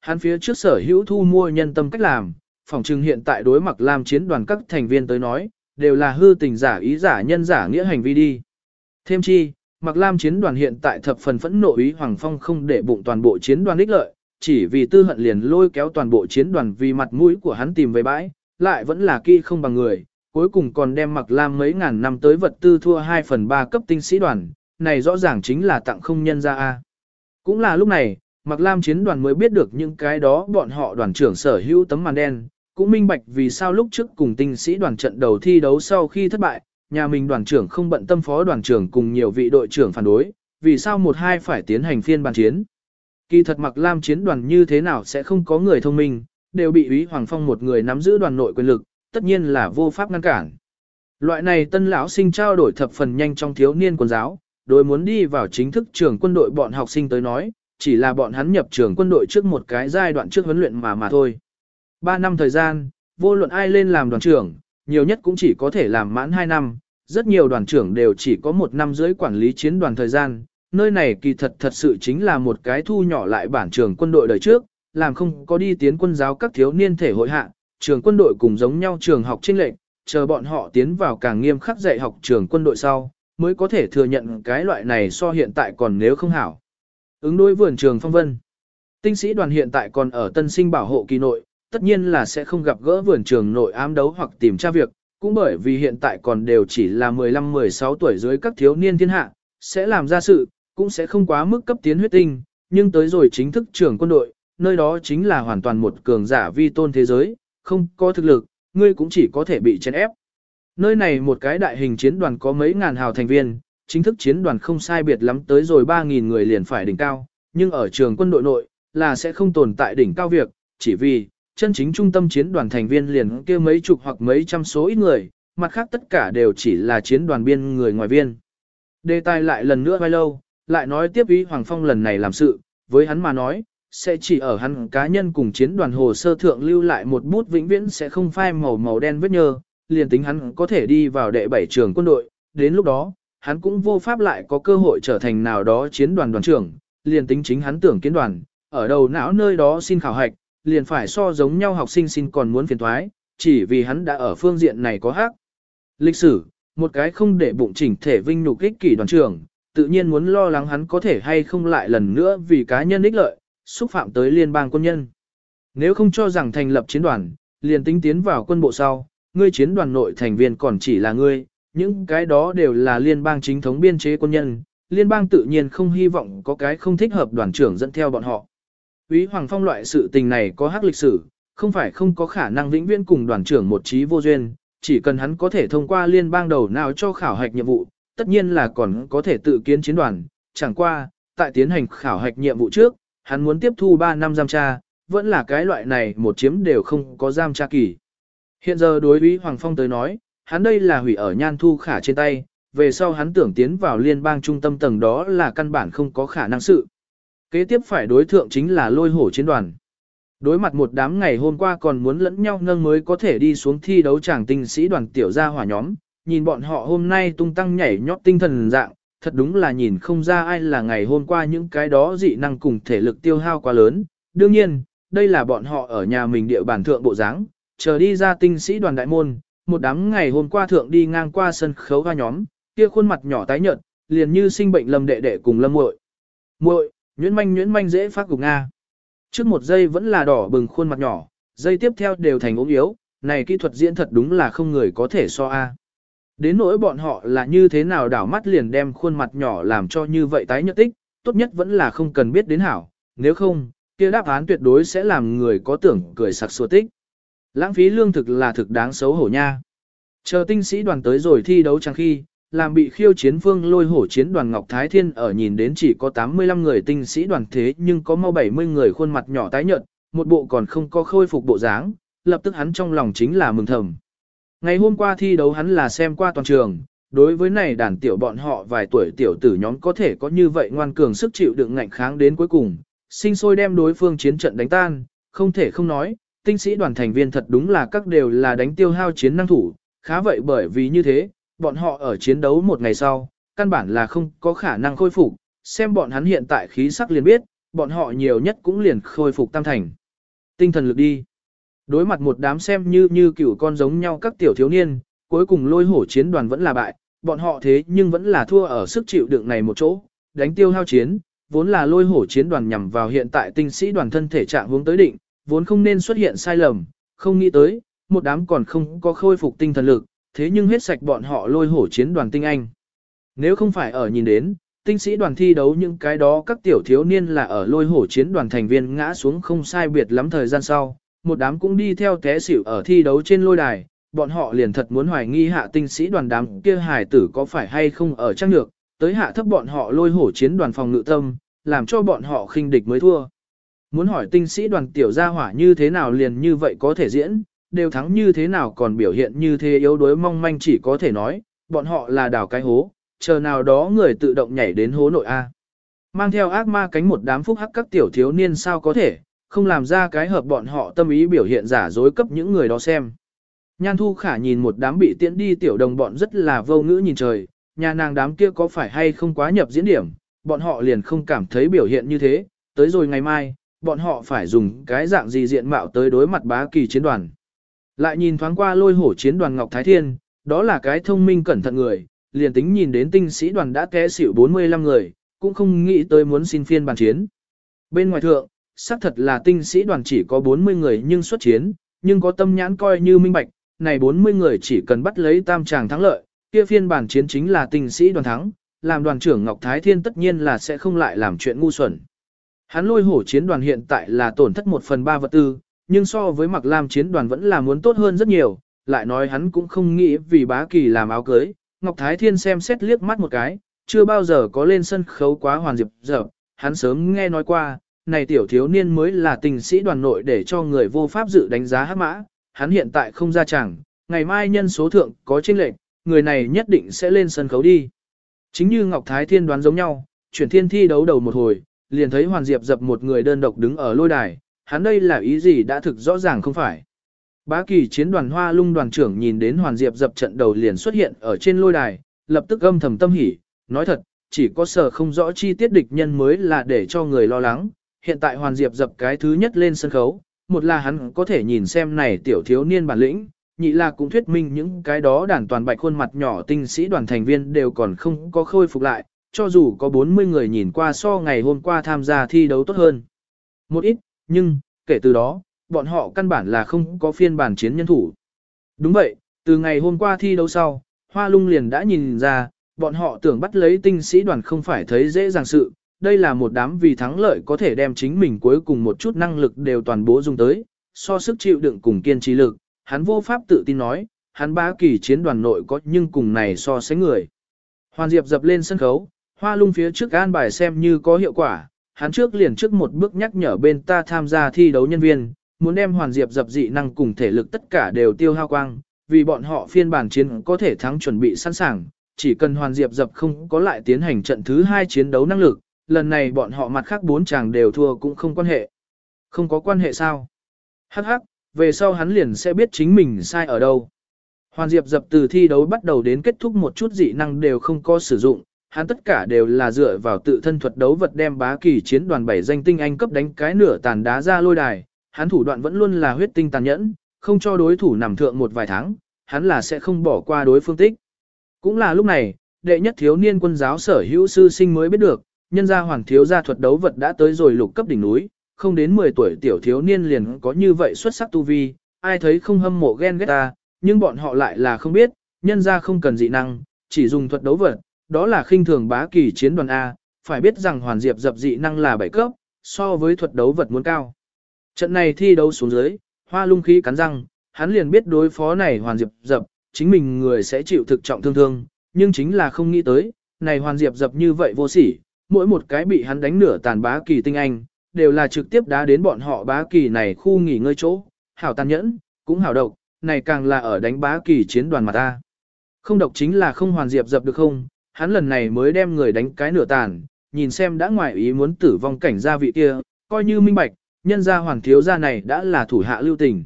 Hắn phía trước sở hữu thu mua nhân tâm cách làm, phòng trừng hiện tại đối mặt làm chiến đoàn các thành viên tới nói, đều là hư tình giả ý giả nhân giả nghĩa hành vi đi. Thêm chi, Mặc Lam chiến đoàn hiện tại thập phần phẫn nộ ý Hoàng Phong không để bụng toàn bộ chiến đoàn ích lợi, chỉ vì tư hận liền lôi kéo toàn bộ chiến đoàn vì mặt mũi của hắn tìm về bãi, lại vẫn là kỳ không bằng người, cuối cùng còn đem Mặc Lam mấy ngàn năm tới vật tư thua 2 phần 3 cấp tinh sĩ đoàn, này rõ ràng chính là tặng không nhân ra a. Cũng là lúc này, Mạc Lam chiến đoàn mới biết được những cái đó bọn họ đoàn trưởng sở hữu tấm màn đen, cũng minh bạch vì sao lúc trước cùng tinh sĩ đoàn trận đầu thi đấu sau khi thất bại, nhà mình đoàn trưởng không bận tâm phó đoàn trưởng cùng nhiều vị đội trưởng phản đối, vì sao một hai phải tiến hành phiên bàn chiến. Kỳ thật Mạc lam chiến đoàn như thế nào sẽ không có người thông minh, đều bị Úy Hoàng Phong một người nắm giữ đoàn nội quyền lực, tất nhiên là vô pháp ngăn cản. Loại này tân lão sinh trao đổi thập phần nhanh trong thiếu niên quân giáo, đối muốn đi vào chính thức trường quân đội bọn học sinh tới nói, chỉ là bọn hắn nhập trường quân đội trước một cái giai đoạn trước huấn luyện mà mà thôi. Ba năm thời gian, vô luận ai lên làm đoàn trưởng, nhiều nhất cũng chỉ có thể làm mãn 2 năm, rất nhiều đoàn trưởng đều chỉ có một năm dưới quản lý chiến đoàn thời gian, nơi này kỳ thật thật sự chính là một cái thu nhỏ lại bản trường quân đội đời trước, làm không có đi tiến quân giáo các thiếu niên thể hội hạ, trường quân đội cùng giống nhau trường học trinh lệnh, chờ bọn họ tiến vào càng nghiêm khắc dạy học trường quân đội sau, mới có thể thừa nhận cái loại này so hiện tại còn nếu không hảo. Ứng đối vườn trường phong vân. Tinh sĩ đoàn hiện tại còn ở tân sinh bảo hộ kỳ nội, tất nhiên là sẽ không gặp gỡ vườn trường nội ám đấu hoặc tìm tra việc, cũng bởi vì hiện tại còn đều chỉ là 15-16 tuổi dưới các thiếu niên thiên hạ, sẽ làm ra sự, cũng sẽ không quá mức cấp tiến huyết tinh, nhưng tới rồi chính thức trưởng quân đội, nơi đó chính là hoàn toàn một cường giả vi tôn thế giới, không có thực lực, ngươi cũng chỉ có thể bị chèn ép. Nơi này một cái đại hình chiến đoàn có mấy ngàn hào thành viên, chính thức chiến đoàn không sai biệt lắm tới rồi 3.000 người liền phải đỉnh cao, nhưng ở trường quân đội nội, là sẽ không tồn tại đỉnh cao việc, chỉ vì, chân chính trung tâm chiến đoàn thành viên liền kia mấy chục hoặc mấy trăm số ít người, mặt khác tất cả đều chỉ là chiến đoàn biên người ngoài viên. Đề tài lại lần nữa vai lâu, lại nói tiếp ý Hoàng Phong lần này làm sự, với hắn mà nói, sẽ chỉ ở hắn cá nhân cùng chiến đoàn hồ sơ thượng lưu lại một bút vĩnh viễn sẽ không phai màu màu đen vết nhơ, liền tính hắn có thể đi vào đệ bảy trường quân đội, đến lúc đó, hắn cũng vô pháp lại có cơ hội trở thành nào đó chiến đoàn đoàn trưởng, liền tính chính hắn tưởng kiến đoàn, ở đầu não nơi đó xin khảo hạch, liền phải so giống nhau học sinh xin còn muốn phiền thoái, chỉ vì hắn đã ở phương diện này có hắc Lịch sử, một cái không để bụng chỉnh thể vinh nhục ích kỷ đoàn trưởng, tự nhiên muốn lo lắng hắn có thể hay không lại lần nữa vì cá nhân ích lợi, xúc phạm tới liên bang quân nhân. Nếu không cho rằng thành lập chiến đoàn, liền tính tiến vào quân bộ sau, ngươi chiến đoàn nội thành viên còn chỉ là ngươi, những cái đó đều là liên bang chính thống biên chế quân nhân, liên bang tự nhiên không hy vọng có cái không thích hợp đoàn trưởng dẫn theo bọn họ. Úy Hoàng Phong loại sự tình này có hắc lịch sử, không phải không có khả năng vĩnh viễn cùng đoàn trưởng một trí vô duyên, chỉ cần hắn có thể thông qua liên bang đầu nào cho khảo hạch nhiệm vụ, tất nhiên là còn có thể tự kiến chiến đoàn, chẳng qua, tại tiến hành khảo hạch nhiệm vụ trước, hắn muốn tiếp thu 3 năm giam tra, vẫn là cái loại này một chiếm đều không có giam tra kỳ. Hiện giờ đối với Hoàng Phong tới nói, hắn đây là hủy ở nhan thu khả trên tay, về sau hắn tưởng tiến vào liên bang trung tâm tầng đó là căn bản không có khả năng sự. Kế tiếp phải đối thượng chính là lôi hổ chiến đoàn. Đối mặt một đám ngày hôm qua còn muốn lẫn nhau nâng mới có thể đi xuống thi đấu chàng tinh sĩ đoàn tiểu gia hỏa nhóm, nhìn bọn họ hôm nay tung tăng nhảy nhót tinh thần dạng, thật đúng là nhìn không ra ai là ngày hôm qua những cái đó dị năng cùng thể lực tiêu hao quá lớn. Đương nhiên, đây là bọn họ ở nhà mình địa bàn thượng bộ dáng, chờ đi ra tinh sĩ đoàn đại môn, một đám ngày hôm qua thượng đi ngang qua sân khấu hoa nhóm, kia khuôn mặt nhỏ tái nhợt, liền như sinh bệnh lâm đệ đệ cùng lâm muội. Muội, nhuyễn manh nhuyễn manh dễ phát cùng Nga. Trước một giây vẫn là đỏ bừng khuôn mặt nhỏ, giây tiếp theo đều thành ốm yếu, này kỹ thuật diễn thật đúng là không người có thể so a. Đến nỗi bọn họ là như thế nào đảo mắt liền đem khuôn mặt nhỏ làm cho như vậy tái nhợt tích, tốt nhất vẫn là không cần biết đến hảo, nếu không, kia đáp án tuyệt đối sẽ làm người có tưởng cười sặc sủa tích. Lãng phí lương thực là thực đáng xấu hổ nha. Chờ tinh sĩ đoàn tới rồi thi đấu chẳng khi, làm bị khiêu chiến phương lôi hổ chiến đoàn Ngọc Thái Thiên ở nhìn đến chỉ có 85 người tinh sĩ đoàn thế nhưng có mau 70 người khuôn mặt nhỏ tái nhợt, một bộ còn không có khôi phục bộ dáng, lập tức hắn trong lòng chính là mừng thầm. Ngày hôm qua thi đấu hắn là xem qua toàn trường, đối với này đàn tiểu bọn họ vài tuổi tiểu tử nhóm có thể có như vậy ngoan cường sức chịu đựng ngạnh kháng đến cuối cùng, sinh sôi đem đối phương chiến trận đánh tan, không thể không nói, tinh sĩ đoàn thành viên thật đúng là các đều là đánh tiêu hao chiến năng thủ, khá vậy bởi vì như thế, bọn họ ở chiến đấu một ngày sau, căn bản là không có khả năng khôi phục, xem bọn hắn hiện tại khí sắc liền biết, bọn họ nhiều nhất cũng liền khôi phục tam thành. Tinh thần lực đi. Đối mặt một đám xem như như cựu con giống nhau các tiểu thiếu niên, cuối cùng lôi hổ chiến đoàn vẫn là bại, bọn họ thế nhưng vẫn là thua ở sức chịu đựng này một chỗ, đánh tiêu hao chiến, vốn là lôi hổ chiến đoàn nhằm vào hiện tại tinh sĩ đoàn thân thể trạng hướng tới định, vốn không nên xuất hiện sai lầm, không nghĩ tới, một đám còn không có khôi phục tinh thần lực, thế nhưng hết sạch bọn họ lôi hổ chiến đoàn tinh anh. Nếu không phải ở nhìn đến, tinh sĩ đoàn thi đấu những cái đó các tiểu thiếu niên là ở lôi hổ chiến đoàn thành viên ngã xuống không sai biệt lắm thời gian sau, một đám cũng đi theo té xỉu ở thi đấu trên lôi đài, bọn họ liền thật muốn hoài nghi hạ tinh sĩ đoàn đám kia hải tử có phải hay không ở trang lược, tới hạ thấp bọn họ lôi hổ chiến đoàn phòng ngự tâm, làm cho bọn họ khinh địch mới thua. Muốn hỏi tinh sĩ đoàn tiểu gia hỏa như thế nào liền như vậy có thể diễn, đều thắng như thế nào còn biểu hiện như thế yếu đuối mong manh chỉ có thể nói, bọn họ là đào cái hố, chờ nào đó người tự động nhảy đến hố nội A. Mang theo ác ma cánh một đám phúc hắc các tiểu thiếu niên sao có thể, không làm ra cái hợp bọn họ tâm ý biểu hiện giả dối cấp những người đó xem. Nhan Thu Khả nhìn một đám bị tiễn đi tiểu đồng bọn rất là vô ngữ nhìn trời, nhà nàng đám kia có phải hay không quá nhập diễn điểm, bọn họ liền không cảm thấy biểu hiện như thế, tới rồi ngày mai, bọn họ phải dùng cái dạng gì diện mạo tới đối mặt bá kỳ chiến đoàn. Lại nhìn thoáng qua lôi hổ chiến đoàn Ngọc Thái Thiên, đó là cái thông minh cẩn thận người, liền tính nhìn đến tinh sĩ đoàn đã té xỉu 45 người, cũng không nghĩ tới muốn xin phiên bàn chiến. Bên ngoài thượng, xác thật là tinh sĩ đoàn chỉ có 40 người nhưng xuất chiến, nhưng có tâm nhãn coi như minh bạch, này 40 người chỉ cần bắt lấy tam tràng thắng lợi, kia phiên bản chiến chính là tinh sĩ đoàn thắng, làm đoàn trưởng Ngọc Thái Thiên tất nhiên là sẽ không lại làm chuyện ngu xuẩn. Hắn lôi hổ chiến đoàn hiện tại là tổn thất một phần ba vật tư, nhưng so với mặc lam chiến đoàn vẫn là muốn tốt hơn rất nhiều, lại nói hắn cũng không nghĩ vì bá kỳ làm áo cưới. Ngọc Thái Thiên xem xét liếc mắt một cái, chưa bao giờ có lên sân khấu quá hoàn diệp dở, hắn sớm nghe nói qua, này tiểu thiếu niên mới là tình sĩ đoàn nội để cho người vô pháp dự đánh giá hát mã, hắn hiện tại không ra chẳng, ngày mai nhân số thượng có chênh lệnh, người này nhất định sẽ lên sân khấu đi. Chính như Ngọc Thái Thiên đoán giống nhau, chuyển thiên thi đấu đầu một hồi, liền thấy Hoàn Diệp dập một người đơn độc đứng ở lôi đài, hắn đây là ý gì đã thực rõ ràng không phải. Bá kỳ chiến đoàn hoa lung đoàn trưởng nhìn đến Hoàn Diệp dập trận đầu liền xuất hiện ở trên lôi đài, lập tức âm thầm tâm hỉ, nói thật, chỉ có sở không rõ chi tiết địch nhân mới là để cho người lo lắng. Hiện tại Hoàn Diệp dập cái thứ nhất lên sân khấu, một là hắn có thể nhìn xem này tiểu thiếu niên bản lĩnh, nhị là cũng thuyết minh những cái đó đàn toàn bạch khuôn mặt nhỏ tinh sĩ đoàn thành viên đều còn không có khôi phục lại, cho dù có 40 người nhìn qua so ngày hôm qua tham gia thi đấu tốt hơn. Một ít, nhưng, kể từ đó, bọn họ căn bản là không có phiên bản chiến nhân thủ. Đúng vậy, từ ngày hôm qua thi đấu sau, Hoa Lung liền đã nhìn ra, bọn họ tưởng bắt lấy tinh sĩ đoàn không phải thấy dễ dàng sự, đây là một đám vì thắng lợi có thể đem chính mình cuối cùng một chút năng lực đều toàn bố dùng tới, so sức chịu đựng cùng kiên trì lực, hắn vô pháp tự tin nói, hắn bá kỳ chiến đoàn nội có nhưng cùng này so sánh người. Hoàn Diệp dập lên sân khấu, hoa lung phía trước an bài xem như có hiệu quả, hắn trước liền trước một bước nhắc nhở bên ta tham gia thi đấu nhân viên, muốn đem Hoàn Diệp dập dị năng cùng thể lực tất cả đều tiêu hao quang, vì bọn họ phiên bản chiến có thể thắng chuẩn bị sẵn sàng, chỉ cần Hoàn Diệp dập không có lại tiến hành trận thứ hai chiến đấu năng lực, lần này bọn họ mặt khác bốn chàng đều thua cũng không quan hệ. Không có quan hệ sao? Hắc hắc, về sau hắn liền sẽ biết chính mình sai ở đâu. Hoàn Diệp dập từ thi đấu bắt đầu đến kết thúc một chút dị năng đều không có sử dụng, hắn tất cả đều là dựa vào tự thân thuật đấu vật đem bá kỳ chiến đoàn bảy danh tinh anh cấp đánh cái nửa tàn đá ra lôi đài, hắn thủ đoạn vẫn luôn là huyết tinh tàn nhẫn, không cho đối thủ nằm thượng một vài tháng, hắn là sẽ không bỏ qua đối phương tích. Cũng là lúc này, đệ nhất thiếu niên quân giáo sở hữu sư sinh mới biết được, nhân gia hoàng thiếu gia thuật đấu vật đã tới rồi lục cấp đỉnh núi, không đến 10 tuổi tiểu thiếu niên liền có như vậy xuất sắc tu vi, ai thấy không hâm mộ ghen ghét ta, nhưng bọn họ lại là không biết, nhân gia không cần dị năng, chỉ dùng thuật đấu vật, đó là khinh thường bá kỳ chiến đoàn A, phải biết rằng hoàn diệp dập dị năng là bảy cấp, so với thuật đấu vật muốn cao. Trận này thi đấu xuống dưới, hoa lung khí cắn răng, hắn liền biết đối phó này hoàn diệp dập, chính mình người sẽ chịu thực trọng thương thương, nhưng chính là không nghĩ tới, này hoàn diệp dập như vậy vô sỉ, mỗi một cái bị hắn đánh nửa tàn bá kỳ tinh anh, đều là trực tiếp đá đến bọn họ bá kỳ này khu nghỉ ngơi chỗ, hảo tàn nhẫn, cũng hảo độc, này càng là ở đánh bá kỳ chiến đoàn mà ta. Không độc chính là không hoàn diệp dập được không, hắn lần này mới đem người đánh cái nửa tàn, nhìn xem đã ngoài ý muốn tử vong cảnh gia vị kia, coi như minh bạch, nhân gia hoàng thiếu gia này đã là thủ hạ lưu tình.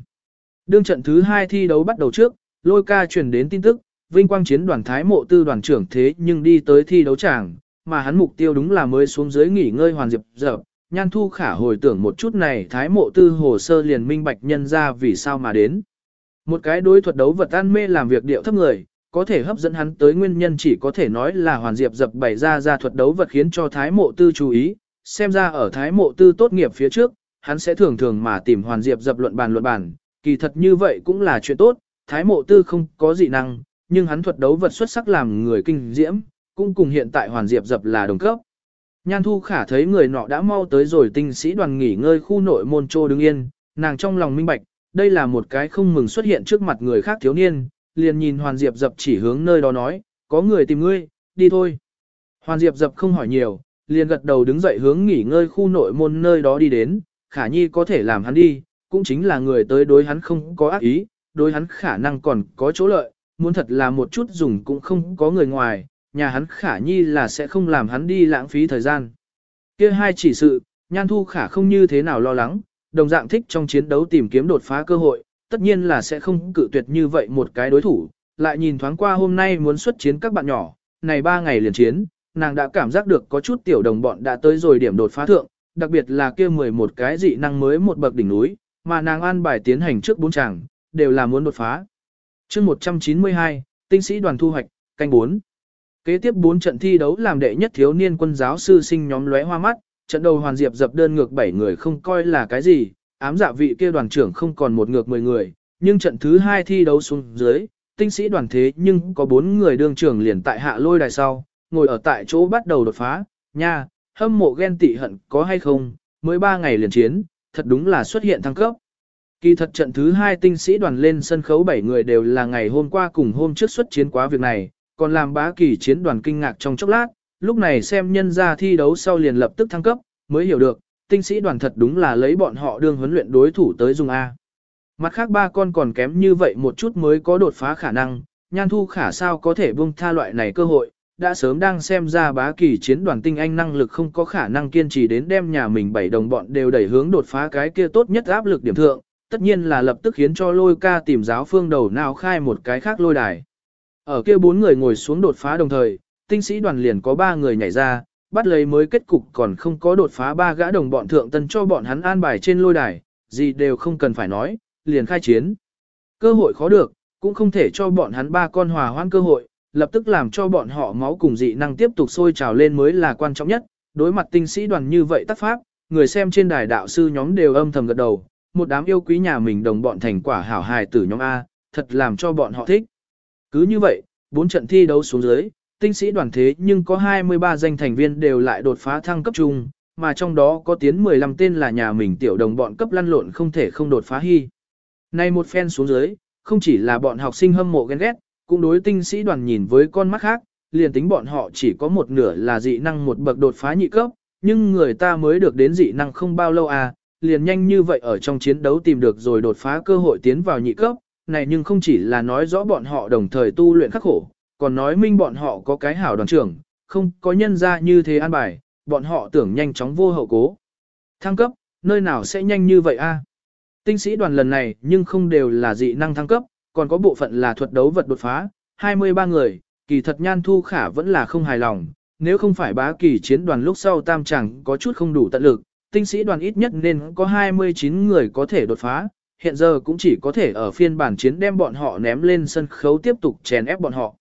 Đương trận thứ hai thi đấu bắt đầu trước, lôi ca truyền đến tin tức, vinh quang chiến đoàn thái mộ tư đoàn trưởng thế nhưng đi tới thi đấu tràng, mà hắn mục tiêu đúng là mới xuống dưới nghỉ ngơi hoàn diệp dập, Nhan Thu Khả hồi tưởng một chút này thái mộ tư hồ sơ liền minh bạch nhân ra vì sao mà đến. Một cái đối thuật đấu vật an mê làm việc điệu thấp người, có thể hấp dẫn hắn tới nguyên nhân chỉ có thể nói là hoàn diệp dập bày ra ra thuật đấu vật khiến cho thái mộ tư chú ý, xem ra ở thái mộ tư tốt nghiệp phía trước, hắn sẽ thường thường mà tìm hoàn diệp dập luận bàn luận bàn, kỳ thật như vậy cũng là chuyện tốt, thái mộ tư không có dị năng, nhưng hắn thuật đấu vật xuất sắc làm người kinh diễm, cũng cùng hiện tại hoàn diệp dập là đồng cấp. Nhan Thu Khả thấy người nọ đã mau tới rồi tinh sĩ đoàn nghỉ ngơi khu nội môn trô đứng yên, nàng trong lòng minh bạch, đây là một cái không mừng xuất hiện trước mặt người khác thiếu niên, liền nhìn Hoàn Diệp dập chỉ hướng nơi đó nói, có người tìm ngươi, đi thôi. Hoàn Diệp dập không hỏi nhiều, liền gật đầu đứng dậy hướng nghỉ ngơi khu nội môn nơi đó đi đến, khả nhi có thể làm hắn đi, cũng chính là người tới đối hắn không có ác ý, đối hắn khả năng còn có chỗ lợi, muốn thật là một chút dùng cũng không có người ngoài, nhà hắn khả nhi là sẽ không làm hắn đi lãng phí thời gian. kia hai chỉ sự, nhan thu khả không như thế nào lo lắng, đồng dạng thích trong chiến đấu tìm kiếm đột phá cơ hội, tất nhiên là sẽ không cự tuyệt như vậy một cái đối thủ, lại nhìn thoáng qua hôm nay muốn xuất chiến các bạn nhỏ, này ba ngày liền chiến, nàng đã cảm giác được có chút tiểu đồng bọn đã tới rồi điểm đột phá thượng, đặc biệt là kia 11 cái dị năng mới một bậc đỉnh núi, mà nàng an bài tiến hành trước bốn chàng, đều là muốn đột phá. chương 192, tinh sĩ đoàn thu hoạch, canh 4. Kế tiếp 4 trận thi đấu làm đệ nhất thiếu niên quân giáo sư sinh nhóm lóe hoa mắt, trận đầu hoàn diệp dập đơn ngược 7 người không coi là cái gì, ám dạ vị kia đoàn trưởng không còn một ngược 10 người, nhưng trận thứ 2 thi đấu xuống dưới, tinh sĩ đoàn thế nhưng có 4 người đương trưởng liền tại hạ lôi đài sau, ngồi ở tại chỗ bắt đầu đột phá, nha, hâm mộ ghen tị hận có hay không, mới 3 ngày liền chiến, thật đúng là xuất hiện thăng cấp. Kỳ thật trận thứ 2 tinh sĩ đoàn lên sân khấu 7 người đều là ngày hôm qua cùng hôm trước xuất chiến quá việc này, còn làm bá kỳ chiến đoàn kinh ngạc trong chốc lát, lúc này xem nhân ra thi đấu sau liền lập tức thăng cấp, mới hiểu được, tinh sĩ đoàn thật đúng là lấy bọn họ đương huấn luyện đối thủ tới dùng A. Mặt khác ba con còn kém như vậy một chút mới có đột phá khả năng, nhan thu khả sao có thể buông tha loại này cơ hội, đã sớm đang xem ra bá kỳ chiến đoàn tinh anh năng lực không có khả năng kiên trì đến đem nhà mình bảy đồng bọn đều đẩy hướng đột phá cái kia tốt nhất áp lực điểm thượng, tất nhiên là lập tức khiến cho lôi ca tìm giáo phương đầu nào khai một cái khác lôi đài. Ở kia bốn người ngồi xuống đột phá đồng thời, tinh sĩ đoàn liền có ba người nhảy ra, bắt lấy mới kết cục còn không có đột phá ba gã đồng bọn thượng tân cho bọn hắn an bài trên lôi đài, gì đều không cần phải nói, liền khai chiến. Cơ hội khó được, cũng không thể cho bọn hắn ba con hòa hoãn cơ hội, lập tức làm cho bọn họ máu cùng dị năng tiếp tục sôi trào lên mới là quan trọng nhất. Đối mặt tinh sĩ đoàn như vậy tác pháp, người xem trên đài đạo sư nhóm đều âm thầm gật đầu, một đám yêu quý nhà mình đồng bọn thành quả hảo hài tử nhóm A, thật làm cho bọn họ thích. Cứ như vậy, bốn trận thi đấu xuống dưới, tinh sĩ đoàn thế nhưng có 23 danh thành viên đều lại đột phá thăng cấp trung, mà trong đó có tiến 15 tên là nhà mình tiểu đồng bọn cấp lăn lộn không thể không đột phá hy. Này một phen xuống dưới, không chỉ là bọn học sinh hâm mộ ghen ghét, cũng đối tinh sĩ đoàn nhìn với con mắt khác, liền tính bọn họ chỉ có một nửa là dị năng một bậc đột phá nhị cấp, nhưng người ta mới được đến dị năng không bao lâu à, liền nhanh như vậy ở trong chiến đấu tìm được rồi đột phá cơ hội tiến vào nhị cấp, này nhưng không chỉ là nói rõ bọn họ đồng thời tu luyện khắc khổ, còn nói minh bọn họ có cái hảo đoàn trưởng, không có nhân ra như thế an bài, bọn họ tưởng nhanh chóng vô hậu cố. Thăng cấp, nơi nào sẽ nhanh như vậy a? Tinh sĩ đoàn lần này nhưng không đều là dị năng thăng cấp, còn có bộ phận là thuật đấu vật đột phá, 23 người, kỳ thật nhan thu khả vẫn là không hài lòng, nếu không phải bá kỳ chiến đoàn lúc sau tam chẳng có chút không đủ tận lực, tinh sĩ đoàn ít nhất nên có 29 người có thể đột phá, hiện giờ cũng chỉ có thể ở phiên bản chiến đem bọn họ ném lên sân khấu tiếp tục chèn ép bọn họ.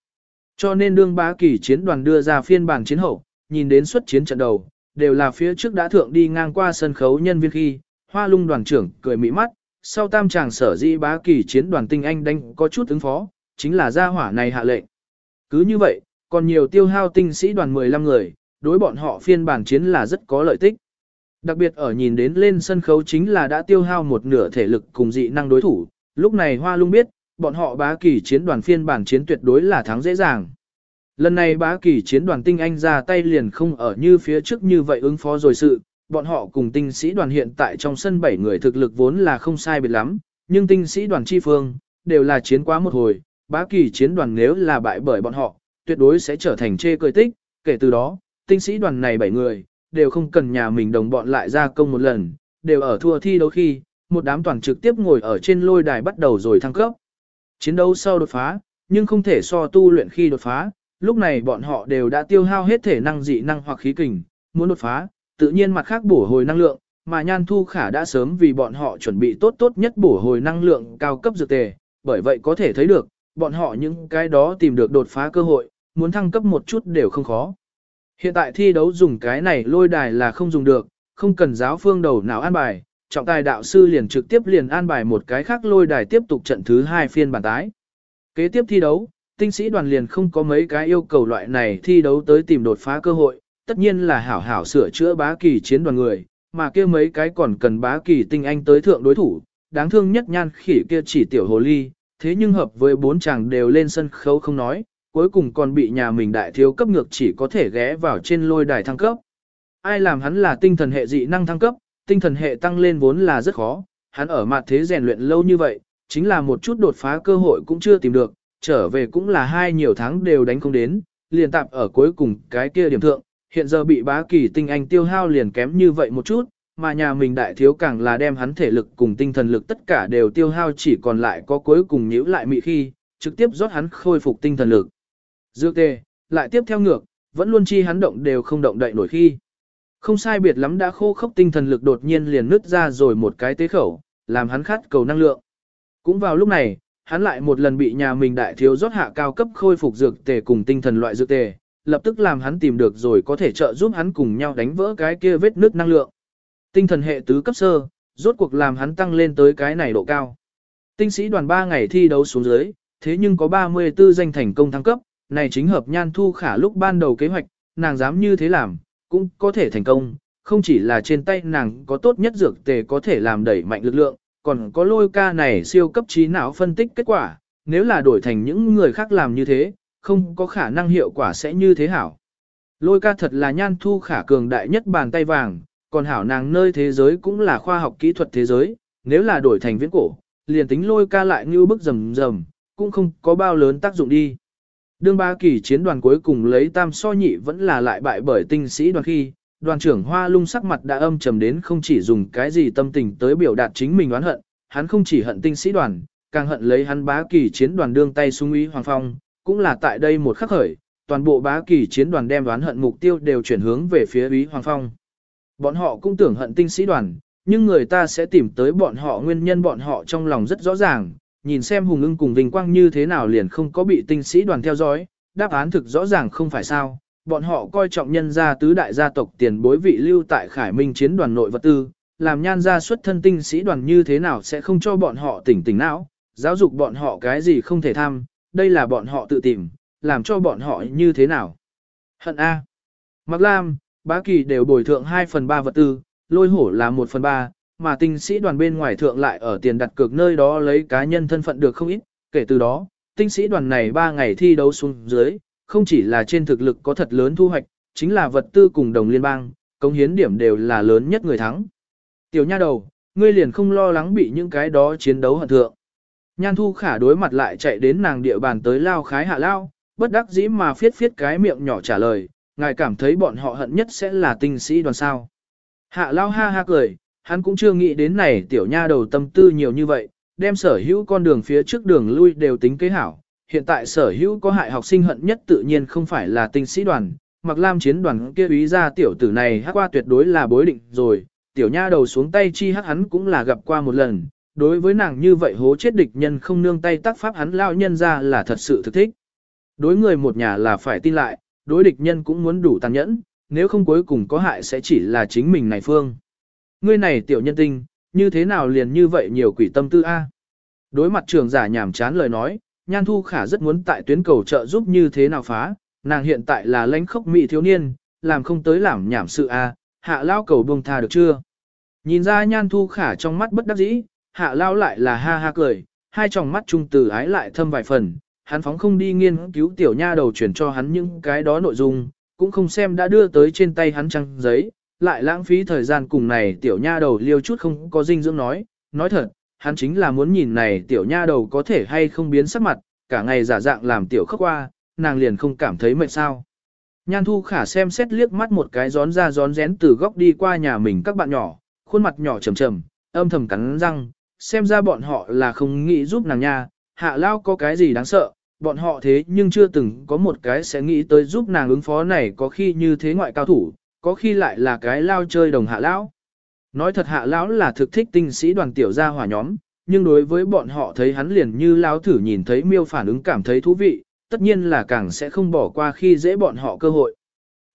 Cho nên đương bá kỳ chiến đoàn đưa ra phiên bản chiến hậu, nhìn đến xuất chiến trận đầu, đều là phía trước đã thượng đi ngang qua sân khấu nhân viên khi, hoa lung đoàn trưởng cười mỹ mắt, sau tam chàng sở dĩ bá kỳ chiến đoàn tinh anh đánh có chút ứng phó, chính là gia hỏa này hạ lệnh. Cứ như vậy, còn nhiều tiêu hao tinh sĩ đoàn 15 người, đối bọn họ phiên bản chiến là rất có lợi tích. Đặc biệt ở nhìn đến lên sân khấu chính là đã tiêu hao một nửa thể lực cùng dị năng đối thủ, lúc này Hoa Lung biết, bọn họ bá kỳ chiến đoàn phiên bản chiến tuyệt đối là thắng dễ dàng. Lần này bá kỳ chiến đoàn tinh anh ra tay liền không ở như phía trước như vậy ứng phó rồi sự, bọn họ cùng tinh sĩ đoàn hiện tại trong sân 7 người thực lực vốn là không sai biệt lắm, nhưng tinh sĩ đoàn chi phương, đều là chiến quá một hồi, bá kỳ chiến đoàn nếu là bại bởi bọn họ, tuyệt đối sẽ trở thành chê cười tích, kể từ đó, tinh sĩ đoàn này 7 người, đều không cần nhà mình đồng bọn lại ra công một lần, đều ở thua thi đấu khi, một đám toàn trực tiếp ngồi ở trên lôi đài bắt đầu rồi thăng cấp. Chiến đấu sau đột phá, nhưng không thể so tu luyện khi đột phá, lúc này bọn họ đều đã tiêu hao hết thể năng dị năng hoặc khí kình, muốn đột phá, tự nhiên mặt khác bổ hồi năng lượng, mà Nhan Thu Khả đã sớm vì bọn họ chuẩn bị tốt tốt nhất bổ hồi năng lượng cao cấp dược tề, bởi vậy có thể thấy được, bọn họ những cái đó tìm được đột phá cơ hội, muốn thăng cấp một chút đều không khó. Hiện tại thi đấu dùng cái này lôi đài là không dùng được, không cần giáo phương đầu nào an bài, trọng tài đạo sư liền trực tiếp liền an bài một cái khác lôi đài tiếp tục trận thứ hai phiên bản tái. Kế tiếp thi đấu, tinh sĩ đoàn liền không có mấy cái yêu cầu loại này thi đấu tới tìm đột phá cơ hội, tất nhiên là hảo hảo sửa chữa bá kỳ chiến đoàn người, mà kia mấy cái còn cần bá kỳ tinh anh tới thượng đối thủ, đáng thương nhất nhan khỉ kia chỉ tiểu hồ ly, thế nhưng hợp với bốn chàng đều lên sân khấu không nói, cuối cùng còn bị nhà mình đại thiếu cấp ngược chỉ có thể ghé vào trên lôi đài thăng cấp. Ai làm hắn là tinh thần hệ dị năng thăng cấp, tinh thần hệ tăng lên vốn là rất khó, hắn ở mặt thế rèn luyện lâu như vậy, chính là một chút đột phá cơ hội cũng chưa tìm được, trở về cũng là hai nhiều tháng đều đánh không đến, liền tạp ở cuối cùng cái kia điểm thượng, hiện giờ bị bá kỳ tinh anh tiêu hao liền kém như vậy một chút, mà nhà mình đại thiếu càng là đem hắn thể lực cùng tinh thần lực tất cả đều tiêu hao chỉ còn lại có cuối cùng nhíu lại mị khi, trực tiếp rót hắn khôi phục tinh thần lực. Dược tề, lại tiếp theo ngược, vẫn luôn chi hắn động đều không động đậy nổi khi. Không sai biệt lắm đã khô khốc tinh thần lực đột nhiên liền nứt ra rồi một cái tế khẩu, làm hắn khát cầu năng lượng. Cũng vào lúc này, hắn lại một lần bị nhà mình đại thiếu rót hạ cao cấp khôi phục dược tề cùng tinh thần loại dược tề, lập tức làm hắn tìm được rồi có thể trợ giúp hắn cùng nhau đánh vỡ cái kia vết nứt năng lượng. Tinh thần hệ tứ cấp sơ, rốt cuộc làm hắn tăng lên tới cái này độ cao. Tinh sĩ đoàn 3 ngày thi đấu xuống dưới, thế nhưng có 34 danh thành công thăng cấp, này chính hợp nhan thu khả lúc ban đầu kế hoạch, nàng dám như thế làm, cũng có thể thành công, không chỉ là trên tay nàng có tốt nhất dược tề có thể làm đẩy mạnh lực lượng, còn có lôi ca này siêu cấp trí não phân tích kết quả, nếu là đổi thành những người khác làm như thế, không có khả năng hiệu quả sẽ như thế hảo. Lôi ca thật là nhan thu khả cường đại nhất bàn tay vàng, còn hảo nàng nơi thế giới cũng là khoa học kỹ thuật thế giới, nếu là đổi thành viễn cổ, liền tính lôi ca lại như bức rầm rầm, cũng không có bao lớn tác dụng đi. Đương ba kỳ chiến đoàn cuối cùng lấy tam so nhị vẫn là lại bại bởi tinh sĩ đoàn khi, đoàn trưởng hoa lung sắc mặt đã âm trầm đến không chỉ dùng cái gì tâm tình tới biểu đạt chính mình oán hận, hắn không chỉ hận tinh sĩ đoàn, càng hận lấy hắn bá kỳ chiến đoàn đương tay sung ý hoàng phong, cũng là tại đây một khắc khởi, toàn bộ bá kỳ chiến đoàn đem đoán hận mục tiêu đều chuyển hướng về phía ý hoàng phong. Bọn họ cũng tưởng hận tinh sĩ đoàn, nhưng người ta sẽ tìm tới bọn họ nguyên nhân bọn họ trong lòng rất rõ ràng, nhìn xem hùng ưng cùng vinh quang như thế nào liền không có bị tinh sĩ đoàn theo dõi, đáp án thực rõ ràng không phải sao, bọn họ coi trọng nhân gia tứ đại gia tộc tiền bối vị lưu tại khải minh chiến đoàn nội vật tư, làm nhan gia xuất thân tinh sĩ đoàn như thế nào sẽ không cho bọn họ tỉnh tỉnh não, giáo dục bọn họ cái gì không thể tham, đây là bọn họ tự tìm, làm cho bọn họ như thế nào. Hận A. Mặc Lam, bá kỳ đều bồi thượng 2 phần 3 vật tư, lôi hổ là 1 phần 3, mà tinh sĩ đoàn bên ngoài thượng lại ở tiền đặt cược nơi đó lấy cá nhân thân phận được không ít, kể từ đó, tinh sĩ đoàn này 3 ngày thi đấu xuống dưới, không chỉ là trên thực lực có thật lớn thu hoạch, chính là vật tư cùng đồng liên bang, công hiến điểm đều là lớn nhất người thắng. Tiểu nha đầu, ngươi liền không lo lắng bị những cái đó chiến đấu hận thượng. Nhan thu khả đối mặt lại chạy đến nàng địa bàn tới lao khái hạ lao, bất đắc dĩ mà phiết phiết cái miệng nhỏ trả lời, ngài cảm thấy bọn họ hận nhất sẽ là tinh sĩ đoàn sao. Hạ lao ha ha cười, hắn cũng chưa nghĩ đến này tiểu nha đầu tâm tư nhiều như vậy, đem sở hữu con đường phía trước đường lui đều tính kế hảo. Hiện tại sở hữu có hại học sinh hận nhất tự nhiên không phải là tinh sĩ đoàn, mặc lam chiến đoàn kia ý ra tiểu tử này hát qua tuyệt đối là bối định rồi, tiểu nha đầu xuống tay chi hát hắn cũng là gặp qua một lần, đối với nàng như vậy hố chết địch nhân không nương tay tác pháp hắn lao nhân ra là thật sự thực thích. Đối người một nhà là phải tin lại, đối địch nhân cũng muốn đủ tàn nhẫn, nếu không cuối cùng có hại sẽ chỉ là chính mình này phương. Ngươi này tiểu nhân tinh, như thế nào liền như vậy nhiều quỷ tâm tư A. Đối mặt trường giả nhảm chán lời nói, Nhan Thu Khả rất muốn tại tuyến cầu trợ giúp như thế nào phá, nàng hiện tại là lãnh khốc mỹ thiếu niên, làm không tới làm nhảm sự A, hạ lao cầu buông tha được chưa. Nhìn ra Nhan Thu Khả trong mắt bất đắc dĩ, hạ lao lại là ha ha cười, hai tròng mắt trung từ ái lại thâm vài phần, hắn phóng không đi nghiên cứu tiểu nha đầu chuyển cho hắn những cái đó nội dung, cũng không xem đã đưa tới trên tay hắn trăng giấy, lại lãng phí thời gian cùng này tiểu nha đầu liêu chút không có dinh dưỡng nói, nói thật, hắn chính là muốn nhìn này tiểu nha đầu có thể hay không biến sắc mặt, cả ngày giả dạng làm tiểu khóc qua, nàng liền không cảm thấy mệt sao. Nhan thu khả xem xét liếc mắt một cái gión ra gión rén từ góc đi qua nhà mình các bạn nhỏ, khuôn mặt nhỏ trầm trầm, âm thầm cắn răng, xem ra bọn họ là không nghĩ giúp nàng nha, hạ lao có cái gì đáng sợ, bọn họ thế nhưng chưa từng có một cái sẽ nghĩ tới giúp nàng ứng phó này có khi như thế ngoại cao thủ, có khi lại là cái lao chơi đồng hạ lão. Nói thật hạ lão là thực thích tinh sĩ đoàn tiểu gia hỏa nhóm, nhưng đối với bọn họ thấy hắn liền như lão thử nhìn thấy miêu phản ứng cảm thấy thú vị, tất nhiên là càng sẽ không bỏ qua khi dễ bọn họ cơ hội.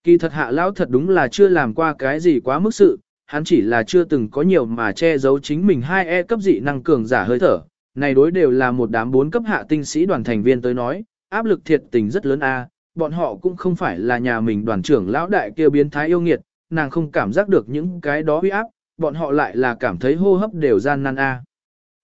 Kỳ thật hạ lão thật đúng là chưa làm qua cái gì quá mức sự, hắn chỉ là chưa từng có nhiều mà che giấu chính mình hai e cấp dị năng cường giả hơi thở, này đối đều là một đám bốn cấp hạ tinh sĩ đoàn thành viên tới nói, áp lực thiệt tình rất lớn a, bọn họ cũng không phải là nhà mình đoàn trưởng lão đại kia biến thái yêu nghiệt, nàng không cảm giác được những cái đó uy áp, bọn họ lại là cảm thấy hô hấp đều gian nan a.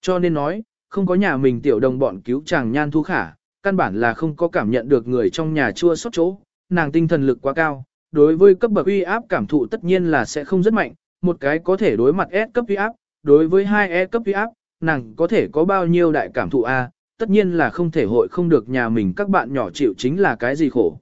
Cho nên nói, không có nhà mình tiểu đồng bọn cứu chàng nhan thu khả, căn bản là không có cảm nhận được người trong nhà chua xót chỗ, nàng tinh thần lực quá cao, đối với cấp bậc uy áp cảm thụ tất nhiên là sẽ không rất mạnh, một cái có thể đối mặt S cấp uy áp, đối với hai E cấp uy áp, nàng có thể có bao nhiêu đại cảm thụ A, tất nhiên là không thể hội không được nhà mình các bạn nhỏ chịu chính là cái gì khổ.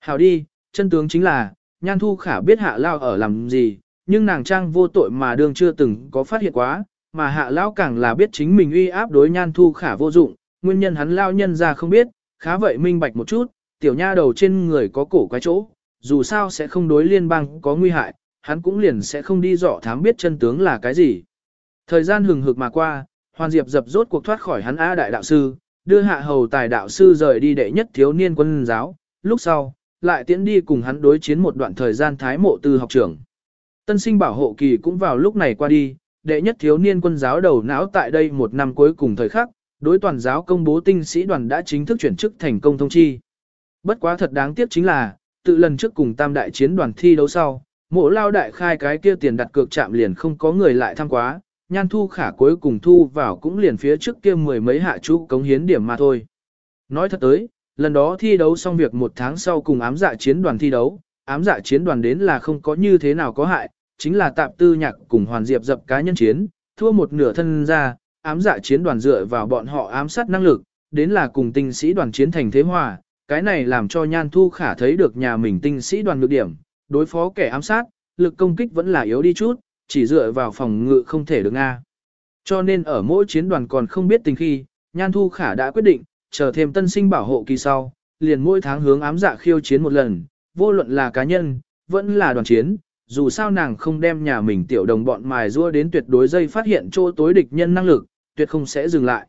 Hào đi, chân tướng chính là, nhan thu khả biết hạ lao ở làm gì, nhưng nàng trang vô tội mà đương chưa từng có phát hiện quá, mà hạ lao càng là biết chính mình uy áp đối nhan thu khả vô dụng, nguyên nhân hắn lao nhân ra không biết, khá vậy minh bạch một chút, tiểu nha đầu trên người có cổ quái chỗ, dù sao sẽ không đối liên bang có nguy hại, hắn cũng liền sẽ không đi dọ thám biết chân tướng là cái gì. Thời gian hừng hực mà qua, Hoàn Diệp dập rốt cuộc thoát khỏi hắn A đại đạo sư, đưa hạ hầu tài đạo sư rời đi đệ nhất thiếu niên quân giáo, lúc sau, lại tiến đi cùng hắn đối chiến một đoạn thời gian thái mộ tư học trưởng. Tân sinh bảo hộ kỳ cũng vào lúc này qua đi, đệ nhất thiếu niên quân giáo đầu não tại đây một năm cuối cùng thời khắc, đối toàn giáo công bố tinh sĩ đoàn đã chính thức chuyển chức thành công thông chi. Bất quá thật đáng tiếc chính là, tự lần trước cùng tam đại chiến đoàn thi đấu sau, mộ lao đại khai cái kia tiền đặt cược chạm liền không có người lại tham quá, nhan thu khả cuối cùng thu vào cũng liền phía trước kia mười mấy hạ chú cống hiến điểm mà thôi. Nói thật tới, lần đó thi đấu xong việc một tháng sau cùng ám dạ chiến đoàn thi đấu, ám dạ chiến đoàn đến là không có như thế nào có hại, chính là tạp tư nhạc cùng hoàn diệp dập cá nhân chiến, thua một nửa thân ra, ám dạ chiến đoàn dựa vào bọn họ ám sát năng lực, đến là cùng tinh sĩ đoàn chiến thành thế hòa, cái này làm cho nhan thu khả thấy được nhà mình tinh sĩ đoàn nhược điểm, đối phó kẻ ám sát, lực công kích vẫn là yếu đi chút, chỉ dựa vào phòng ngự không thể được Nga. Cho nên ở mỗi chiến đoàn còn không biết tình khi, Nhan Thu Khả đã quyết định, chờ thêm tân sinh bảo hộ kỳ sau, liền mỗi tháng hướng ám dạ khiêu chiến một lần, vô luận là cá nhân, vẫn là đoàn chiến, dù sao nàng không đem nhà mình tiểu đồng bọn mài rua đến tuyệt đối dây phát hiện chỗ tối địch nhân năng lực, tuyệt không sẽ dừng lại.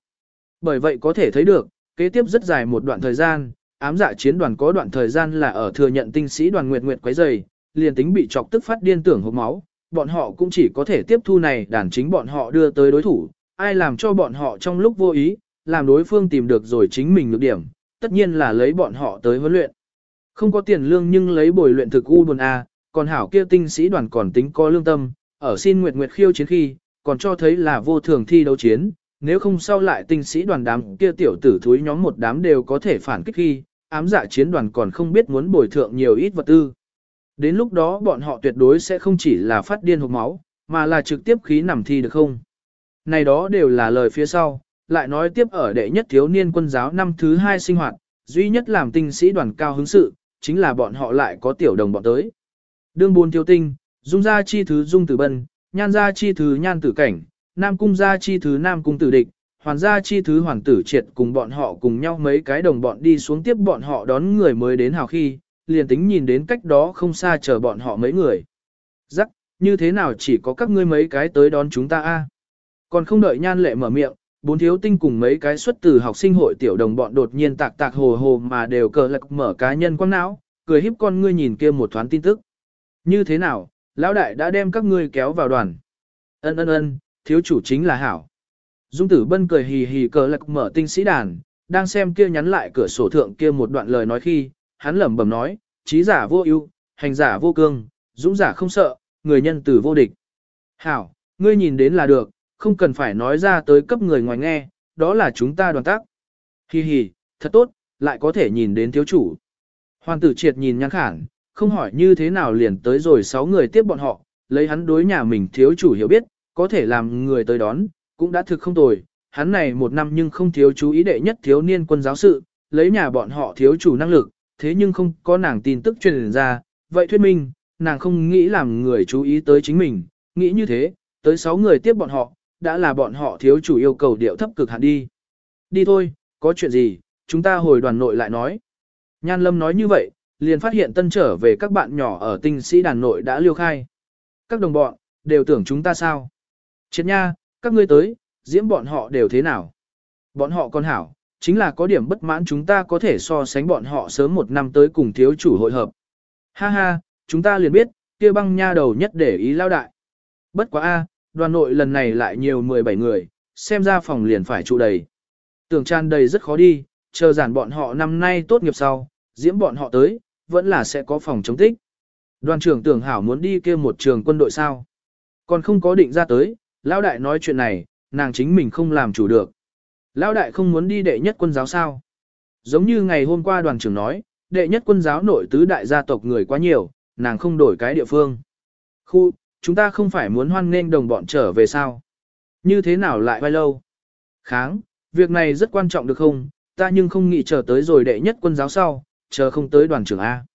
Bởi vậy có thể thấy được, kế tiếp rất dài một đoạn thời gian, ám dạ chiến đoàn có đoạn thời gian là ở thừa nhận tinh sĩ đoàn nguyệt nguyệt quấy dày, liền tính bị chọc tức phát điên tưởng hộp máu, bọn họ cũng chỉ có thể tiếp thu này đàn chính bọn họ đưa tới đối thủ, ai làm cho bọn họ trong lúc vô ý, làm đối phương tìm được rồi chính mình được điểm, tất nhiên là lấy bọn họ tới huấn luyện. Không có tiền lương nhưng lấy bồi luyện thực u buồn A, còn hảo kia tinh sĩ đoàn còn tính có lương tâm, ở xin nguyệt nguyệt khiêu chiến khi, còn cho thấy là vô thường thi đấu chiến, nếu không sau lại tinh sĩ đoàn đám kia tiểu tử thúi nhóm một đám đều có thể phản kích khi, ám dạ chiến đoàn còn không biết muốn bồi thượng nhiều ít vật tư. Đến lúc đó bọn họ tuyệt đối sẽ không chỉ là phát điên hộp máu, mà là trực tiếp khí nằm thi được không. Này đó đều là lời phía sau, lại nói tiếp ở đệ nhất thiếu niên quân giáo năm thứ hai sinh hoạt, duy nhất làm tinh sĩ đoàn cao hứng sự, chính là bọn họ lại có tiểu đồng bọn tới. Đương buôn thiếu tinh, dung gia chi thứ dung tử bân, nhan gia chi thứ nhan tử cảnh, nam cung gia chi thứ nam cung tử địch, hoàn gia chi thứ hoàn tử triệt cùng bọn họ cùng nhau mấy cái đồng bọn đi xuống tiếp bọn họ đón người mới đến hào khi, liền tính nhìn đến cách đó không xa chờ bọn họ mấy người. Rắc, như thế nào chỉ có các ngươi mấy cái tới đón chúng ta a? Còn không đợi nhan lệ mở miệng, bốn thiếu tinh cùng mấy cái xuất từ học sinh hội tiểu đồng bọn đột nhiên tạc tạc hồ hồ mà đều cờ lạc mở cá nhân quăng não, cười híp con ngươi nhìn kia một thoáng tin tức. Như thế nào, lão đại đã đem các ngươi kéo vào đoàn. Ân ân ân, thiếu chủ chính là hảo. Dung tử bân cười hì hì cờ lạc mở tinh sĩ đàn, đang xem kia nhắn lại cửa sổ thượng kia một đoạn lời nói khi, hắn lẩm bẩm nói, trí giả vô ưu, hành giả vô cương, dũng giả không sợ, người nhân tử vô địch. Hảo, ngươi nhìn đến là được, không cần phải nói ra tới cấp người ngoài nghe, đó là chúng ta đoàn tác. Hi hi, thật tốt, lại có thể nhìn đến thiếu chủ. Hoàng tử triệt nhìn nhăn khản, không hỏi như thế nào liền tới rồi sáu người tiếp bọn họ, lấy hắn đối nhà mình thiếu chủ hiểu biết, có thể làm người tới đón, cũng đã thực không tồi. Hắn này một năm nhưng không thiếu chú ý đệ nhất thiếu niên quân giáo sự, lấy nhà bọn họ thiếu chủ năng lực, thế nhưng không có nàng tin tức truyền ra, vậy thuyết minh, nàng không nghĩ làm người chú ý tới chính mình, nghĩ như thế, tới 6 người tiếp bọn họ, đã là bọn họ thiếu chủ yêu cầu điệu thấp cực hạn đi. Đi thôi, có chuyện gì, chúng ta hồi đoàn nội lại nói. Nhan Lâm nói như vậy, liền phát hiện tân trở về các bạn nhỏ ở tinh sĩ đàn nội đã liêu khai. Các đồng bọn, đều tưởng chúng ta sao? Chết nha, các ngươi tới, diễm bọn họ đều thế nào? Bọn họ còn hảo, chính là có điểm bất mãn chúng ta có thể so sánh bọn họ sớm một năm tới cùng thiếu chủ hội hợp. Ha ha, chúng ta liền biết, kia băng nha đầu nhất để ý lao đại. Bất quá a, đoàn nội lần này lại nhiều 17 người, xem ra phòng liền phải trụ đầy. Tưởng tràn đầy rất khó đi, chờ giản bọn họ năm nay tốt nghiệp sau, diễm bọn họ tới, vẫn là sẽ có phòng chống tích. Đoàn trưởng tưởng hảo muốn đi kia một trường quân đội sao. Còn không có định ra tới, lão đại nói chuyện này, nàng chính mình không làm chủ được. Lão đại không muốn đi đệ nhất quân giáo sao. Giống như ngày hôm qua đoàn trưởng nói, đệ nhất quân giáo nội tứ đại gia tộc người quá nhiều, nàng không đổi cái địa phương. Khu, chúng ta không phải muốn hoan nghênh đồng bọn trở về sao? Như thế nào lại vai lâu? Kháng, việc này rất quan trọng được không? Ta nhưng không nghĩ chờ tới rồi đệ nhất quân giáo sau, chờ không tới đoàn trưởng A.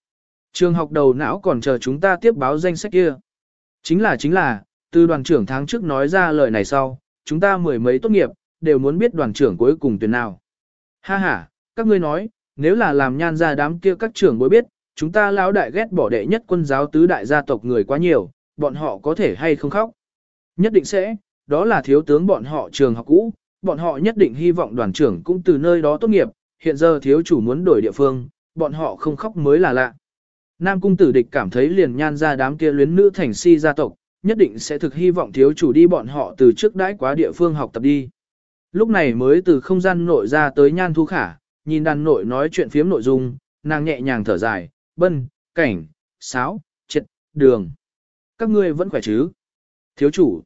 Trường học đầu não còn chờ chúng ta tiếp báo danh sách kia. Chính là chính là, từ đoàn trưởng tháng trước nói ra lời này sau, chúng ta mười mấy tốt nghiệp, đều muốn biết đoàn trưởng cuối cùng tuyển nào. Ha ha, các ngươi nói, nếu là làm nhan ra đám kia các trưởng bối biết, chúng ta lão đại ghét bỏ đệ nhất quân giáo tứ đại gia tộc người quá nhiều, bọn họ có thể hay không khóc. Nhất định sẽ, đó là thiếu tướng bọn họ trường học cũ, bọn họ nhất định hy vọng đoàn trưởng cũng từ nơi đó tốt nghiệp, hiện giờ thiếu chủ muốn đổi địa phương, bọn họ không khóc mới là lạ. Nam cung tử địch cảm thấy liền nhan ra đám kia luyến nữ thành si gia tộc, nhất định sẽ thực hy vọng thiếu chủ đi bọn họ từ trước đãi quá địa phương học tập đi. Lúc này mới từ không gian nội ra tới nhan thu khả, nhìn đàn nội nói chuyện phiếm nội dung, nàng nhẹ nhàng thở dài, bân, cảnh, sáo, triệt, đường. Các ngươi vẫn khỏe chứ? Thiếu chủ,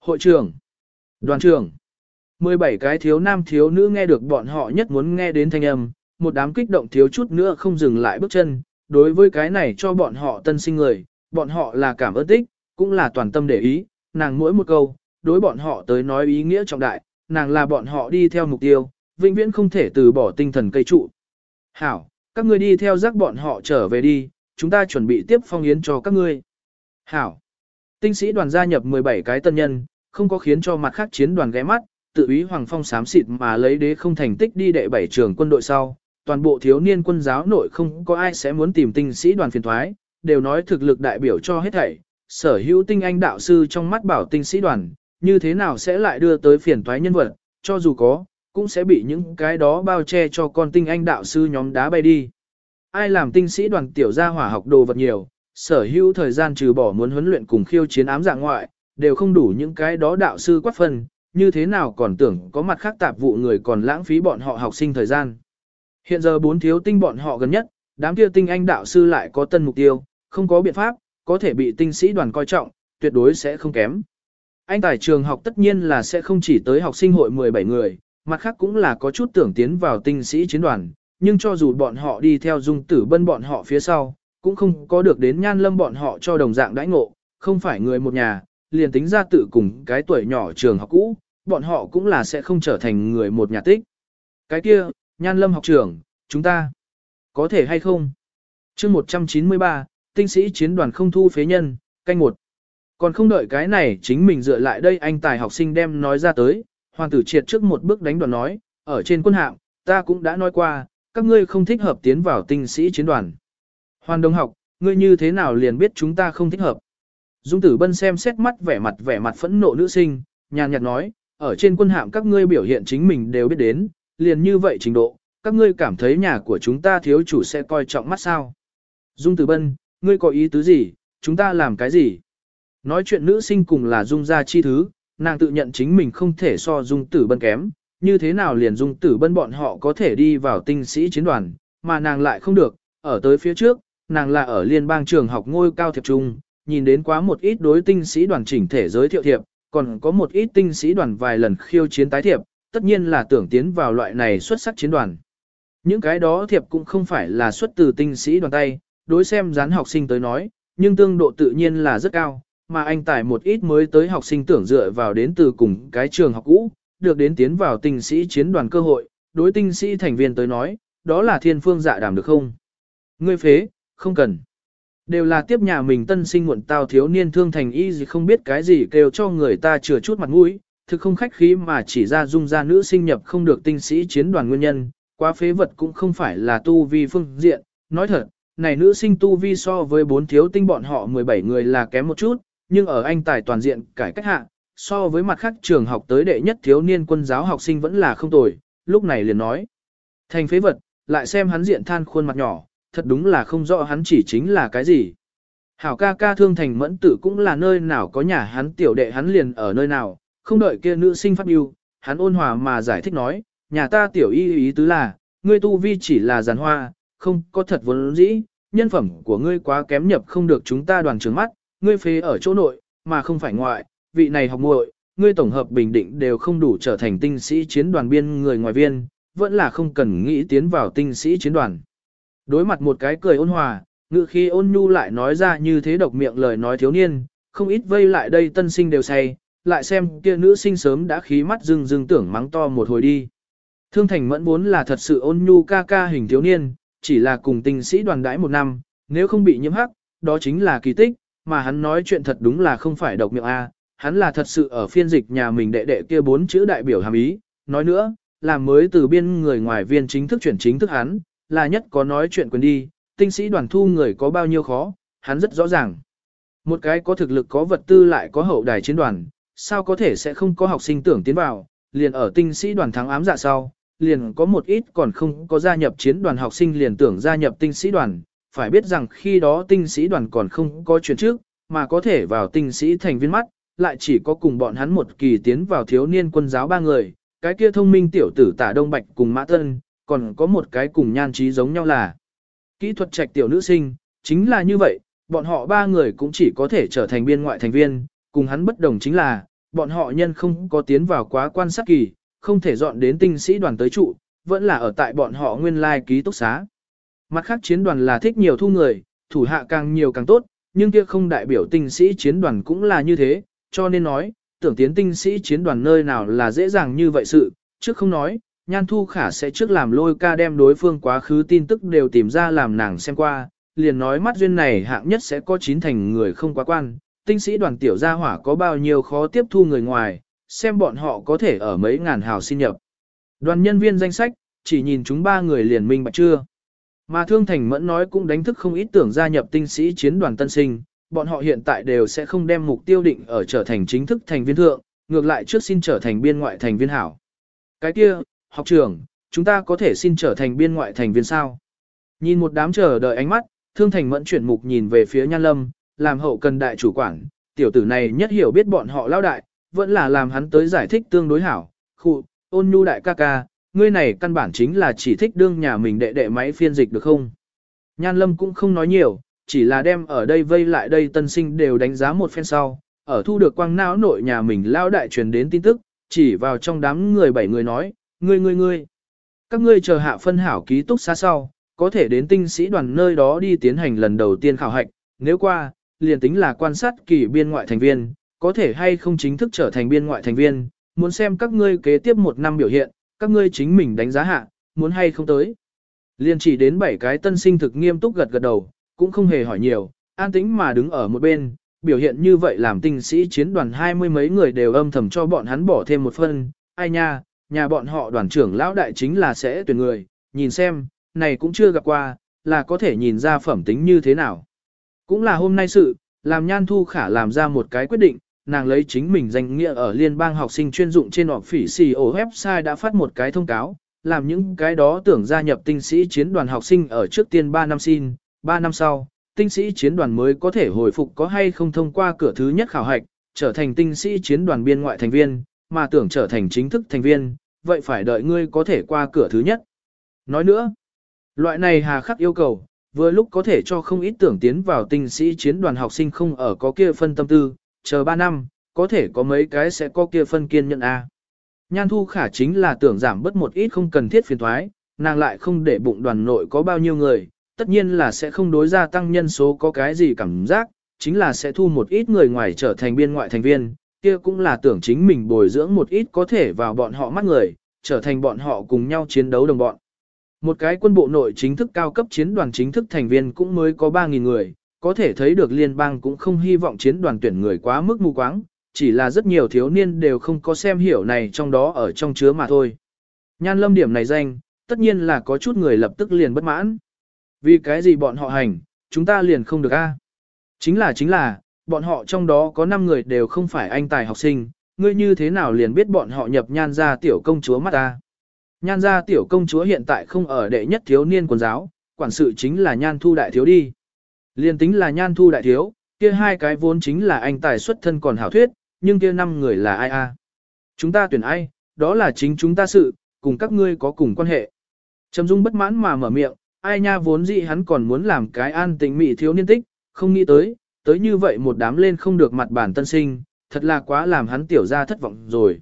hội trưởng, đoàn trưởng. 17 cái thiếu nam thiếu nữ nghe được bọn họ nhất muốn nghe đến thanh âm, một đám kích động thiếu chút nữa không dừng lại bước chân, đối với cái này cho bọn họ tân sinh người, bọn họ là cảm ơn tích, cũng là toàn tâm để ý, nàng mỗi một câu, đối bọn họ tới nói ý nghĩa trọng đại, nàng là bọn họ đi theo mục tiêu, vĩnh viễn không thể từ bỏ tinh thần cây trụ. Hảo, các ngươi đi theo rắc bọn họ trở về đi, chúng ta chuẩn bị tiếp phong yến cho các ngươi. Hảo, tinh sĩ đoàn gia nhập 17 cái tân nhân, không có khiến cho mặt khác chiến đoàn ghé mắt, tự ý Hoàng Phong sám xịt mà lấy đế không thành tích đi đệ bảy trường quân đội sau, toàn bộ thiếu niên quân giáo nội không có ai sẽ muốn tìm tinh sĩ đoàn phiền thoái, đều nói thực lực đại biểu cho hết thảy, sở hữu tinh anh đạo sư trong mắt bảo tinh sĩ đoàn, như thế nào sẽ lại đưa tới phiền toái nhân vật, cho dù có, cũng sẽ bị những cái đó bao che cho con tinh anh đạo sư nhóm đá bay đi. Ai làm tinh sĩ đoàn tiểu gia hỏa học đồ vật nhiều, sở hữu thời gian trừ bỏ muốn huấn luyện cùng khiêu chiến ám dạng ngoại, đều không đủ những cái đó đạo sư quát phân, như thế nào còn tưởng có mặt khác tạp vụ người còn lãng phí bọn họ học sinh thời gian. Hiện giờ bốn thiếu tinh bọn họ gần nhất, đám kia tinh anh đạo sư lại có tân mục tiêu, không có biện pháp, có thể bị tinh sĩ đoàn coi trọng, tuyệt đối sẽ không kém. Anh tài trường học tất nhiên là sẽ không chỉ tới học sinh hội 17 người, mặt khác cũng là có chút tưởng tiến vào tinh sĩ chiến đoàn, nhưng cho dù bọn họ đi theo dung tử bân bọn họ phía sau, cũng không có được đến nhan lâm bọn họ cho đồng dạng đãi ngộ, không phải người một nhà, liền tính ra tự cùng cái tuổi nhỏ trường học cũ, bọn họ cũng là sẽ không trở thành người một nhà tích. Cái kia, nhan lâm học trưởng, chúng ta, có thể hay không? chương 193, tinh sĩ chiến đoàn không thu phế nhân, canh một. Còn không đợi cái này chính mình dựa lại đây anh tài học sinh đem nói ra tới, hoàng tử triệt trước một bước đánh đoàn nói, ở trên quân hạng, ta cũng đã nói qua, các ngươi không thích hợp tiến vào tinh sĩ chiến đoàn. Hoàn đồng học, ngươi như thế nào liền biết chúng ta không thích hợp? Dung tử bân xem xét mắt vẻ mặt vẻ mặt phẫn nộ nữ sinh, nhàn nhạt nói, ở trên quân hạm các ngươi biểu hiện chính mình đều biết đến, liền như vậy trình độ, các ngươi cảm thấy nhà của chúng ta thiếu chủ sẽ coi trọng mắt sao. Dung tử bân, ngươi có ý tứ gì, chúng ta làm cái gì? Nói chuyện nữ sinh cùng là dung gia chi thứ, nàng tự nhận chính mình không thể so dung tử bân kém, như thế nào liền dung tử bân bọn họ có thể đi vào tinh sĩ chiến đoàn, mà nàng lại không được, ở tới phía trước, nàng là ở liên bang trường học ngôi cao thiệp trung, nhìn đến quá một ít đối tinh sĩ đoàn chỉnh thể giới thiệu thiệp, còn có một ít tinh sĩ đoàn vài lần khiêu chiến tái thiệp, tất nhiên là tưởng tiến vào loại này xuất sắc chiến đoàn. Những cái đó thiệp cũng không phải là xuất từ tinh sĩ đoàn tay, đối xem dán học sinh tới nói, nhưng tương độ tự nhiên là rất cao, mà anh tải một ít mới tới học sinh tưởng dựa vào đến từ cùng cái trường học cũ, được đến tiến vào tinh sĩ chiến đoàn cơ hội, đối tinh sĩ thành viên tới nói, đó là thiên phương dạ đàm được không? Ngươi phế, không cần. Đều là tiếp nhà mình tân sinh muộn tao thiếu niên thương thành y gì không biết cái gì kêu cho người ta chừa chút mặt mũi, thực không khách khí mà chỉ ra dung ra nữ sinh nhập không được tinh sĩ chiến đoàn nguyên nhân, quá phế vật cũng không phải là tu vi phương diện, nói thật, này nữ sinh tu vi so với bốn thiếu tinh bọn họ 17 người là kém một chút, nhưng ở anh tài toàn diện cải cách hạ, so với mặt khác trường học tới đệ nhất thiếu niên quân giáo học sinh vẫn là không tồi, lúc này liền nói. Thành phế vật, lại xem hắn diện than khuôn mặt nhỏ, thật đúng là không rõ hắn chỉ chính là cái gì. Hảo ca ca thương thành mẫn tử cũng là nơi nào có nhà hắn tiểu đệ hắn liền ở nơi nào, không đợi kia nữ sinh phát yêu, hắn ôn hòa mà giải thích nói, nhà ta tiểu y ý tứ là, ngươi tu vi chỉ là giàn hoa, không có thật vốn dĩ, nhân phẩm của ngươi quá kém nhập không được chúng ta đoàn trường mắt, ngươi phế ở chỗ nội, mà không phải ngoại, vị này học muội, ngươi tổng hợp bình định đều không đủ trở thành tinh sĩ chiến đoàn biên người ngoài viên, vẫn là không cần nghĩ tiến vào tinh sĩ chiến đoàn. Đối mặt một cái cười ôn hòa, ngự khi ôn nhu lại nói ra như thế độc miệng lời nói thiếu niên, không ít vây lại đây tân sinh đều say, lại xem kia nữ sinh sớm đã khí mắt rưng rưng tưởng mắng to một hồi đi. Thương thành mẫn vốn là thật sự ôn nhu ca ca hình thiếu niên, chỉ là cùng tinh sĩ đoàn đãi một năm, nếu không bị nhiễm hắc, đó chính là kỳ tích, mà hắn nói chuyện thật đúng là không phải độc miệng A, hắn là thật sự ở phiên dịch nhà mình đệ đệ kia bốn chữ đại biểu hàm ý, nói nữa, làm mới từ biên người ngoài viên chính thức chuyển chính thức hắn, là nhất có nói chuyện quyền đi, tinh sĩ đoàn thu người có bao nhiêu khó, hắn rất rõ ràng. Một cái có thực lực có vật tư lại có hậu đài chiến đoàn, sao có thể sẽ không có học sinh tưởng tiến vào, liền ở tinh sĩ đoàn thắng ám dạ sau, liền có một ít còn không có gia nhập chiến đoàn học sinh liền tưởng gia nhập tinh sĩ đoàn, phải biết rằng khi đó tinh sĩ đoàn còn không có chuyển trước, mà có thể vào tinh sĩ thành viên mắt, lại chỉ có cùng bọn hắn một kỳ tiến vào thiếu niên quân giáo ba người, cái kia thông minh tiểu tử tả Đông Bạch cùng Mã Tân, còn có một cái cùng nhan trí giống nhau là kỹ thuật trạch tiểu nữ sinh, chính là như vậy, bọn họ ba người cũng chỉ có thể trở thành biên ngoại thành viên, cùng hắn bất đồng chính là, bọn họ nhân không có tiến vào quá quan sát kỳ, không thể dọn đến tinh sĩ đoàn tới trụ, vẫn là ở tại bọn họ nguyên lai ký túc xá. Mặt khác chiến đoàn là thích nhiều thu người, thủ hạ càng nhiều càng tốt, nhưng kia không đại biểu tinh sĩ chiến đoàn cũng là như thế, cho nên nói, tưởng tiến tinh sĩ chiến đoàn nơi nào là dễ dàng như vậy sự, trước không nói, Nhan Thu Khả sẽ trước làm lôi ca đem đối phương quá khứ tin tức đều tìm ra làm nàng xem qua, liền nói mắt duyên này hạng nhất sẽ có chín thành người không quá quan, tinh sĩ đoàn tiểu gia hỏa có bao nhiêu khó tiếp thu người ngoài, xem bọn họ có thể ở mấy ngàn hào xin nhập. Đoàn nhân viên danh sách, chỉ nhìn chúng ba người liền minh bạch chưa. Mà Thương Thành Mẫn nói cũng đánh thức không ít tưởng gia nhập tinh sĩ chiến đoàn tân sinh, bọn họ hiện tại đều sẽ không đem mục tiêu định ở trở thành chính thức thành viên thượng, ngược lại trước xin trở thành biên ngoại thành viên hảo. Cái kia, học trưởng, chúng ta có thể xin trở thành biên ngoại thành viên sao? Nhìn một đám chờ đợi ánh mắt, Thương Thành Mẫn chuyển mục nhìn về phía Nhan Lâm, làm hậu cần đại chủ quản, tiểu tử này nhất hiểu biết bọn họ lao đại, vẫn là làm hắn tới giải thích tương đối hảo. Khu, ôn nhu đại ca ca, ngươi này căn bản chính là chỉ thích đương nhà mình đệ đệ máy phiên dịch được không? Nhan Lâm cũng không nói nhiều, chỉ là đem ở đây vây lại đây tân sinh đều đánh giá một phen sau, ở thu được quang não nội nhà mình lao đại truyền đến tin tức, chỉ vào trong đám người bảy người nói, ngươi ngươi ngươi, các ngươi chờ hạ phân hảo ký túc xa sau, có thể đến tinh sĩ đoàn nơi đó đi tiến hành lần đầu tiên khảo hạch, nếu qua, liền tính là quan sát kỳ biên ngoại thành viên, có thể hay không chính thức trở thành biên ngoại thành viên, muốn xem các ngươi kế tiếp một năm biểu hiện, các ngươi chính mình đánh giá hạ, muốn hay không tới. liên chỉ đến bảy cái tân sinh thực nghiêm túc gật gật đầu, cũng không hề hỏi nhiều, an tĩnh mà đứng ở một bên, biểu hiện như vậy làm tinh sĩ chiến đoàn hai mươi mấy người đều âm thầm cho bọn hắn bỏ thêm một phân, ai nha, nhà bọn họ đoàn trưởng lão đại chính là sẽ tuyển người, nhìn xem, này cũng chưa gặp qua, là có thể nhìn ra phẩm tính như thế nào. Cũng là hôm nay sự, làm nhan thu khả làm ra một cái quyết định, nàng lấy chính mình danh nghĩa ở liên bang học sinh chuyên dụng trên họp phỉ xì ổ website đã phát một cái thông cáo, làm những cái đó tưởng gia nhập tinh sĩ chiến đoàn học sinh ở trước tiên 3 năm xin, 3 năm sau, tinh sĩ chiến đoàn mới có thể hồi phục có hay không thông qua cửa thứ nhất khảo hạch, trở thành tinh sĩ chiến đoàn biên ngoại thành viên, mà tưởng trở thành chính thức thành viên, vậy phải đợi ngươi có thể qua cửa thứ nhất. Nói nữa, loại này hà khắc yêu cầu, vừa lúc có thể cho không ít tưởng tiến vào tinh sĩ chiến đoàn học sinh không ở có kia phân tâm tư, chờ 3 năm, có thể có mấy cái sẽ có kia phân kiên nhận A. Nhan thu khả chính là tưởng giảm bớt một ít không cần thiết phiền thoái, nàng lại không để bụng đoàn nội có bao nhiêu người, tất nhiên là sẽ không đối gia tăng nhân số có cái gì cảm giác, chính là sẽ thu một ít người ngoài trở thành biên ngoại thành viên, kia cũng là tưởng chính mình bồi dưỡng một ít có thể vào bọn họ mắt người, trở thành bọn họ cùng nhau chiến đấu đồng bọn. Một cái quân bộ nội chính thức cao cấp chiến đoàn chính thức thành viên cũng mới có 3.000 người, có thể thấy được liên bang cũng không hy vọng chiến đoàn tuyển người quá mức mù quáng, chỉ là rất nhiều thiếu niên đều không có xem hiểu này trong đó ở trong chứa mà thôi. Nhan lâm điểm này danh, tất nhiên là có chút người lập tức liền bất mãn. Vì cái gì bọn họ hành, chúng ta liền không được a? Chính là chính là, bọn họ trong đó có 5 người đều không phải anh tài học sinh, ngươi như thế nào liền biết bọn họ nhập nhan ra tiểu công chúa mắt ta. Nhan ra tiểu công chúa hiện tại không ở đệ nhất thiếu niên quần giáo, quản sự chính là nhan thu đại thiếu đi. Liên tính là nhan thu đại thiếu, kia hai cái vốn chính là anh tài xuất thân còn hảo thuyết, nhưng kia năm người là ai a? Chúng ta tuyển ai, đó là chính chúng ta sự, cùng các ngươi có cùng quan hệ. Trầm Dung bất mãn mà mở miệng, ai nha vốn dị hắn còn muốn làm cái an tình mị thiếu niên tích, không nghĩ tới, tới như vậy một đám lên không được mặt bản tân sinh, thật là quá làm hắn tiểu ra thất vọng rồi.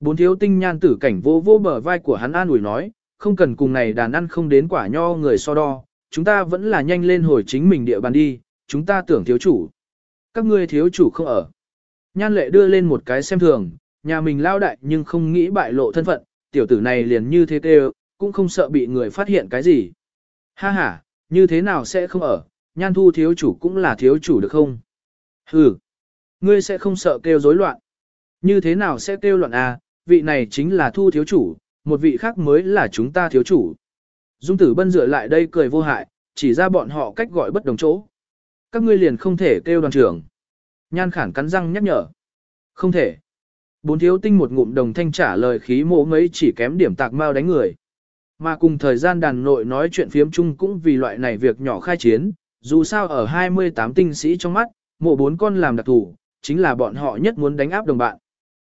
Bốn thiếu tinh nhan tử cảnh vô vô bờ vai của hắn an ủi nói, không cần cùng này đàn ăn không đến quả nho người so đo, chúng ta vẫn là nhanh lên hồi chính mình địa bàn đi, chúng ta tưởng thiếu chủ. Các ngươi thiếu chủ không ở. Nhan lệ đưa lên một cái xem thường, nhà mình lao đại nhưng không nghĩ bại lộ thân phận, tiểu tử này liền như thế kêu, cũng không sợ bị người phát hiện cái gì. Ha ha, như thế nào sẽ không ở, nhan thu thiếu chủ cũng là thiếu chủ được không? Hừ, ngươi sẽ không sợ kêu rối loạn. Như thế nào sẽ kêu loạn à, vị này chính là thu thiếu chủ, một vị khác mới là chúng ta thiếu chủ. Dung tử bân dựa lại đây cười vô hại, chỉ ra bọn họ cách gọi bất đồng chỗ. Các ngươi liền không thể kêu đoàn trưởng. Nhan khản cắn răng nhắc nhở. Không thể. Bốn thiếu tinh một ngụm đồng thanh trả lời khí mộ mấy chỉ kém điểm tạc mau đánh người. Mà cùng thời gian đàn nội nói chuyện phiếm chung cũng vì loại này việc nhỏ khai chiến, dù sao ở 28 tinh sĩ trong mắt, mộ bốn con làm đặc thủ, chính là bọn họ nhất muốn đánh áp đồng bạn.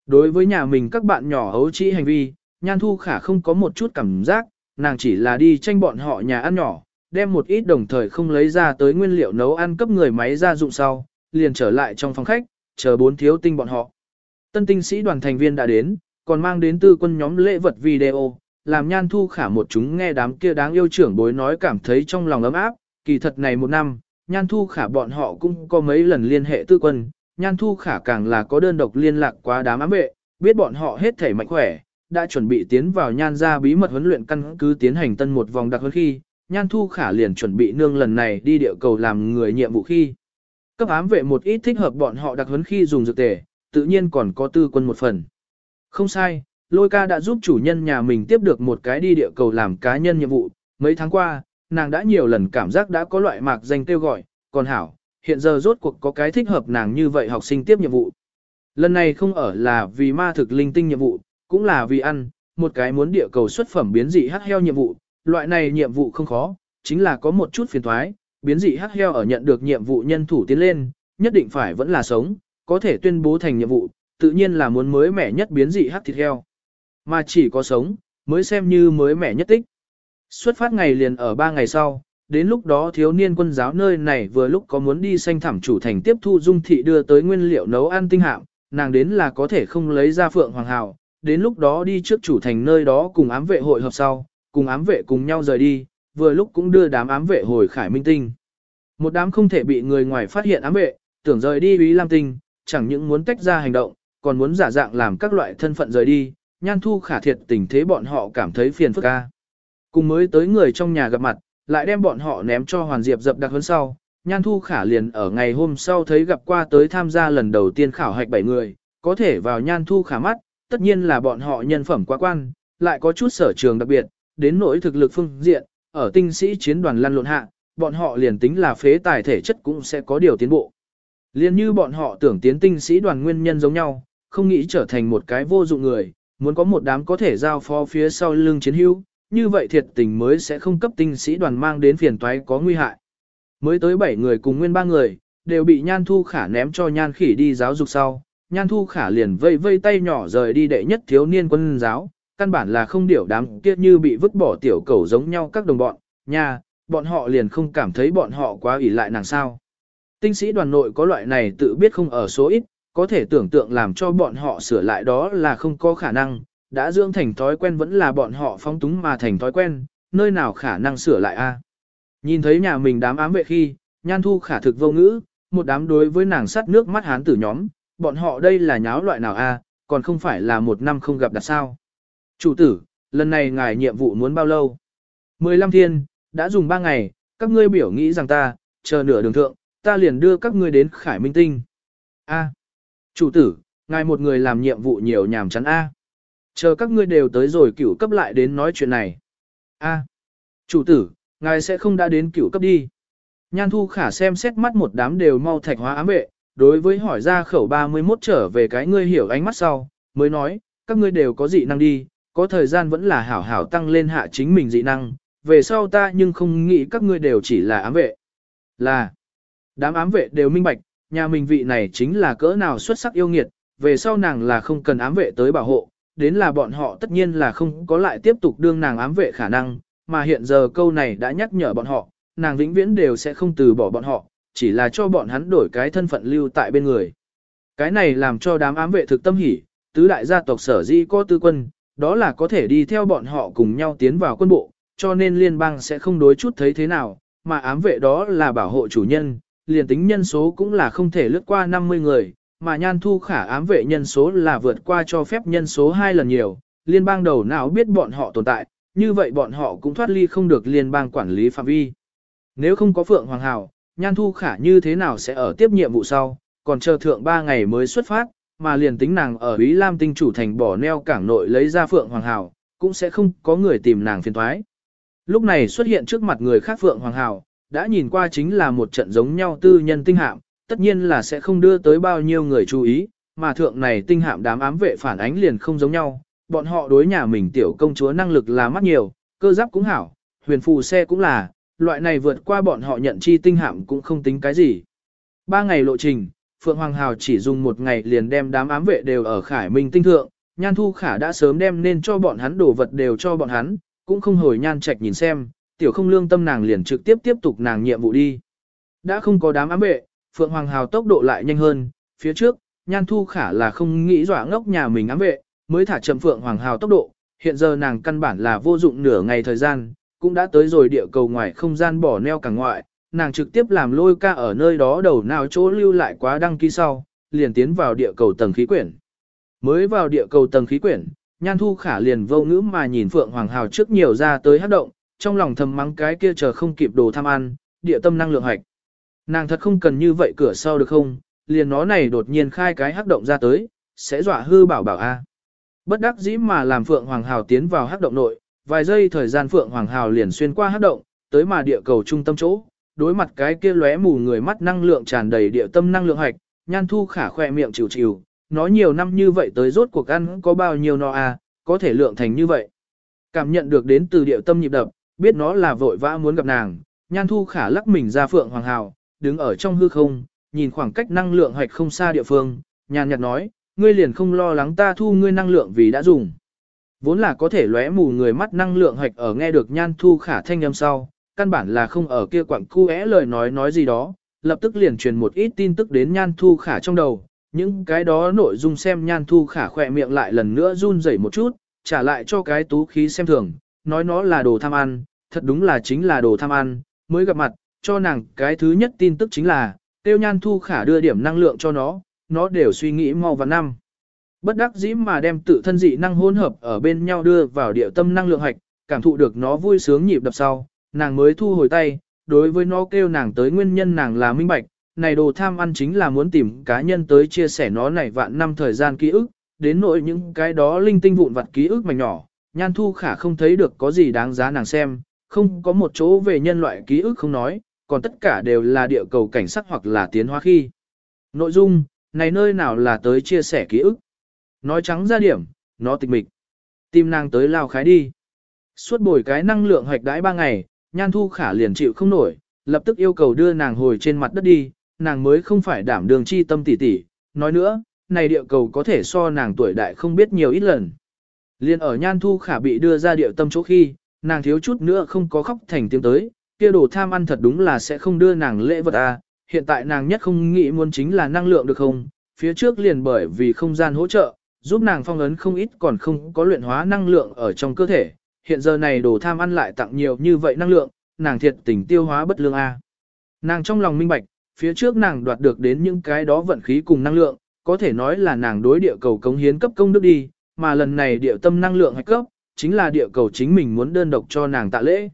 Đối với nhà mình các bạn nhỏ hấu trĩ hành vi, Nhan Thu Khả không có một chút cảm giác, nàng chỉ là đi tranh bọn họ nhà ăn nhỏ, đem một ít đồng thời không lấy ra tới nguyên liệu nấu ăn cấp người máy ra dụng sau, liền trở lại trong phòng khách, chờ bốn thiếu tinh bọn họ. Tân tinh sĩ đoàn thành viên đã đến, còn mang đến tư quân nhóm lễ vật video, làm nhan thu khả một chúng nghe đám kia đáng yêu trưởng bối nói cảm thấy trong lòng ấm áp, kỳ thật này một năm, nhan thu khả bọn họ cũng có mấy lần liên hệ tư quân, nhan thu khả càng là có đơn độc liên lạc qua đám ám vệ, biết bọn họ hết thể mạnh khỏe, đã chuẩn bị tiến vào nhan ra bí mật huấn luyện căn cứ tiến hành tân một vòng đặc huấn khi, nhan thu khả liền chuẩn bị nương lần này đi địa cầu làm người nhiệm vụ khi. Cấp ám vệ một ít thích hợp bọn họ đặc huấn khi dùng dược tề, tự nhiên còn có tư quân một phần. Không sai, lôi ca đã giúp chủ nhân nhà mình tiếp được một cái đi địa cầu làm cá nhân nhiệm vụ, mấy tháng qua, nàng đã nhiều lần cảm giác đã có loại mạc danh kêu gọi, còn hảo, hiện giờ rốt cuộc có cái thích hợp nàng như vậy học sinh tiếp nhiệm vụ. Lần này không ở là vì ma thực linh tinh nhiệm vụ, cũng là vì ăn, một cái muốn địa cầu xuất phẩm biến dị hắc heo nhiệm vụ, loại này nhiệm vụ không khó, chính là có một chút phiền thoái, biến dị hắc heo ở nhận được nhiệm vụ nhân thủ tiến lên, nhất định phải vẫn là sống, có thể tuyên bố thành nhiệm vụ, tự nhiên là muốn mới mẻ nhất biến dị hắc thịt heo. Mà chỉ có sống, mới xem như mới mẻ nhất tích. Xuất phát ngày liền ở 3 ngày sau, đến lúc đó thiếu niên quân giáo nơi này vừa lúc có muốn đi xanh thảm chủ thành tiếp thu dung thị đưa tới nguyên liệu nấu ăn tinh hạm, nàng đến là có thể không lấy ra phượng hoàng hào, đến lúc đó đi trước chủ thành nơi đó cùng ám vệ hội hợp sau, cùng ám vệ cùng nhau rời đi, vừa lúc cũng đưa đám ám vệ hồi khải minh tinh. Một đám không thể bị người ngoài phát hiện ám vệ, tưởng rời đi Ý Lam Tinh, chẳng những muốn tách ra hành động, còn muốn giả dạng làm các loại thân phận rời đi, nhan thu khả thiệt tình thế bọn họ cảm thấy phiền phức ca. Cùng mới tới người trong nhà gặp mặt, lại đem bọn họ ném cho Hoàn Diệp dập đặc hơn sau, nhan thu khả liền ở ngày hôm sau thấy gặp qua tới tham gia lần đầu tiên khảo hạch 7 người, có thể vào nhan thu khả mắt, tất nhiên là bọn họ nhân phẩm quá quan, lại có chút sở trường đặc biệt, đến nỗi thực lực phương diện, ở tinh sĩ chiến đoàn lăn lộn hạ, bọn họ liền tính là phế tài thể chất cũng sẽ có điều tiến bộ. Liên như bọn họ tưởng tiến tinh sĩ đoàn nguyên nhân giống nhau, không nghĩ trở thành một cái vô dụng người, muốn có một đám có thể giao phó phía sau lưng chiến hữu, như vậy thiệt tình mới sẽ không cấp tinh sĩ đoàn mang đến phiền toái có nguy hại. Mới tới 7 người cùng nguyên 3 người, đều bị nhan thu khả ném cho nhan khỉ đi giáo dục sau, nhan thu khả liền vây vây tay nhỏ rời đi đệ nhất thiếu niên quân giáo, căn bản là không điểu đám kia như bị vứt bỏ tiểu cầu giống nhau các đồng bọn, nha, bọn họ liền không cảm thấy bọn họ quá ủy lại nàng sao. Tinh sĩ đoàn nội có loại này tự biết không ở số ít, có thể tưởng tượng làm cho bọn họ sửa lại đó là không có khả năng, đã dưỡng thành thói quen vẫn là bọn họ phong túng mà thành thói quen, nơi nào khả năng sửa lại a? Nhìn thấy nhà mình đám ám vệ khi, nhan thu khả thực vô ngữ, một đám đối với nàng sắt nước mắt hán tử nhóm, bọn họ đây là nháo loại nào a, còn không phải là một năm không gặp đặt sao. Chủ tử, lần này ngài nhiệm vụ muốn bao lâu? 15 thiên, đã dùng 3 ngày, các ngươi biểu nghĩ rằng ta, chờ nửa đường thượng, ta liền đưa các ngươi đến Khải Minh Tinh. A. Chủ tử, ngài một người làm nhiệm vụ nhiều nhàm chán A. Chờ các ngươi đều tới rồi cửu cấp lại đến nói chuyện này. A. Chủ tử, Ngài sẽ không đã đến cửu cấp đi. Nhan thu khả xem xét mắt một đám đều mau thạch hóa ám vệ, đối với hỏi ra khẩu 31 trở về cái ngươi hiểu ánh mắt sau, mới nói, các ngươi đều có dị năng đi, có thời gian vẫn là hảo hảo tăng lên hạ chính mình dị năng, về sau ta nhưng không nghĩ các ngươi đều chỉ là ám vệ. Là, đám ám vệ đều minh bạch, nhà mình vị này chính là cỡ nào xuất sắc yêu nghiệt, về sau nàng là không cần ám vệ tới bảo hộ, đến là bọn họ tất nhiên là không có lại tiếp tục đương nàng ám vệ khả năng, mà hiện giờ câu này đã nhắc nhở bọn họ, nàng vĩnh viễn đều sẽ không từ bỏ bọn họ, chỉ là cho bọn hắn đổi cái thân phận lưu tại bên người. Cái này làm cho đám ám vệ thực tâm hỉ, tứ đại gia tộc sở di có tư quân, đó là có thể đi theo bọn họ cùng nhau tiến vào quân bộ, cho nên liên bang sẽ không đối chút thấy thế nào, mà ám vệ đó là bảo hộ chủ nhân, liền tính nhân số cũng là không thể lướt qua 50 người, mà nhan thu khả ám vệ nhân số là vượt qua cho phép nhân số hai lần nhiều, liên bang đầu nào biết bọn họ tồn tại, như vậy bọn họ cũng thoát ly không được liên bang quản lý phạm vi. Nếu không có Phượng Hoàng hảo nhan thu khả như thế nào sẽ ở tiếp nhiệm vụ sau, còn chờ thượng 3 ngày mới xuất phát, mà liền tính nàng ở Ý Lam tinh chủ thành bỏ neo cảng nội lấy ra Phượng Hoàng Hảo, cũng sẽ không có người tìm nàng phiền thoái. Lúc này xuất hiện trước mặt người khác Phượng Hoàng Hảo đã nhìn qua chính là một trận giống nhau tư nhân tinh hạm, tất nhiên là sẽ không đưa tới bao nhiêu người chú ý, mà thượng này tinh hạm đám ám vệ phản ánh liền không giống nhau, bọn họ đối nhà mình tiểu công chúa năng lực là mắt nhiều, cơ giáp cũng hảo, huyền phù xe cũng là, loại này vượt qua bọn họ nhận chi tinh hạm cũng không tính cái gì. Ba ngày lộ trình, Phượng Hoàng Hào chỉ dùng một ngày liền đem đám ám vệ đều ở Khải Minh tinh thượng, Nhan Thu Khả đã sớm đem nên cho bọn hắn đồ vật đều cho bọn hắn, cũng không hồi Nhan Trạch nhìn xem, tiểu không lương tâm nàng liền trực tiếp tiếp tục nàng nhiệm vụ đi. Đã không có đám ám vệ, Phượng Hoàng Hào tốc độ lại nhanh hơn, phía trước, Nhan Thu Khả là không nghĩ dọa ngốc nhà mình ám vệ, mới thả chậm Phượng Hoàng Hào tốc độ, hiện giờ nàng căn bản là vô dụng nửa ngày thời gian, cũng đã tới rồi địa cầu ngoài không gian bỏ neo cả ngoại, nàng trực tiếp làm lôi ca ở nơi đó đầu nào chỗ lưu lại quá đăng ký sau, liền tiến vào địa cầu tầng khí quyển. Mới vào địa cầu tầng khí quyển, Nhan Thu Khả liền vô ngữ mà nhìn Phượng Hoàng Hào trước nhiều ra tới hát động, trong lòng thầm mắng cái kia chờ không kịp đồ tham ăn, địa tâm năng lượng hạch. Nàng thật không cần như vậy cửa sau được không, liền nó này đột nhiên khai cái hắc động ra tới, sẽ dọa hư bảo bảo a. Bất đắc dĩ mà làm Phượng Hoàng Hào tiến vào hắc động nội, vài giây thời gian Phượng Hoàng Hào liền xuyên qua hắc động, tới mà địa cầu trung tâm chỗ, đối mặt cái kia lóe mù người mắt năng lượng tràn đầy địa tâm năng lượng hạch, nhan thu khả khoe miệng chịu chịu, nói nhiều năm như vậy tới rốt cuộc ăn có bao nhiêu no à, có thể lượng thành như vậy. Cảm nhận được đến từ địa tâm nhịp đập, biết nó là vội vã muốn gặp nàng, nhan thu khả lắc mình ra Phượng Hoàng Hào, đứng ở trong hư không, nhìn khoảng cách năng lượng hạch không xa địa phương, nhàn nhạt nói, ngươi liền không lo lắng ta thu ngươi năng lượng vì đã dùng. Vốn là có thể lóe mù người mắt năng lượng hạch ở nghe được nhan thu khả thanh âm sau, căn bản là không ở kia quặng cu é lời nói nói gì đó, lập tức liền truyền một ít tin tức đến nhan thu khả trong đầu. Những cái đó nội dung xem nhan thu khả khỏe miệng lại lần nữa run rẩy một chút, trả lại cho cái tú khí xem thường, nói nó là đồ tham ăn, thật đúng là chính là đồ tham ăn, mới gặp mặt, cho nàng cái thứ nhất tin tức chính là, tiêu nhan thu khả đưa điểm năng lượng cho nó, nó đều suy nghĩ mau và năm. Bất đắc dĩ mà đem tự thân dị năng hỗn hợp ở bên nhau đưa vào địa tâm năng lượng hạch, cảm thụ được nó vui sướng nhịp đập sau, nàng mới thu hồi tay, đối với nó kêu nàng tới nguyên nhân nàng là minh bạch, này đồ tham ăn chính là muốn tìm cá nhân tới chia sẻ nó này vạn năm thời gian ký ức, đến nỗi những cái đó linh tinh vụn vặt ký ức mảnh nhỏ, nhan thu khả không thấy được có gì đáng giá nàng xem, không có một chỗ về nhân loại ký ức không nói, còn tất cả đều là địa cầu cảnh sắc hoặc là tiến hóa khi. Nội dung, này nơi nào là tới chia sẻ ký ức. Nói trắng ra điểm, nó tịch mịch. Tìm nàng tới lao khái đi. Suốt buổi cái năng lượng hoạch đãi ba ngày, nhan thu khả liền chịu không nổi, lập tức yêu cầu đưa nàng hồi trên mặt đất đi, nàng mới không phải đảm đường chi tâm tỷ tỷ, Nói nữa, này địa cầu có thể so nàng tuổi đại không biết nhiều ít lần. Liên ở nhan thu khả bị đưa ra địa tâm chỗ khi, nàng thiếu chút nữa không có khóc thành tiếng tới, kia đồ tham ăn thật đúng là sẽ không đưa nàng lễ vật à, hiện tại nàng nhất không nghĩ muốn chính là năng lượng được không, phía trước liền bởi vì không gian hỗ trợ, giúp nàng phong ấn không ít còn không có luyện hóa năng lượng ở trong cơ thể, hiện giờ này đồ tham ăn lại tặng nhiều như vậy năng lượng, nàng thiệt tình tiêu hóa bất lương a. Nàng trong lòng minh bạch, phía trước nàng đoạt được đến những cái đó vận khí cùng năng lượng, có thể nói là nàng đối địa cầu cống hiến cấp công đức đi, mà lần này địa tâm năng lượng hạch cấp, chính là địa cầu chính mình muốn đơn độc cho nàng tạ lễ.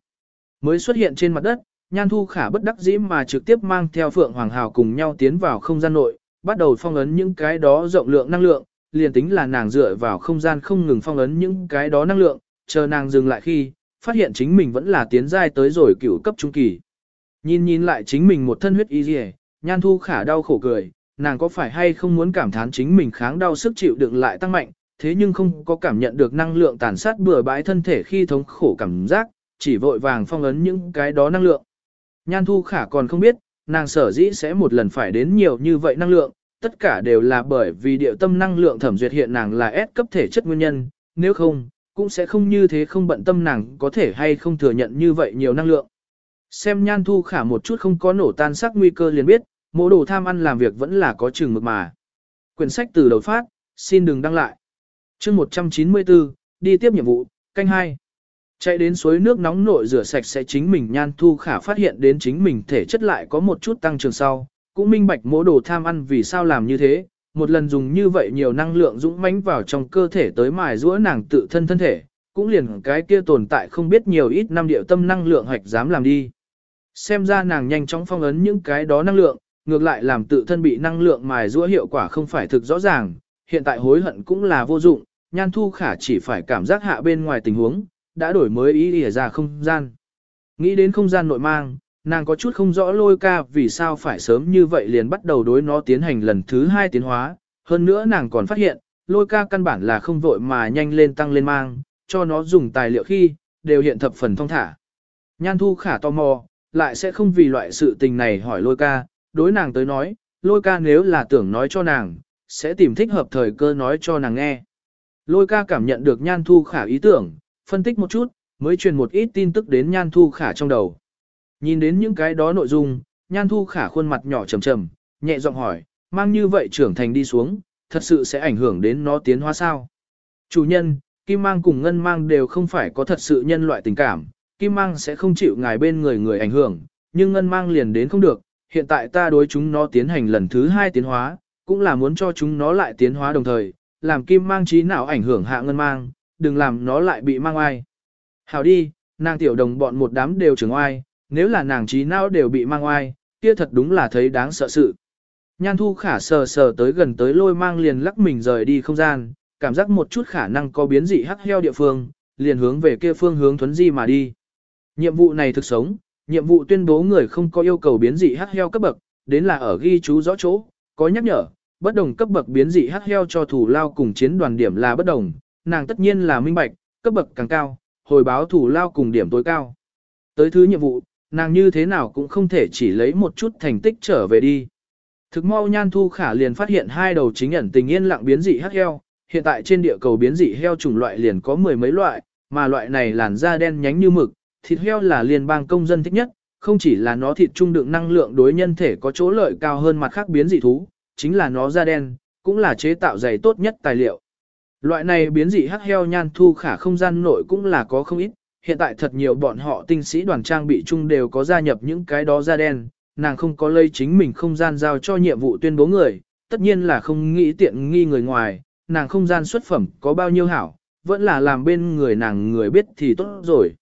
Mới xuất hiện trên mặt đất, Nhan Thu Khả bất đắc dĩ mà trực tiếp mang theo Phượng Hoàng Hào cùng nhau tiến vào không gian nội, bắt đầu phong ấn những cái đó rộng lượng năng lượng, liền tính là nàng dựa vào không gian không ngừng phong ấn những cái đó năng lượng, chờ nàng dừng lại khi, phát hiện chính mình vẫn là tiến giai tới rồi cửu cấp trung kỳ. Nhìn nhìn lại chính mình một thân huyết y dì nhan thu khả đau khổ cười, nàng có phải hay không muốn cảm thán chính mình kháng đau sức chịu đựng lại tăng mạnh, thế nhưng không có cảm nhận được năng lượng tàn sát bừa bãi thân thể khi thống khổ cảm giác, chỉ vội vàng phong ấn những cái đó năng lượng. Nhan thu khả còn không biết, nàng sở dĩ sẽ một lần phải đến nhiều như vậy năng lượng, tất cả đều là bởi vì điệu tâm năng lượng thẩm duyệt hiện nàng là S cấp thể chất nguyên nhân, nếu không, cũng sẽ không như thế không bận tâm nàng có thể hay không thừa nhận như vậy nhiều năng lượng. Xem nhan thu khả một chút không có nổ tan sắc nguy cơ liền biết, mỗ đồ tham ăn làm việc vẫn là có chừng mực mà. Quyển sách từ đầu phát, xin đừng đăng lại. chương 194, đi tiếp nhiệm vụ, canh 2. Chạy đến suối nước nóng nội rửa sạch sẽ chính mình nhan thu khả phát hiện đến chính mình thể chất lại có một chút tăng trưởng sau, cũng minh bạch mỗ đồ tham ăn vì sao làm như thế, một lần dùng như vậy nhiều năng lượng dũng mãnh vào trong cơ thể tới mài rũa nàng tự thân thân thể, cũng liền cái kia tồn tại không biết nhiều ít năm điệu tâm năng lượng hoạch dám làm đi. Xem ra nàng nhanh chóng phong ấn những cái đó năng lượng, ngược lại làm tự thân bị năng lượng mài rũa hiệu quả không phải thực rõ ràng, hiện tại hối hận cũng là vô dụng, nhan thu khả chỉ phải cảm giác hạ bên ngoài tình huống, đã đổi mới ý ỉa ra không gian. Nghĩ đến không gian nội mang, nàng có chút không rõ lôi ca vì sao phải sớm như vậy liền bắt đầu đối nó tiến hành lần thứ hai tiến hóa, hơn nữa nàng còn phát hiện, lôi ca căn bản là không vội mà nhanh lên tăng lên mang, cho nó dùng tài liệu khi, đều hiện thập phần thông thả. Nhan thu khả tò mò, lại sẽ không vì loại sự tình này hỏi lôi ca, đối nàng tới nói, lôi ca nếu là tưởng nói cho nàng, sẽ tìm thích hợp thời cơ nói cho nàng nghe. Lôi ca cảm nhận được nhan thu khả ý tưởng, phân tích một chút, mới truyền một ít tin tức đến nhan thu khả trong đầu. Nhìn đến những cái đó nội dung, nhan thu khả khuôn mặt nhỏ trầm trầm, nhẹ giọng hỏi, mang như vậy trưởng thành đi xuống, thật sự sẽ ảnh hưởng đến nó tiến hóa sao? Chủ nhân, kim mang cùng ngân mang đều không phải có thật sự nhân loại tình cảm, kim mang sẽ không chịu ngài bên người người ảnh hưởng, nhưng ngân mang liền đến không được, hiện tại ta đối chúng nó tiến hành lần thứ hai tiến hóa, cũng là muốn cho chúng nó lại tiến hóa đồng thời, làm kim mang trí não ảnh hưởng hạ ngân mang, đừng làm nó lại bị mang oai. Hảo đi, nàng tiểu đồng bọn một đám đều trưởng oai, nếu là nàng trí não đều bị mang oai, kia thật đúng là thấy đáng sợ sự. Nhan thu khả sờ sờ tới gần tới lôi mang liền lắc mình rời đi không gian, cảm giác một chút khả năng có biến dị hắc heo địa phương, liền hướng về kia phương hướng thuấn di mà đi. Nhiệm vụ này thực sống, nhiệm vụ tuyên bố người không có yêu cầu biến dị hắc heo cấp bậc, đến là ở ghi chú rõ chỗ, có nhắc nhở, bất đồng cấp bậc biến dị hắc heo cho thủ lao cùng chiến đoàn điểm là bất đồng, nàng tất nhiên là minh bạch, cấp bậc càng cao, hồi báo thủ lao cùng điểm tối cao. Tới thứ nhiệm vụ, nàng như thế nào cũng không thể chỉ lấy một chút thành tích trở về đi. Thực mau nhan thu khả liền phát hiện hai đầu chính ẩn tình yên lặng biến dị hắc heo, hiện tại trên địa cầu biến dị heo chủng loại liền có mười mấy loại, mà loại này làn da đen nhánh như mực, thịt heo là liên bang công dân thích nhất, không chỉ là nó thịt trung đựng năng lượng đối nhân thể có chỗ lợi cao hơn mặt khác biến dị thú, chính là nó da đen, cũng là chế tạo giày tốt nhất tài liệu. Loại này biến dị hắc heo nhan thu khả không gian nội cũng là có không ít, hiện tại thật nhiều bọn họ tinh sĩ đoàn trang bị chung đều có gia nhập những cái đó da đen, nàng không có lây chính mình không gian giao cho nhiệm vụ tuyên bố người, tất nhiên là không nghĩ tiện nghi người ngoài, nàng không gian xuất phẩm có bao nhiêu hảo, vẫn là làm bên người nàng người biết thì tốt rồi.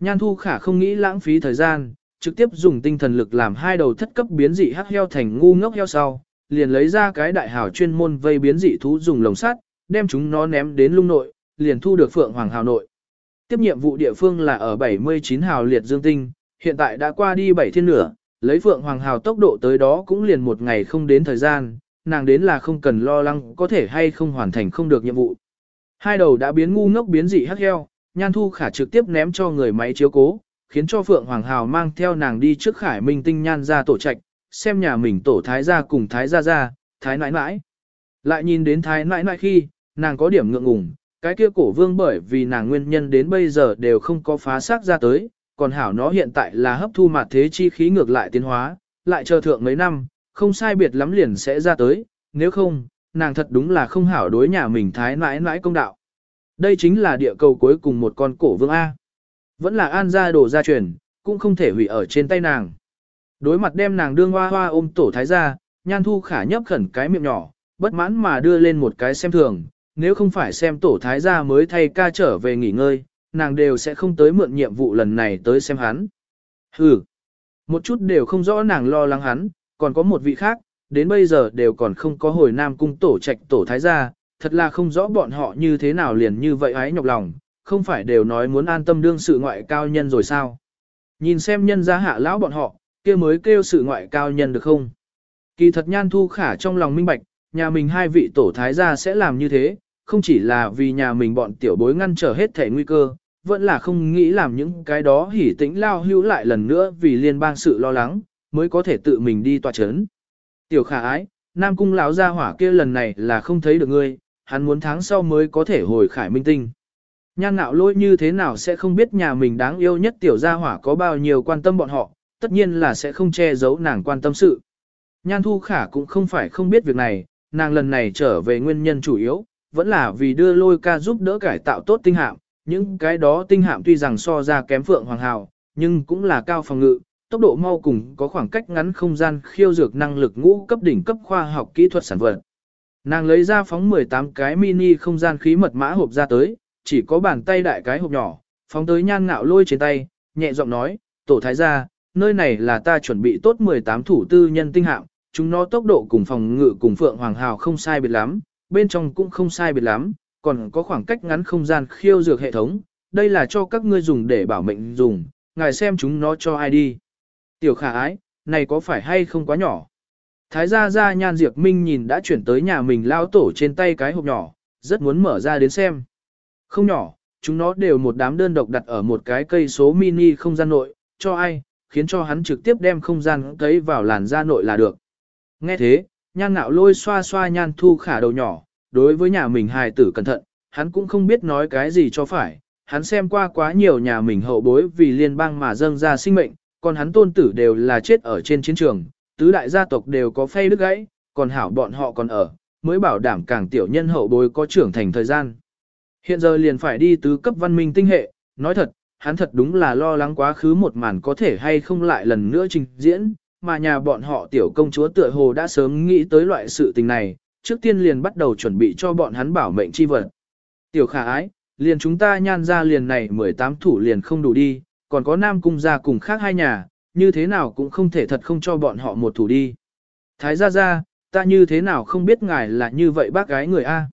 Nhan thu khả không nghĩ lãng phí thời gian, trực tiếp dùng tinh thần lực làm hai đầu thất cấp biến dị hắc heo thành ngu ngốc heo sau, liền lấy ra cái đại hảo chuyên môn vây biến dị thú dùng lồng sắt, đem chúng nó ném đến lung nội, liền thu được phượng hoàng hào nội. Tiếp nhiệm vụ địa phương là ở 79 hào liệt dương tinh, hiện tại đã qua đi 7 thiên nửa, lấy phượng hoàng hào tốc độ tới đó cũng liền một ngày không đến thời gian, nàng đến là không cần lo lắng có thể hay không hoàn thành không được nhiệm vụ. Hai đầu đã biến ngu ngốc biến dị hắc heo, nhan thu khả trực tiếp ném cho người máy chiếu cố, khiến cho Phượng Hoàng Hào mang theo nàng đi trước khải minh tinh nhan ra tổ trạch, xem nhà mình tổ thái gia cùng thái gia gia, thái nãi nãi. Lại nhìn đến thái nãi nãi khi, nàng có điểm ngượng ngùng, cái kia cổ vương bởi vì nàng nguyên nhân đến bây giờ đều không có phá xác ra tới, còn hảo nó hiện tại là hấp thu mặt thế chi khí ngược lại tiến hóa, lại chờ thượng mấy năm, không sai biệt lắm liền sẽ ra tới, nếu không, nàng thật đúng là không hảo đối nhà mình thái nãi nãi công đạo. Đây chính là địa cầu cuối cùng một con cổ vương A. Vẫn là an gia đồ gia truyền, cũng không thể hủy ở trên tay nàng. Đối mặt đem nàng đương hoa hoa ôm tổ thái gia, nhan thu khả nhấp khẩn cái miệng nhỏ, bất mãn mà đưa lên một cái xem thường, nếu không phải xem tổ thái gia mới thay ca trở về nghỉ ngơi, nàng đều sẽ không tới mượn nhiệm vụ lần này tới xem hắn. Hừ, một chút đều không rõ nàng lo lắng hắn, còn có một vị khác, đến bây giờ đều còn không có hồi nam cung tổ trạch tổ thái gia, thật là không rõ bọn họ như thế nào liền như vậy ái nhọc lòng, không phải đều nói muốn an tâm đương sự ngoại cao nhân rồi sao? Nhìn xem nhân gia hạ lão bọn họ, kia mới kêu sự ngoại cao nhân được không? Kỳ thật nhan thu khả trong lòng minh bạch, nhà mình hai vị tổ thái gia sẽ làm như thế, không chỉ là vì nhà mình bọn tiểu bối ngăn trở hết thể nguy cơ, vẫn là không nghĩ làm những cái đó hỉ tĩnh lao hữu lại lần nữa vì liên bang sự lo lắng, mới có thể tự mình đi tòa chấn. Tiểu khả ái, Nam cung lão gia hỏa kia lần này là không thấy được ngươi, hắn muốn tháng sau mới có thể hồi khải minh tinh. Nhan nạo lôi như thế nào sẽ không biết nhà mình đáng yêu nhất tiểu gia hỏa có bao nhiêu quan tâm bọn họ, tất nhiên là sẽ không che giấu nàng quan tâm sự. Nhan thu khả cũng không phải không biết việc này, nàng lần này trở về nguyên nhân chủ yếu, vẫn là vì đưa lôi ca giúp đỡ cải tạo tốt tinh hạm, những cái đó tinh hạm tuy rằng so ra kém phượng hoàng hào, nhưng cũng là cao phòng ngự, tốc độ mau cùng có khoảng cách ngắn không gian khiêu dược năng lực ngũ cấp đỉnh cấp khoa học kỹ thuật sản vật. Nàng lấy ra phóng 18 cái mini không gian khí mật mã hộp ra tới, chỉ có bàn tay đại cái hộp nhỏ, phóng tới nhan ngạo lôi trên tay, nhẹ giọng nói, tổ thái gia, nơi này là ta chuẩn bị tốt 18 thủ tư nhân tinh hạm, chúng nó tốc độ cùng phòng ngự cùng phượng hoàng hào không sai biệt lắm, bên trong cũng không sai biệt lắm, còn có khoảng cách ngắn không gian khiêu dược hệ thống, đây là cho các ngươi dùng để bảo mệnh dùng, ngài xem chúng nó cho ai đi. Tiểu khả ái, này có phải hay không quá nhỏ? Thái gia gia nhan diệp minh nhìn đã chuyển tới nhà mình lao tổ trên tay cái hộp nhỏ, rất muốn mở ra đến xem. Không nhỏ, chúng nó đều một đám đơn độc đặt ở một cái cây số mini không gian nội, cho ai, khiến cho hắn trực tiếp đem không gian cấy vào làn da nội là được. Nghe thế, nhan ngạo lôi xoa xoa nhan thu khả đầu nhỏ, đối với nhà mình hài tử cẩn thận, hắn cũng không biết nói cái gì cho phải, hắn xem qua quá nhiều nhà mình hậu bối vì liên bang mà dâng ra sinh mệnh, còn hắn tôn tử đều là chết ở trên chiến trường, tứ đại gia tộc đều có phay đứt gãy, còn hảo bọn họ còn ở, mới bảo đảm càng tiểu nhân hậu bối có trưởng thành thời gian. Hiện giờ liền phải đi tứ cấp văn minh tinh hệ, nói thật, hắn thật đúng là lo lắng quá khứ một màn có thể hay không lại lần nữa trình diễn, mà nhà bọn họ tiểu công chúa tựa hồ đã sớm nghĩ tới loại sự tình này, trước tiên liền bắt đầu chuẩn bị cho bọn hắn bảo mệnh chi vật. Tiểu khả ái, liền chúng ta nhan ra liền này 18 thủ liền không đủ đi, còn có nam cung gia cùng khác hai nhà, như thế nào cũng không thể thật không cho bọn họ một thủ đi. Thái gia gia, ta như thế nào không biết ngài là như vậy bác gái người A.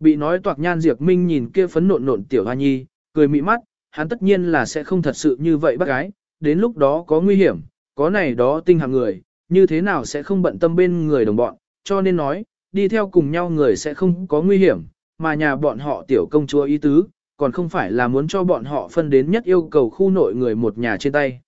Bị nói toạc nhan diệt minh nhìn kia phấn nộn nộn tiểu hoa nhi, cười mị mắt, hắn tất nhiên là sẽ không thật sự như vậy bác gái, đến lúc đó có nguy hiểm, có này đó tinh hạng người, như thế nào sẽ không bận tâm bên người đồng bọn, cho nên nói, đi theo cùng nhau người sẽ không có nguy hiểm, mà nhà bọn họ tiểu công chúa ý tứ, còn không phải là muốn cho bọn họ phân đến nhất yêu cầu khu nội người một nhà trên tay.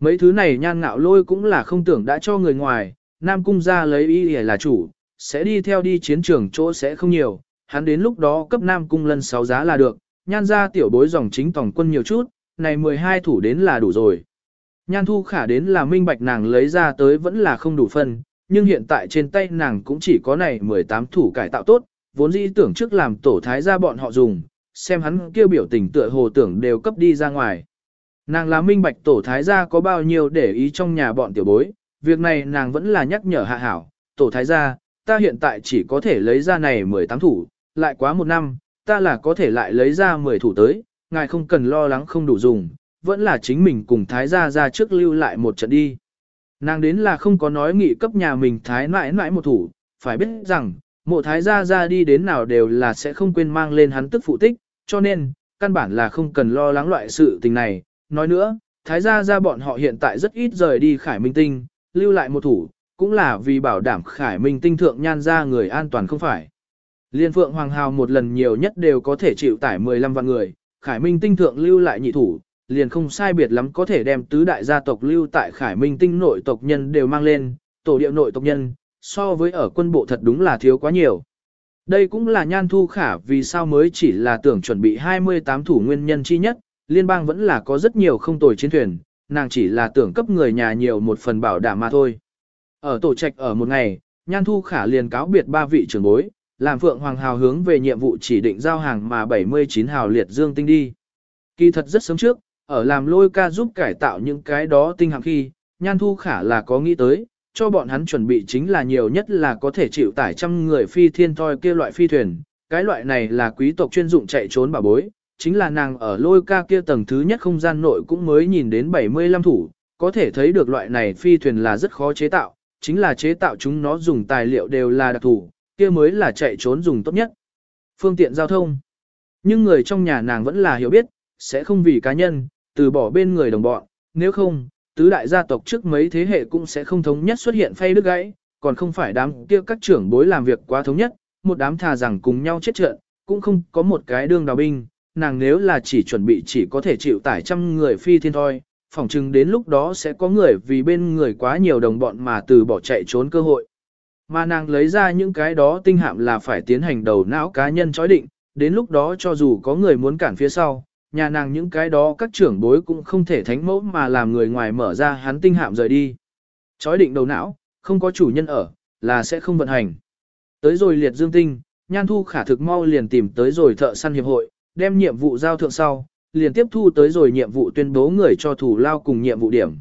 Mấy thứ này nhan ngạo lôi cũng là không tưởng đã cho người ngoài, Nam Cung ra lấy ý để là chủ, sẽ đi theo đi chiến trường chỗ sẽ không nhiều, hắn đến lúc đó cấp Nam Cung lần sáu giá là được, nhan ra tiểu bối dòng chính tổng quân nhiều chút, này 12 thủ đến là đủ rồi. Nhan thu khả đến là minh bạch nàng lấy ra tới vẫn là không đủ phân, nhưng hiện tại trên tay nàng cũng chỉ có này 18 thủ cải tạo tốt, vốn dĩ tưởng trước làm tổ thái ra bọn họ dùng, xem hắn kêu biểu tình tựa hồ tưởng đều cấp đi ra ngoài. Nàng là minh bạch tổ thái gia có bao nhiêu để ý trong nhà bọn tiểu bối, việc này nàng vẫn là nhắc nhở hạ hảo, tổ thái gia, ta hiện tại chỉ có thể lấy ra này 18 thủ, lại quá một năm, ta là có thể lại lấy ra 10 thủ tới, ngài không cần lo lắng không đủ dùng, vẫn là chính mình cùng thái gia ra trước lưu lại một trận đi. Nàng đến là không có nói nghị cấp nhà mình thái mãi mãi một thủ, phải biết rằng, mộ thái gia ra đi đến nào đều là sẽ không quên mang lên hắn tức phụ tích, cho nên, căn bản là không cần lo lắng loại sự tình này. Nói nữa, thái gia ra bọn họ hiện tại rất ít rời đi khải minh tinh, lưu lại một thủ, cũng là vì bảo đảm khải minh tinh thượng nhan ra người an toàn không phải. Liên phượng hoàng hào một lần nhiều nhất đều có thể chịu tải 15 vạn người, khải minh tinh thượng lưu lại nhị thủ, liền không sai biệt lắm có thể đem tứ đại gia tộc lưu tại khải minh tinh nội tộc nhân đều mang lên, tổ địa nội tộc nhân, so với ở quân bộ thật đúng là thiếu quá nhiều. Đây cũng là nhan thu khả vì sao mới chỉ là tưởng chuẩn bị 28 thủ nguyên nhân chi nhất, liên bang vẫn là có rất nhiều không tồi chiến thuyền, nàng chỉ là tưởng cấp người nhà nhiều một phần bảo đảm mà thôi. Ở tổ trạch ở một ngày, nhan thu khả liền cáo biệt ba vị trưởng bối, làm Phượng Hoàng Hào hướng về nhiệm vụ chỉ định giao hàng mà 79 hào liệt dương tinh đi. Kỳ thật rất sớm trước, ở làm lôi ca giúp cải tạo những cái đó tinh hạng khi, nhan thu khả là có nghĩ tới, cho bọn hắn chuẩn bị chính là nhiều nhất là có thể chịu tải trăm người phi thiên thoi kia loại phi thuyền. Cái loại này là quý tộc chuyên dụng chạy trốn bà bối, chính là nàng ở lôi ca kia tầng thứ nhất không gian nội cũng mới nhìn đến 75 thủ, có thể thấy được loại này phi thuyền là rất khó chế tạo, chính là chế tạo chúng nó dùng tài liệu đều là đặc thủ, kia mới là chạy trốn dùng tốt nhất. Phương tiện giao thông Nhưng người trong nhà nàng vẫn là hiểu biết, sẽ không vì cá nhân, từ bỏ bên người đồng bọn, nếu không, tứ đại gia tộc trước mấy thế hệ cũng sẽ không thống nhất xuất hiện phay đứt gãy, còn không phải đám kia các trưởng bối làm việc quá thống nhất, một đám thà rằng cùng nhau chết trận, cũng không có một cái đương đào binh, nàng nếu là chỉ chuẩn bị chỉ có thể chịu tải trăm người phi thiên thôi, phỏng chừng đến lúc đó sẽ có người vì bên người quá nhiều đồng bọn mà từ bỏ chạy trốn cơ hội. Mà nàng lấy ra những cái đó tinh hạm là phải tiến hành đầu não cá nhân chói định, đến lúc đó cho dù có người muốn cản phía sau, nhà nàng những cái đó các trưởng bối cũng không thể thánh mẫu mà làm người ngoài mở ra hắn tinh hạm rời đi. Chói định đầu não, không có chủ nhân ở, là sẽ không vận hành. Tới rồi liệt dương tinh, nhan thu khả thực mau liền tìm tới rồi thợ săn hiệp hội, đem nhiệm vụ giao thượng sau, liền tiếp thu tới rồi nhiệm vụ tuyên bố người cho thủ lao cùng nhiệm vụ điểm.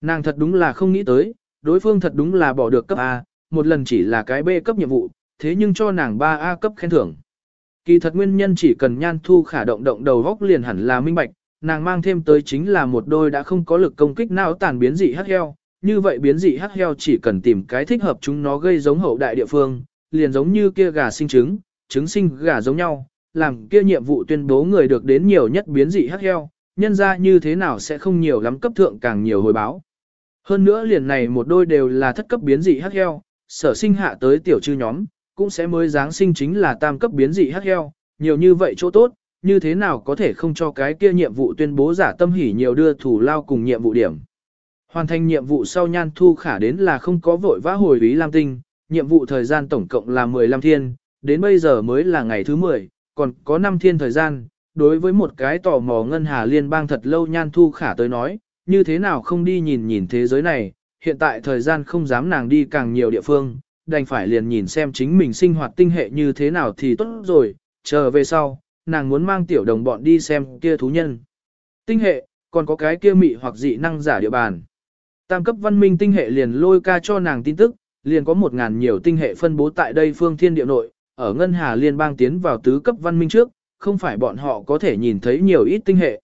Nàng thật đúng là không nghĩ tới, đối phương thật đúng là bỏ được cấp A, một lần chỉ là cái B cấp nhiệm vụ, thế nhưng cho nàng 3A cấp khen thưởng. Kỳ thật nguyên nhân chỉ cần nhan thu khả động động đầu góc liền hẳn là minh bạch, nàng mang thêm tới chính là một đôi đã không có lực công kích nào tàn biến dị hắc heo, như vậy biến dị hắc heo chỉ cần tìm cái thích hợp chúng nó gây giống hậu đại địa phương, liền giống như kia gà sinh trứng, trứng sinh gà giống nhau, làm kia nhiệm vụ tuyên bố người được đến nhiều nhất biến dị hắc heo, nhân ra như thế nào sẽ không nhiều lắm cấp thượng càng nhiều hồi báo. Hơn nữa liền này một đôi đều là thất cấp biến dị hắc heo, sở sinh hạ tới tiểu chư nhóm, cũng sẽ mới giáng sinh chính là tam cấp biến dị hắc heo, nhiều như vậy chỗ tốt, như thế nào có thể không cho cái kia nhiệm vụ tuyên bố giả tâm hỉ nhiều đưa thủ lao cùng nhiệm vụ điểm. Hoàn thành nhiệm vụ sau nhan thu khả đến là không có vội vã hồi ý Lam Tinh, nhiệm vụ thời gian tổng cộng là 15 thiên, đến bây giờ mới là ngày thứ 10, còn có 5 thiên thời gian. Đối với một cái tò mò ngân hà liên bang thật lâu nhan thu khả tới nói, như thế nào không đi nhìn nhìn thế giới này, hiện tại thời gian không dám nàng đi càng nhiều địa phương, đành phải liền nhìn xem chính mình sinh hoạt tinh hệ như thế nào thì tốt rồi, chờ về sau, nàng muốn mang tiểu đồng bọn đi xem kia thú nhân. Tinh hệ, còn có cái kia mị hoặc dị năng giả địa bàn. Tam cấp văn minh tinh hệ liền lôi ca cho nàng tin tức, liền có một ngàn nhiều tinh hệ phân bố tại đây phương thiên địa nội, ở ngân hà liên bang tiến vào tứ cấp văn minh trước, không phải bọn họ có thể nhìn thấy nhiều ít tinh hệ.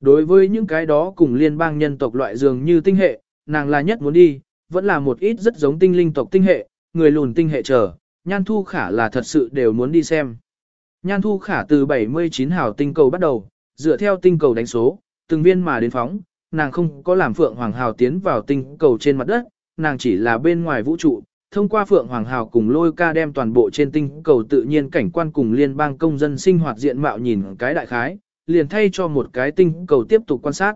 Đối với những cái đó cùng liên bang nhân tộc loại dường như tinh hệ, nàng là nhất muốn đi, vẫn là một ít rất giống tinh linh tộc tinh hệ, người lùn tinh hệ chờ, nhan thu khả là thật sự đều muốn đi xem. Nhan thu khả từ 79 hào tinh cầu bắt đầu, dựa theo tinh cầu đánh số, từng viên mà đến phóng, nàng không có làm Phượng Hoàng Hào tiến vào tinh cầu trên mặt đất, nàng chỉ là bên ngoài vũ trụ, thông qua Phượng Hoàng Hào cùng lôi ca đem toàn bộ trên tinh cầu tự nhiên cảnh quan cùng liên bang công dân sinh hoạt diện mạo nhìn cái đại khái, liền thay cho một cái tinh cầu tiếp tục quan sát.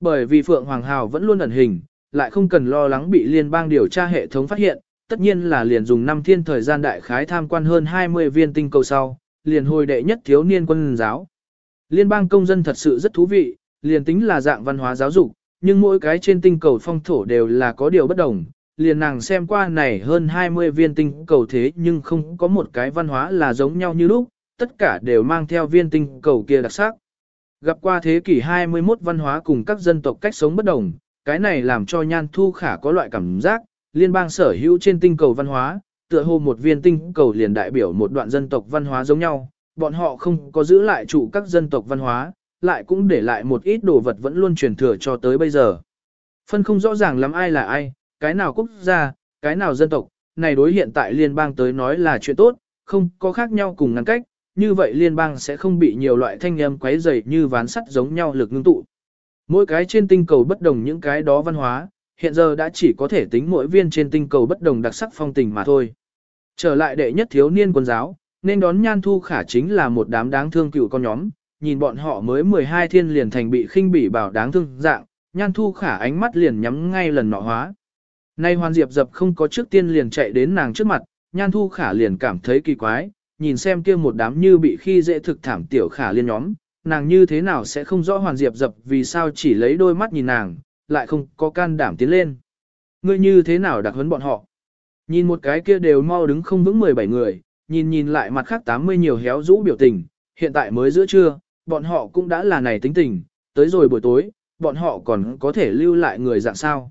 Bởi vì Phượng Hoàng Hào vẫn luôn ẩn hình, lại không cần lo lắng bị liên bang điều tra hệ thống phát hiện, tất nhiên là liền dùng năm thiên thời gian đại khái tham quan hơn 20 viên tinh cầu sau, liền hồi đệ nhất thiếu niên quân giáo. Liên bang công dân thật sự rất thú vị, liền tính là dạng văn hóa giáo dục, nhưng mỗi cái trên tinh cầu phong thổ đều là có điều bất đồng. Liền nàng xem qua này hơn 20 viên tinh cầu thế nhưng không có một cái văn hóa là giống nhau như lúc, tất cả đều mang theo viên tinh cầu kia đặc sắc. Gặp qua thế kỷ 21 văn hóa cùng các dân tộc cách sống bất đồng, cái này làm cho Nhan Thu Khả có loại cảm giác, liên bang sở hữu trên tinh cầu văn hóa, tựa hồ một viên tinh cầu liền đại biểu một đoạn dân tộc văn hóa giống nhau, bọn họ không có giữ lại chủ các dân tộc văn hóa, lại cũng để lại một ít đồ vật vẫn luôn truyền thừa cho tới bây giờ. Phân không rõ ràng lắm ai là ai, cái nào quốc gia, cái nào dân tộc, này đối hiện tại liên bang tới nói là chuyện tốt, không có khác nhau cùng ngăn cách, như vậy liên bang sẽ không bị nhiều loại thanh âm quấy rầy như ván sắt giống nhau lực ngưng tụ. Mỗi cái trên tinh cầu bất đồng những cái đó văn hóa, hiện giờ đã chỉ có thể tính mỗi viên trên tinh cầu bất đồng đặc sắc phong tình mà thôi. Trở lại đệ nhất thiếu niên quân giáo, nên đón nhan thu khả chính là một đám đáng thương cựu con nhóm, nhìn bọn họ mới 12 thiên liền thành bị khinh bỉ bảo đáng thương dạng, nhan thu khả ánh mắt liền nhắm ngay lần nọ hóa. Nay hoàn diệp dập không có trước tiên liền chạy đến nàng trước mặt, nhan thu khả liền cảm thấy kỳ quái, nhìn xem kia một đám như bị khi dễ thực thảm tiểu khả liên nhóm, nàng như thế nào sẽ không rõ hoàn diệp dập vì sao chỉ lấy đôi mắt nhìn nàng, lại không có can đảm tiến lên. Ngươi như thế nào đặc huấn bọn họ? Nhìn một cái kia đều mau đứng không vững 17 người, nhìn nhìn lại mặt khác 80 nhiều héo rũ biểu tình, hiện tại mới giữa trưa, bọn họ cũng đã là này tính tình, tới rồi buổi tối, bọn họ còn có thể lưu lại người dạng sao.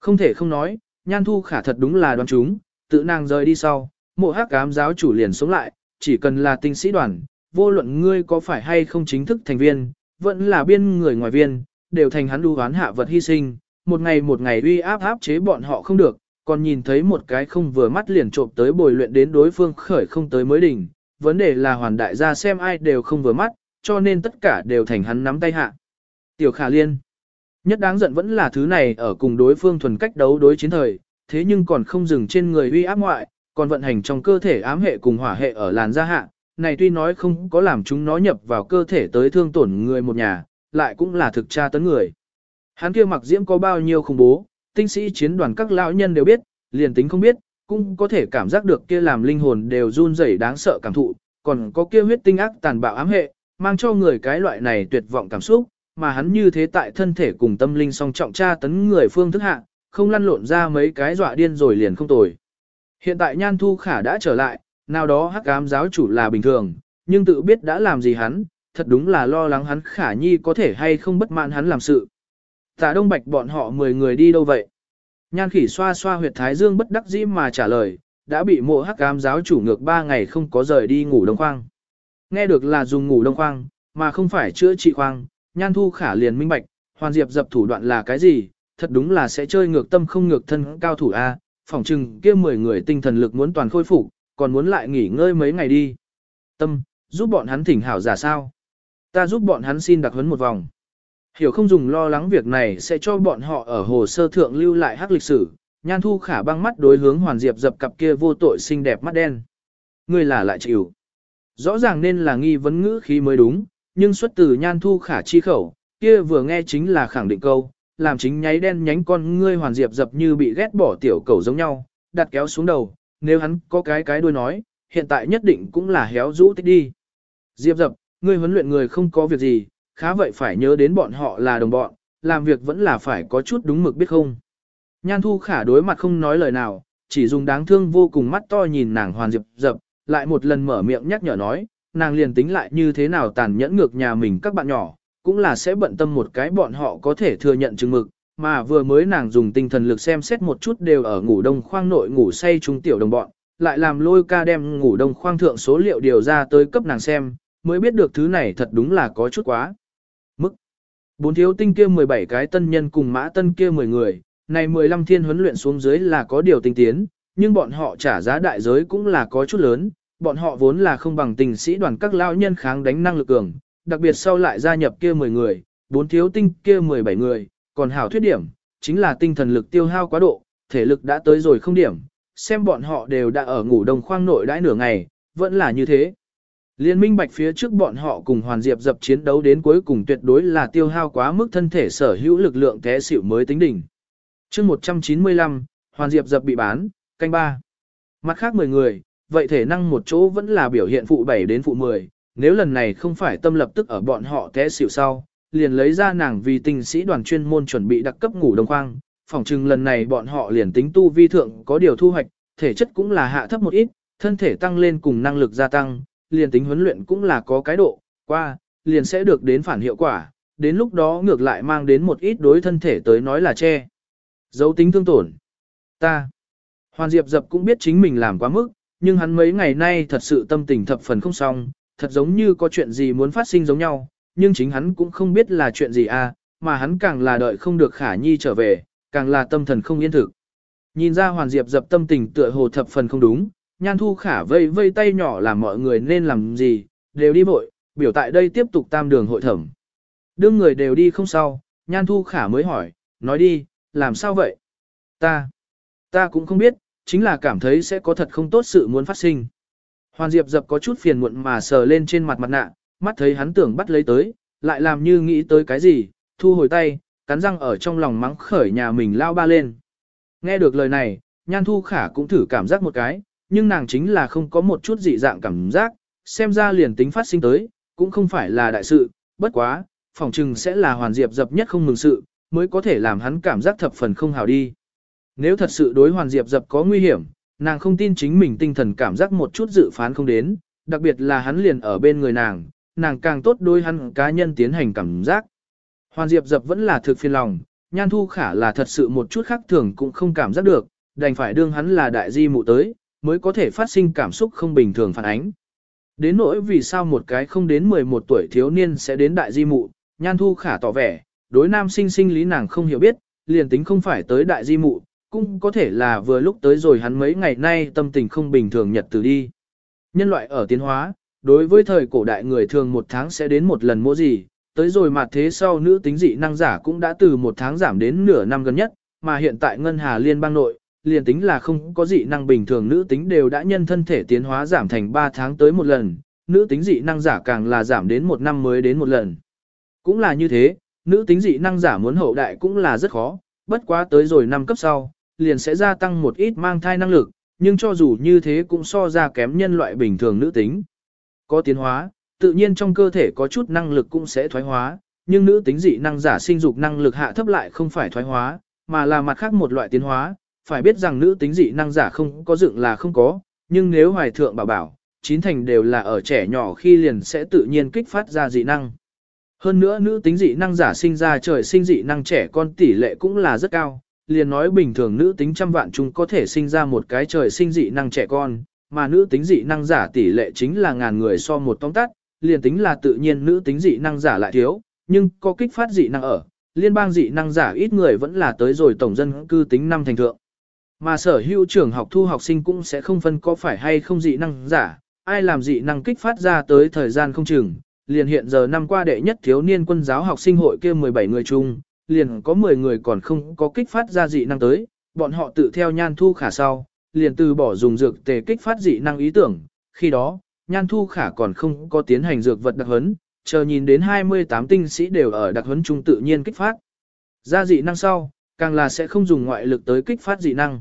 Không thể không nói, nhan thu khả thật đúng là đoán chúng, tự nàng rời đi sau, mộ hắc cám giáo chủ liền sống lại, chỉ cần là tinh sĩ đoàn, vô luận ngươi có phải hay không chính thức thành viên, vẫn là biên người ngoài viên, đều thành hắn đu hoán hạ vật hy sinh, một ngày một ngày uy áp áp chế bọn họ không được, còn nhìn thấy một cái không vừa mắt liền trộm tới bồi luyện đến đối phương khởi không tới mới đỉnh, vấn đề là hoàn đại gia xem ai đều không vừa mắt, cho nên tất cả đều thành hắn nắm tay hạ. Tiểu Khả Liên Nhất đáng giận vẫn là thứ này ở cùng đối phương thuần cách đấu đối chiến thời, thế nhưng còn không dừng trên người uy áp ngoại, còn vận hành trong cơ thể ám hệ cùng hỏa hệ ở làn da hạ. Này tuy nói không có làm chúng nó nhập vào cơ thể tới thương tổn người một nhà, lại cũng là thực tra tấn người. Hắn kia mặc diễm có bao nhiêu khủng bố, tinh sĩ chiến đoàn các lão nhân đều biết, liền tính không biết, cũng có thể cảm giác được kia làm linh hồn đều run rẩy đáng sợ cảm thụ, còn có kia huyết tinh ác tàn bạo ám hệ, mang cho người cái loại này tuyệt vọng cảm xúc, mà hắn như thế tại thân thể cùng tâm linh song trọng tra tấn người phương thức hạ, không lăn lộn ra mấy cái dọa điên rồi liền không tồi. Hiện tại Nhan Thu Khả đã trở lại, nào đó hắc ám giáo chủ là bình thường, nhưng tự biết đã làm gì hắn, thật đúng là lo lắng hắn Khả Nhi có thể hay không bất mãn hắn làm sự. Tạ Đông Bạch bọn họ 10 người đi đâu vậy? Nhan khỉ xoa xoa huyệt thái dương bất đắc dĩ mà trả lời, đã bị mộ hắc cám giáo chủ ngược 3 ngày không có rời đi ngủ đông khoang. Nghe được là dùng ngủ đông khoang, mà không phải chữa trị khoang, nhan thu khả liền minh bạch, hoàn diệp dập thủ đoạn là cái gì, thật đúng là sẽ chơi ngược tâm không ngược thân cao thủ A, phỏng chừng kia 10 người tinh thần lực muốn toàn khôi phục, còn muốn lại nghỉ ngơi mấy ngày đi. Tâm, giúp bọn hắn thỉnh hảo giả sao? Ta giúp bọn hắn xin đặc huấn một vòng. Hiểu không dùng lo lắng việc này sẽ cho bọn họ ở hồ sơ thượng lưu lại hắc lịch sử, nhan thu khả băng mắt đối hướng hoàn diệp dập cặp kia vô tội xinh đẹp mắt đen. Ngươi là lại chịu. Rõ ràng nên là nghi vấn ngữ khí mới đúng, nhưng xuất từ nhan thu khả chi khẩu, kia vừa nghe chính là khẳng định câu, làm chính nháy đen nhánh con ngươi hoàn diệp dập như bị ghét bỏ tiểu cầu giống nhau, đặt kéo xuống đầu, nếu hắn có cái cái đuôi nói, hiện tại nhất định cũng là héo rũ tích đi. Diệp dập, ngươi huấn luyện người không có việc gì, khá vậy phải nhớ đến bọn họ là đồng bọn, làm việc vẫn là phải có chút đúng mực biết không. Nhan thu khả đối mặt không nói lời nào, chỉ dùng đáng thương vô cùng mắt to nhìn nàng hoàn diệp dập, lại một lần mở miệng nhắc nhở nói, nàng liền tính lại như thế nào tàn nhẫn ngược nhà mình các bạn nhỏ, cũng là sẽ bận tâm một cái bọn họ có thể thừa nhận chừng mực, mà vừa mới nàng dùng tinh thần lực xem xét một chút đều ở ngủ đông khoang nội ngủ say trung tiểu đồng bọn, lại làm lôi ca đem ngủ đông khoang thượng số liệu điều ra tới cấp nàng xem, mới biết được thứ này thật đúng là có chút quá. Mức Bốn thiếu tinh kia 17 cái tân nhân cùng mã tân kia 10 người, này 15 thiên huấn luyện xuống dưới là có điều tinh tiến, nhưng bọn họ trả giá đại giới cũng là có chút lớn, bọn họ vốn là không bằng tình sĩ đoàn các lao nhân kháng đánh năng lực cường, đặc biệt sau lại gia nhập kia 10 người, bốn thiếu tinh kia 17 người, còn hảo thuyết điểm, chính là tinh thần lực tiêu hao quá độ, thể lực đã tới rồi không điểm, xem bọn họ đều đã ở ngủ đồng khoang nội đãi nửa ngày, vẫn là như thế. Liên minh bạch phía trước bọn họ cùng Hoàn Diệp dập chiến đấu đến cuối cùng tuyệt đối là tiêu hao quá mức thân thể sở hữu lực lượng té xỉu mới tính đỉnh. chương 195, Hoàn Diệp dập bị bán, canh ba. Mặt khác 10 người, vậy thể năng một chỗ vẫn là biểu hiện phụ 7 đến phụ 10, nếu lần này không phải tâm lập tức ở bọn họ té xỉu sau, liền lấy ra nàng vì tinh sĩ đoàn chuyên môn chuẩn bị đặc cấp ngủ đông khoang, phỏng chừng lần này bọn họ liền tính tu vi thượng có điều thu hoạch, thể chất cũng là hạ thấp một ít, thân thể tăng lên cùng năng lực gia tăng, liền tính huấn luyện cũng là có cái độ, qua, liền sẽ được đến phản hiệu quả, đến lúc đó ngược lại mang đến một ít đối thân thể tới nói là che. Dấu tính thương tổn. Ta. Hoàn Diệp Dập cũng biết chính mình làm quá mức, nhưng hắn mấy ngày nay thật sự tâm tình thập phần không xong, thật giống như có chuyện gì muốn phát sinh giống nhau, nhưng chính hắn cũng không biết là chuyện gì à, mà hắn càng là đợi không được Khả Nhi trở về, càng là tâm thần không yên thực. Nhìn ra Hoàn Diệp dập tâm tình tựa hồ thập phần không đúng, Nhan Thu Khả vây vây tay nhỏ làm mọi người nên làm gì, đều đi vội, biểu tại đây tiếp tục tam đường hội thẩm. Đương người đều đi không sao, Nhan Thu Khả mới hỏi, nói đi, làm sao vậy? Ta, ta cũng không biết, chính là cảm thấy sẽ có thật không tốt sự muốn phát sinh. Hoàn Diệp dập có chút phiền muộn mà sờ lên trên mặt mặt nạ, mắt thấy hắn tưởng bắt lấy tới, lại làm như nghĩ tới cái gì, thu hồi tay, cắn răng ở trong lòng mắng khởi nhà mình lao ba lên. Nghe được lời này, Nhan Thu Khả cũng thử cảm giác một cái, nhưng nàng chính là không có một chút dị dạng cảm giác, xem ra liền tính phát sinh tới, cũng không phải là đại sự, bất quá, phòng trừng sẽ là Hoàn Diệp dập nhất không mừng sự, mới có thể làm hắn cảm giác thập phần không hào đi. Nếu thật sự đối Hoàn Diệp dập có nguy hiểm, nàng không tin chính mình tinh thần cảm giác một chút dự phán không đến, đặc biệt là hắn liền ở bên người nàng, nàng càng tốt đối hắn cá nhân tiến hành cảm giác. Hoàn Diệp dập vẫn là thực phiền lòng, Nhan Thu Khả là thật sự một chút khác thường cũng không cảm giác được, đành phải đương hắn là đại di mụ tới, mới có thể phát sinh cảm xúc không bình thường phản ánh. Đến nỗi vì sao một cái không đến 11 tuổi thiếu niên sẽ đến đại di mụ, Nhan Thu Khả tỏ vẻ, đối nam sinh sinh lý nàng không hiểu biết, liền tính không phải tới đại di mụ, cũng có thể là vừa lúc tới rồi hắn mấy ngày nay tâm tình không bình thường nhật từ đi. Nhân loại ở tiến hóa, đối với thời cổ đại người thường một tháng sẽ đến một lần mỗi gì, tới rồi mà thế sau nữ tính dị năng giả cũng đã từ một tháng giảm đến nửa năm gần nhất, mà hiện tại Ngân Hà Liên bang nội, liền tính là không có dị năng bình thường nữ tính đều đã nhân thân thể tiến hóa giảm thành 3 tháng tới một lần, nữ tính dị năng giả càng là giảm đến một năm mới đến một lần. Cũng là như thế, nữ tính dị năng giả muốn hậu đại cũng là rất khó, bất quá tới rồi năm cấp sau, liền sẽ gia tăng một ít mang thai năng lực, nhưng cho dù như thế cũng so ra kém nhân loại bình thường nữ tính. Có tiến hóa, tự nhiên trong cơ thể có chút năng lực cũng sẽ thoái hóa, nhưng nữ tính dị năng giả sinh dục năng lực hạ thấp lại không phải thoái hóa, mà là mặt khác một loại tiến hóa, phải biết rằng nữ tính dị năng giả không có dựng là không có, nhưng nếu hoài thượng bảo bảo, chín thành đều là ở trẻ nhỏ khi liền sẽ tự nhiên kích phát ra dị năng. Hơn nữa nữ tính dị năng giả sinh ra trời sinh dị năng trẻ con tỷ lệ cũng là rất cao, liền nói bình thường nữ tính trăm vạn chúng có thể sinh ra một cái trời sinh dị năng trẻ con, mà nữ tính dị năng giả tỷ lệ chính là ngàn người so một tóm tắt, liền tính là tự nhiên nữ tính dị năng giả lại thiếu, nhưng có kích phát dị năng ở, liên bang dị năng giả ít người vẫn là tới rồi tổng dân cư tính năm thành thượng. Mà sở hữu trưởng học thu học sinh cũng sẽ không phân có phải hay không dị năng giả, ai làm dị năng kích phát ra tới thời gian không chừng, liền hiện giờ năm qua đệ nhất thiếu niên quân giáo học sinh hội kia 17 người chung, liền có 10 người còn không có kích phát ra dị năng tới, bọn họ tự theo nhan thu khả sau, liền từ bỏ dùng dược tề kích phát dị năng ý tưởng, khi đó, nhan thu khả còn không có tiến hành dược vật đặc huấn, chờ nhìn đến 28 tinh sĩ đều ở đặc huấn trung tự nhiên kích phát. Ra dị năng sau, càng là sẽ không dùng ngoại lực tới kích phát dị năng.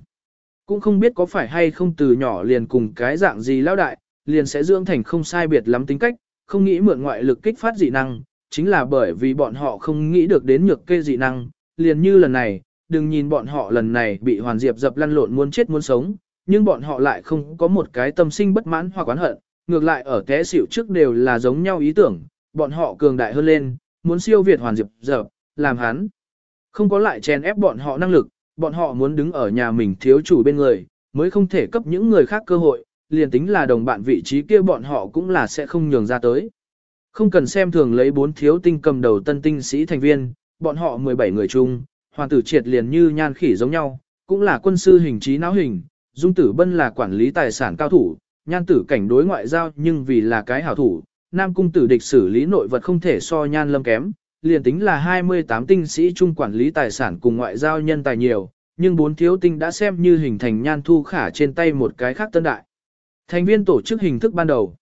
Cũng không biết có phải hay không từ nhỏ liền cùng cái dạng gì lão đại, liền sẽ dưỡng thành không sai biệt lắm tính cách, không nghĩ mượn ngoại lực kích phát dị năng, chính là bởi vì bọn họ không nghĩ được đến nhược kê dị năng, liền như lần này, đừng nhìn bọn họ lần này bị hoàn diệp dập lăn lộn muốn chết muốn sống, nhưng bọn họ lại không có một cái tâm sinh bất mãn hoặc oán hận, ngược lại ở té xỉu trước đều là giống nhau ý tưởng, bọn họ cường đại hơn lên, muốn siêu việt hoàn diệp dập, làm hắn. Không có lại chèn ép bọn họ năng lực, bọn họ muốn đứng ở nhà mình thiếu chủ bên người, mới không thể cấp những người khác cơ hội, liền tính là đồng bạn vị trí kia bọn họ cũng là sẽ không nhường ra tới. Không cần xem thường lấy bốn thiếu tinh cầm đầu tân tinh sĩ thành viên, bọn họ 17 người chung, hoàng tử triệt liền như nhan khỉ giống nhau, cũng là quân sư hình trí não hình, dung tử bân là quản lý tài sản cao thủ, nhan tử cảnh đối ngoại giao nhưng vì là cái hảo thủ, nam cung tử địch xử lý nội vật không thể so nhan lâm kém, liền tính là 28 tinh sĩ chung quản lý tài sản cùng ngoại giao nhân tài nhiều, nhưng bốn thiếu tinh đã xem như hình thành nhan thu khả trên tay một cái khác tân đại. Thành viên tổ chức hình thức ban đầu.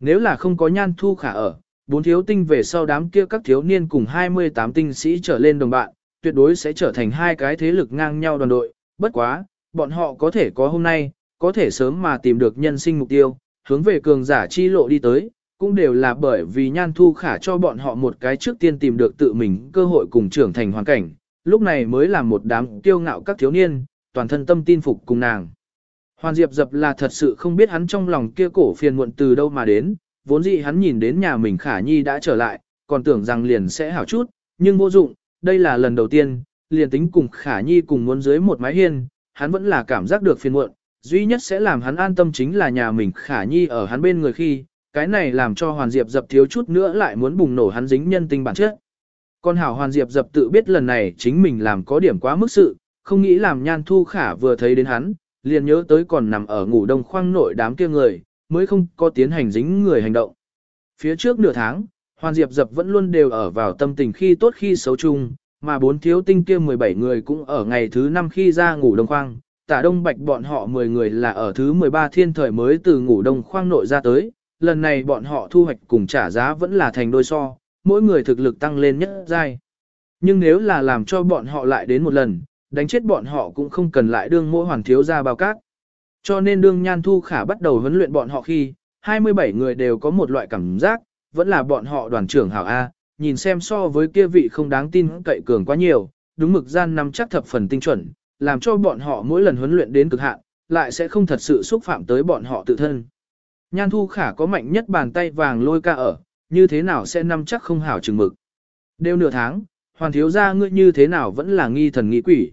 Nếu là không có nhan thu khả ở, bốn thiếu tinh về sau đám kia các thiếu niên cùng 28 tinh sĩ trở lên đồng bạn, tuyệt đối sẽ trở thành hai cái thế lực ngang nhau đoàn đội. Bất quá, bọn họ có thể có hôm nay, có thể sớm mà tìm được nhân sinh mục tiêu, hướng về cường giả chi lộ đi tới, cũng đều là bởi vì nhan thu khả cho bọn họ một cái trước tiên tìm được tự mình cơ hội cùng trưởng thành hoàn cảnh, lúc này mới là một đám kiêu ngạo các thiếu niên, toàn thân tâm tin phục cùng nàng. Hoàn Diệp dập là thật sự không biết hắn trong lòng kia cổ phiền muộn từ đâu mà đến, vốn dĩ hắn nhìn đến nhà mình khả nhi đã trở lại, còn tưởng rằng liền sẽ hảo chút, nhưng vô dụng, đây là lần đầu tiên, liền tính cùng khả nhi cùng muốn dưới một mái hiên, hắn vẫn là cảm giác được phiền muộn, duy nhất sẽ làm hắn an tâm chính là nhà mình khả nhi ở hắn bên người khi, cái này làm cho Hoàn Diệp dập thiếu chút nữa lại muốn bùng nổ hắn dính nhân tình bản chất. Con hảo Hoàn Diệp dập tự biết lần này chính mình làm có điểm quá mức sự, không nghĩ làm nhan thu khả vừa thấy đến hắn, liền nhớ tới còn nằm ở ngủ đông khoang nội đám kia người, mới không có tiến hành dính người hành động. Phía trước nửa tháng, Hoàn Diệp dập vẫn luôn đều ở vào tâm tình khi tốt khi xấu chung, mà bốn thiếu tinh kia 17 người cũng ở ngày thứ 5 khi ra ngủ đông khoang. Tả Đông Bạch bọn họ 10 người là ở thứ 13 thiên thời mới từ ngủ đông khoang nội ra tới, lần này bọn họ thu hoạch cùng trả giá vẫn là thành đôi so, mỗi người thực lực tăng lên nhất giai. Nhưng nếu là làm cho bọn họ lại đến một lần, đánh chết bọn họ cũng không cần lại đương mỗi hoàn thiếu ra bao cát. Cho nên đương Nhan Thu Khả bắt đầu huấn luyện bọn họ khi, 27 người đều có một loại cảm giác, vẫn là bọn họ đoàn trưởng hảo A, nhìn xem so với kia vị không đáng tin cậy cường quá nhiều, đúng mực gian nắm chắc thập phần tinh chuẩn, làm cho bọn họ mỗi lần huấn luyện đến cực hạn, lại sẽ không thật sự xúc phạm tới bọn họ tự thân. Nhan Thu Khả có mạnh nhất bàn tay vàng lôi ca ở, như thế nào sẽ nắm chắc không hảo chừng mực. Đều nửa tháng, hoàn thiếu gia ngươi như thế nào vẫn là nghi thần nghi quỷ.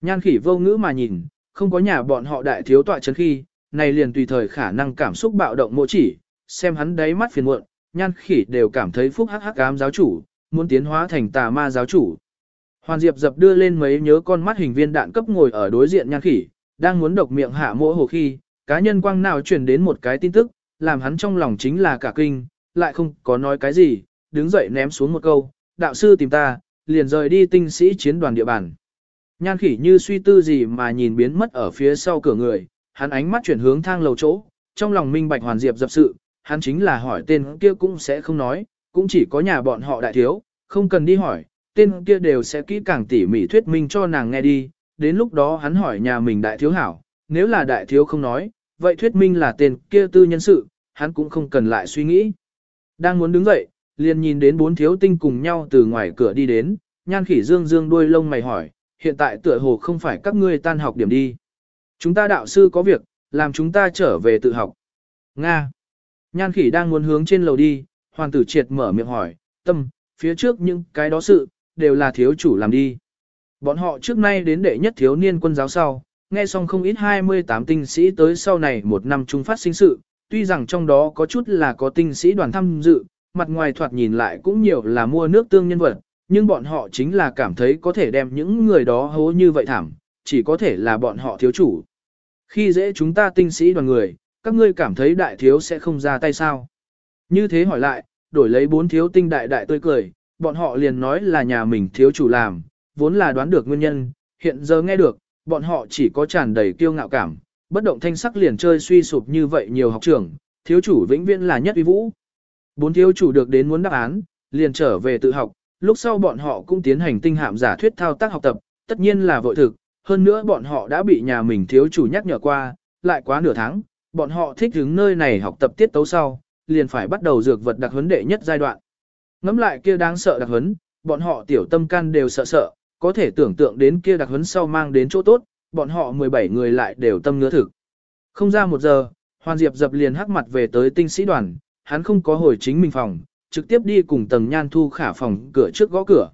Nhan khỉ vô ngữ mà nhìn, không có nhà bọn họ đại thiếu tọa chân khi, này liền tùy thời khả năng cảm xúc bạo động mộ chỉ, xem hắn đáy mắt phiền muộn, nhan khỉ đều cảm thấy phúc hắc hắc ám giáo chủ, muốn tiến hóa thành tà ma giáo chủ. Hoàn Diệp dập đưa lên mấy nhớ con mắt hình viên đạn cấp ngồi ở đối diện nhan khỉ, đang muốn độc miệng hạ mỗ hồ khi, cá nhân quang nào truyền đến một cái tin tức, làm hắn trong lòng chính là cả kinh, lại không có nói cái gì, đứng dậy ném xuống một câu, đạo sư tìm ta, liền rời đi tinh sĩ chiến đoàn địa bàn. Nhan khỉ như suy tư gì mà nhìn biến mất ở phía sau cửa người, hắn ánh mắt chuyển hướng thang lầu chỗ, trong lòng minh bạch hoàn diệp dập sự, hắn chính là hỏi tên kia cũng sẽ không nói, cũng chỉ có nhà bọn họ đại thiếu, không cần đi hỏi, tên kia đều sẽ kỹ càng tỉ mỉ thuyết minh cho nàng nghe đi, đến lúc đó hắn hỏi nhà mình đại thiếu hảo, nếu là đại thiếu không nói, vậy thuyết minh là tên kia tư nhân sự, hắn cũng không cần lại suy nghĩ. Đang muốn đứng dậy, liền nhìn đến bốn thiếu tinh cùng nhau từ ngoài cửa đi đến, nhan khỉ dương dương đuôi lông mày hỏi, hiện tại tựa hồ không phải các ngươi tan học điểm đi. Chúng ta đạo sư có việc, làm chúng ta trở về tự học. Nga. Nhan khỉ đang muốn hướng trên lầu đi, hoàng tử triệt mở miệng hỏi, tâm, phía trước những cái đó sự, đều là thiếu chủ làm đi. Bọn họ trước nay đến đệ nhất thiếu niên quân giáo sau, nghe xong không ít 28 tinh sĩ tới sau này một năm chúng phát sinh sự, tuy rằng trong đó có chút là có tinh sĩ đoàn tham dự, mặt ngoài thoạt nhìn lại cũng nhiều là mua nước tương nhân vật, nhưng bọn họ chính là cảm thấy có thể đem những người đó hố như vậy thảm, chỉ có thể là bọn họ thiếu chủ. Khi dễ chúng ta tinh sĩ đoàn người, các ngươi cảm thấy đại thiếu sẽ không ra tay sao? Như thế hỏi lại, đổi lấy bốn thiếu tinh đại đại tươi cười, bọn họ liền nói là nhà mình thiếu chủ làm, vốn là đoán được nguyên nhân, hiện giờ nghe được, bọn họ chỉ có tràn đầy kiêu ngạo cảm, bất động thanh sắc liền chơi suy sụp như vậy nhiều học trưởng, thiếu chủ vĩnh viễn là nhất uy vũ. Bốn thiếu chủ được đến muốn đáp án, liền trở về tự học, lúc sau bọn họ cũng tiến hành tinh hạm giả thuyết thao tác học tập, tất nhiên là vội thực, hơn nữa bọn họ đã bị nhà mình thiếu chủ nhắc nhở qua, lại quá nửa tháng, bọn họ thích đứng nơi này học tập tiết tấu sau, liền phải bắt đầu dược vật đặc huấn đệ nhất giai đoạn. Ngắm lại kia đáng sợ đặc huấn, bọn họ tiểu tâm can đều sợ sợ, có thể tưởng tượng đến kia đặc huấn sau mang đến chỗ tốt, bọn họ 17 người lại đều tâm ngứa thực. Không ra một giờ, Hoàn Diệp dập liền hắc mặt về tới tinh sĩ đoàn, hắn không có hồi chính mình phòng, trực tiếp đi cùng tầng nhan thu khả phòng cửa trước gõ cửa.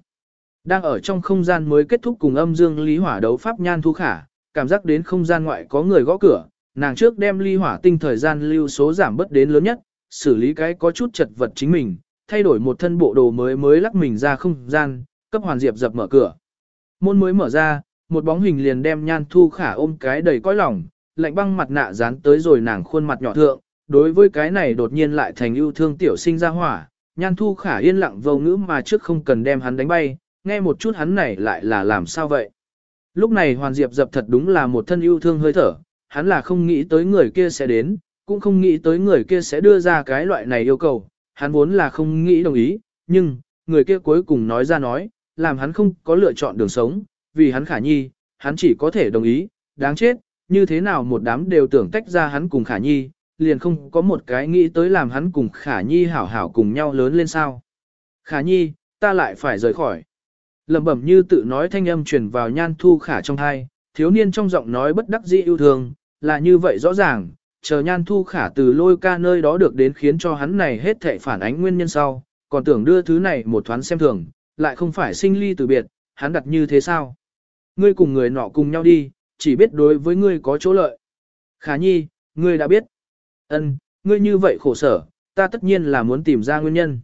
Đang ở trong không gian mới kết thúc cùng âm dương lý hỏa đấu pháp nhan thu khả, cảm giác đến không gian ngoại có người gõ cửa, nàng trước đem ly hỏa tinh thời gian lưu số giảm bớt đến lớn nhất, xử lý cái có chút chật vật chính mình, thay đổi một thân bộ đồ mới mới lắc mình ra không gian, cấp hoàn diệp dập mở cửa. Môn mới mở ra, một bóng hình liền đem nhan thu khả ôm cái đầy cõi lòng, lạnh băng mặt nạ dán tới rồi nàng khuôn mặt nhỏ thượng, đối với cái này đột nhiên lại thành yêu thương tiểu sinh ra hỏa, nhan thu khả yên lặng vô ngữ mà trước không cần đem hắn đánh bay, nghe một chút hắn này lại là làm sao vậy. Lúc này hoàn diệp dập thật đúng là một thân yêu thương hơi thở, hắn là không nghĩ tới người kia sẽ đến, cũng không nghĩ tới người kia sẽ đưa ra cái loại này yêu cầu, hắn vốn là không nghĩ đồng ý, nhưng, người kia cuối cùng nói ra nói, làm hắn không có lựa chọn đường sống, vì hắn khả nhi, hắn chỉ có thể đồng ý, đáng chết, như thế nào một đám đều tưởng tách ra hắn cùng khả nhi, liền không có một cái nghĩ tới làm hắn cùng khả nhi hảo hảo cùng nhau lớn lên sao. Khả nhi, ta lại phải rời khỏi. Lẩm bẩm như tự nói thanh âm truyền vào nhan thu khả trong thai, thiếu niên trong giọng nói bất đắc dĩ yêu thương, là như vậy rõ ràng, chờ nhan thu khả từ lôi ca nơi đó được đến khiến cho hắn này hết thể phản ánh nguyên nhân sau, còn tưởng đưa thứ này một thoáng xem thường, lại không phải sinh ly từ biệt, hắn đặt như thế sao? Ngươi cùng người nọ cùng nhau đi, chỉ biết đối với ngươi có chỗ lợi. Khả nhi, ngươi đã biết. Ân, ngươi như vậy khổ sở, ta tất nhiên là muốn tìm ra nguyên nhân.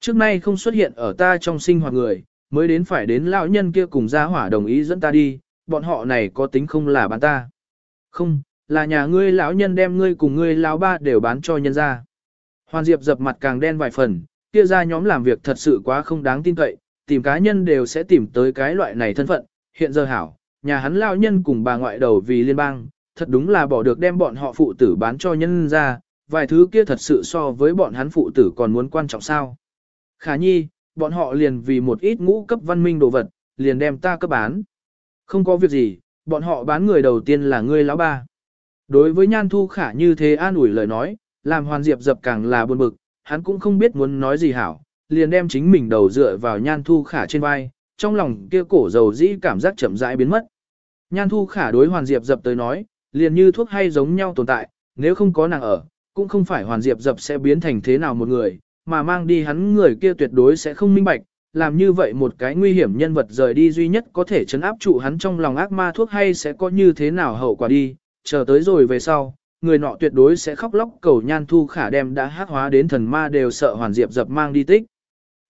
Trước nay không xuất hiện ở ta trong sinh hoạt người, mới đến phải đến lão nhân kia cùng gia hỏa đồng ý dẫn ta đi, bọn họ này có tính không là bán ta. Không, là nhà ngươi lão nhân đem ngươi cùng ngươi lão ba đều bán cho nhân gia. Hoàn Diệp dập mặt càng đen vài phần, kia ra nhóm làm việc thật sự quá không đáng tin cậy, tìm cá nhân đều sẽ tìm tới cái loại này thân phận, hiện giờ hảo, nhà hắn lao nhân cùng bà ngoại đầu vì liên bang, thật đúng là bỏ được đem bọn họ phụ tử bán cho nhân ra, vài thứ kia thật sự so với bọn hắn phụ tử còn muốn quan trọng sao. Khả nhi, bọn họ liền vì một ít ngũ cấp văn minh đồ vật, liền đem ta cấp bán. Không có việc gì, bọn họ bán người đầu tiên là ngươi lão ba. Đối với nhan thu khả như thế an ủi lời nói, làm hoàn diệp dập càng là buồn bực, hắn cũng không biết muốn nói gì hảo, liền đem chính mình đầu dựa vào nhan thu khả trên vai, trong lòng kia cổ dầu dĩ cảm giác chậm rãi biến mất. Nhan thu khả đối hoàn diệp dập tới nói, liền như thuốc hay giống nhau tồn tại, nếu không có nàng ở, cũng không phải hoàn diệp dập sẽ biến thành thế nào một người, mà mang đi hắn người kia tuyệt đối sẽ không minh bạch, làm như vậy một cái nguy hiểm nhân vật rời đi duy nhất có thể chấn áp trụ hắn trong lòng ác ma thuốc hay sẽ có như thế nào hậu quả đi, chờ tới rồi về sau, người nọ tuyệt đối sẽ khóc lóc cầu nhan thu khả đem đã hát hóa đến thần ma đều sợ hoàn diệp dập mang đi tích.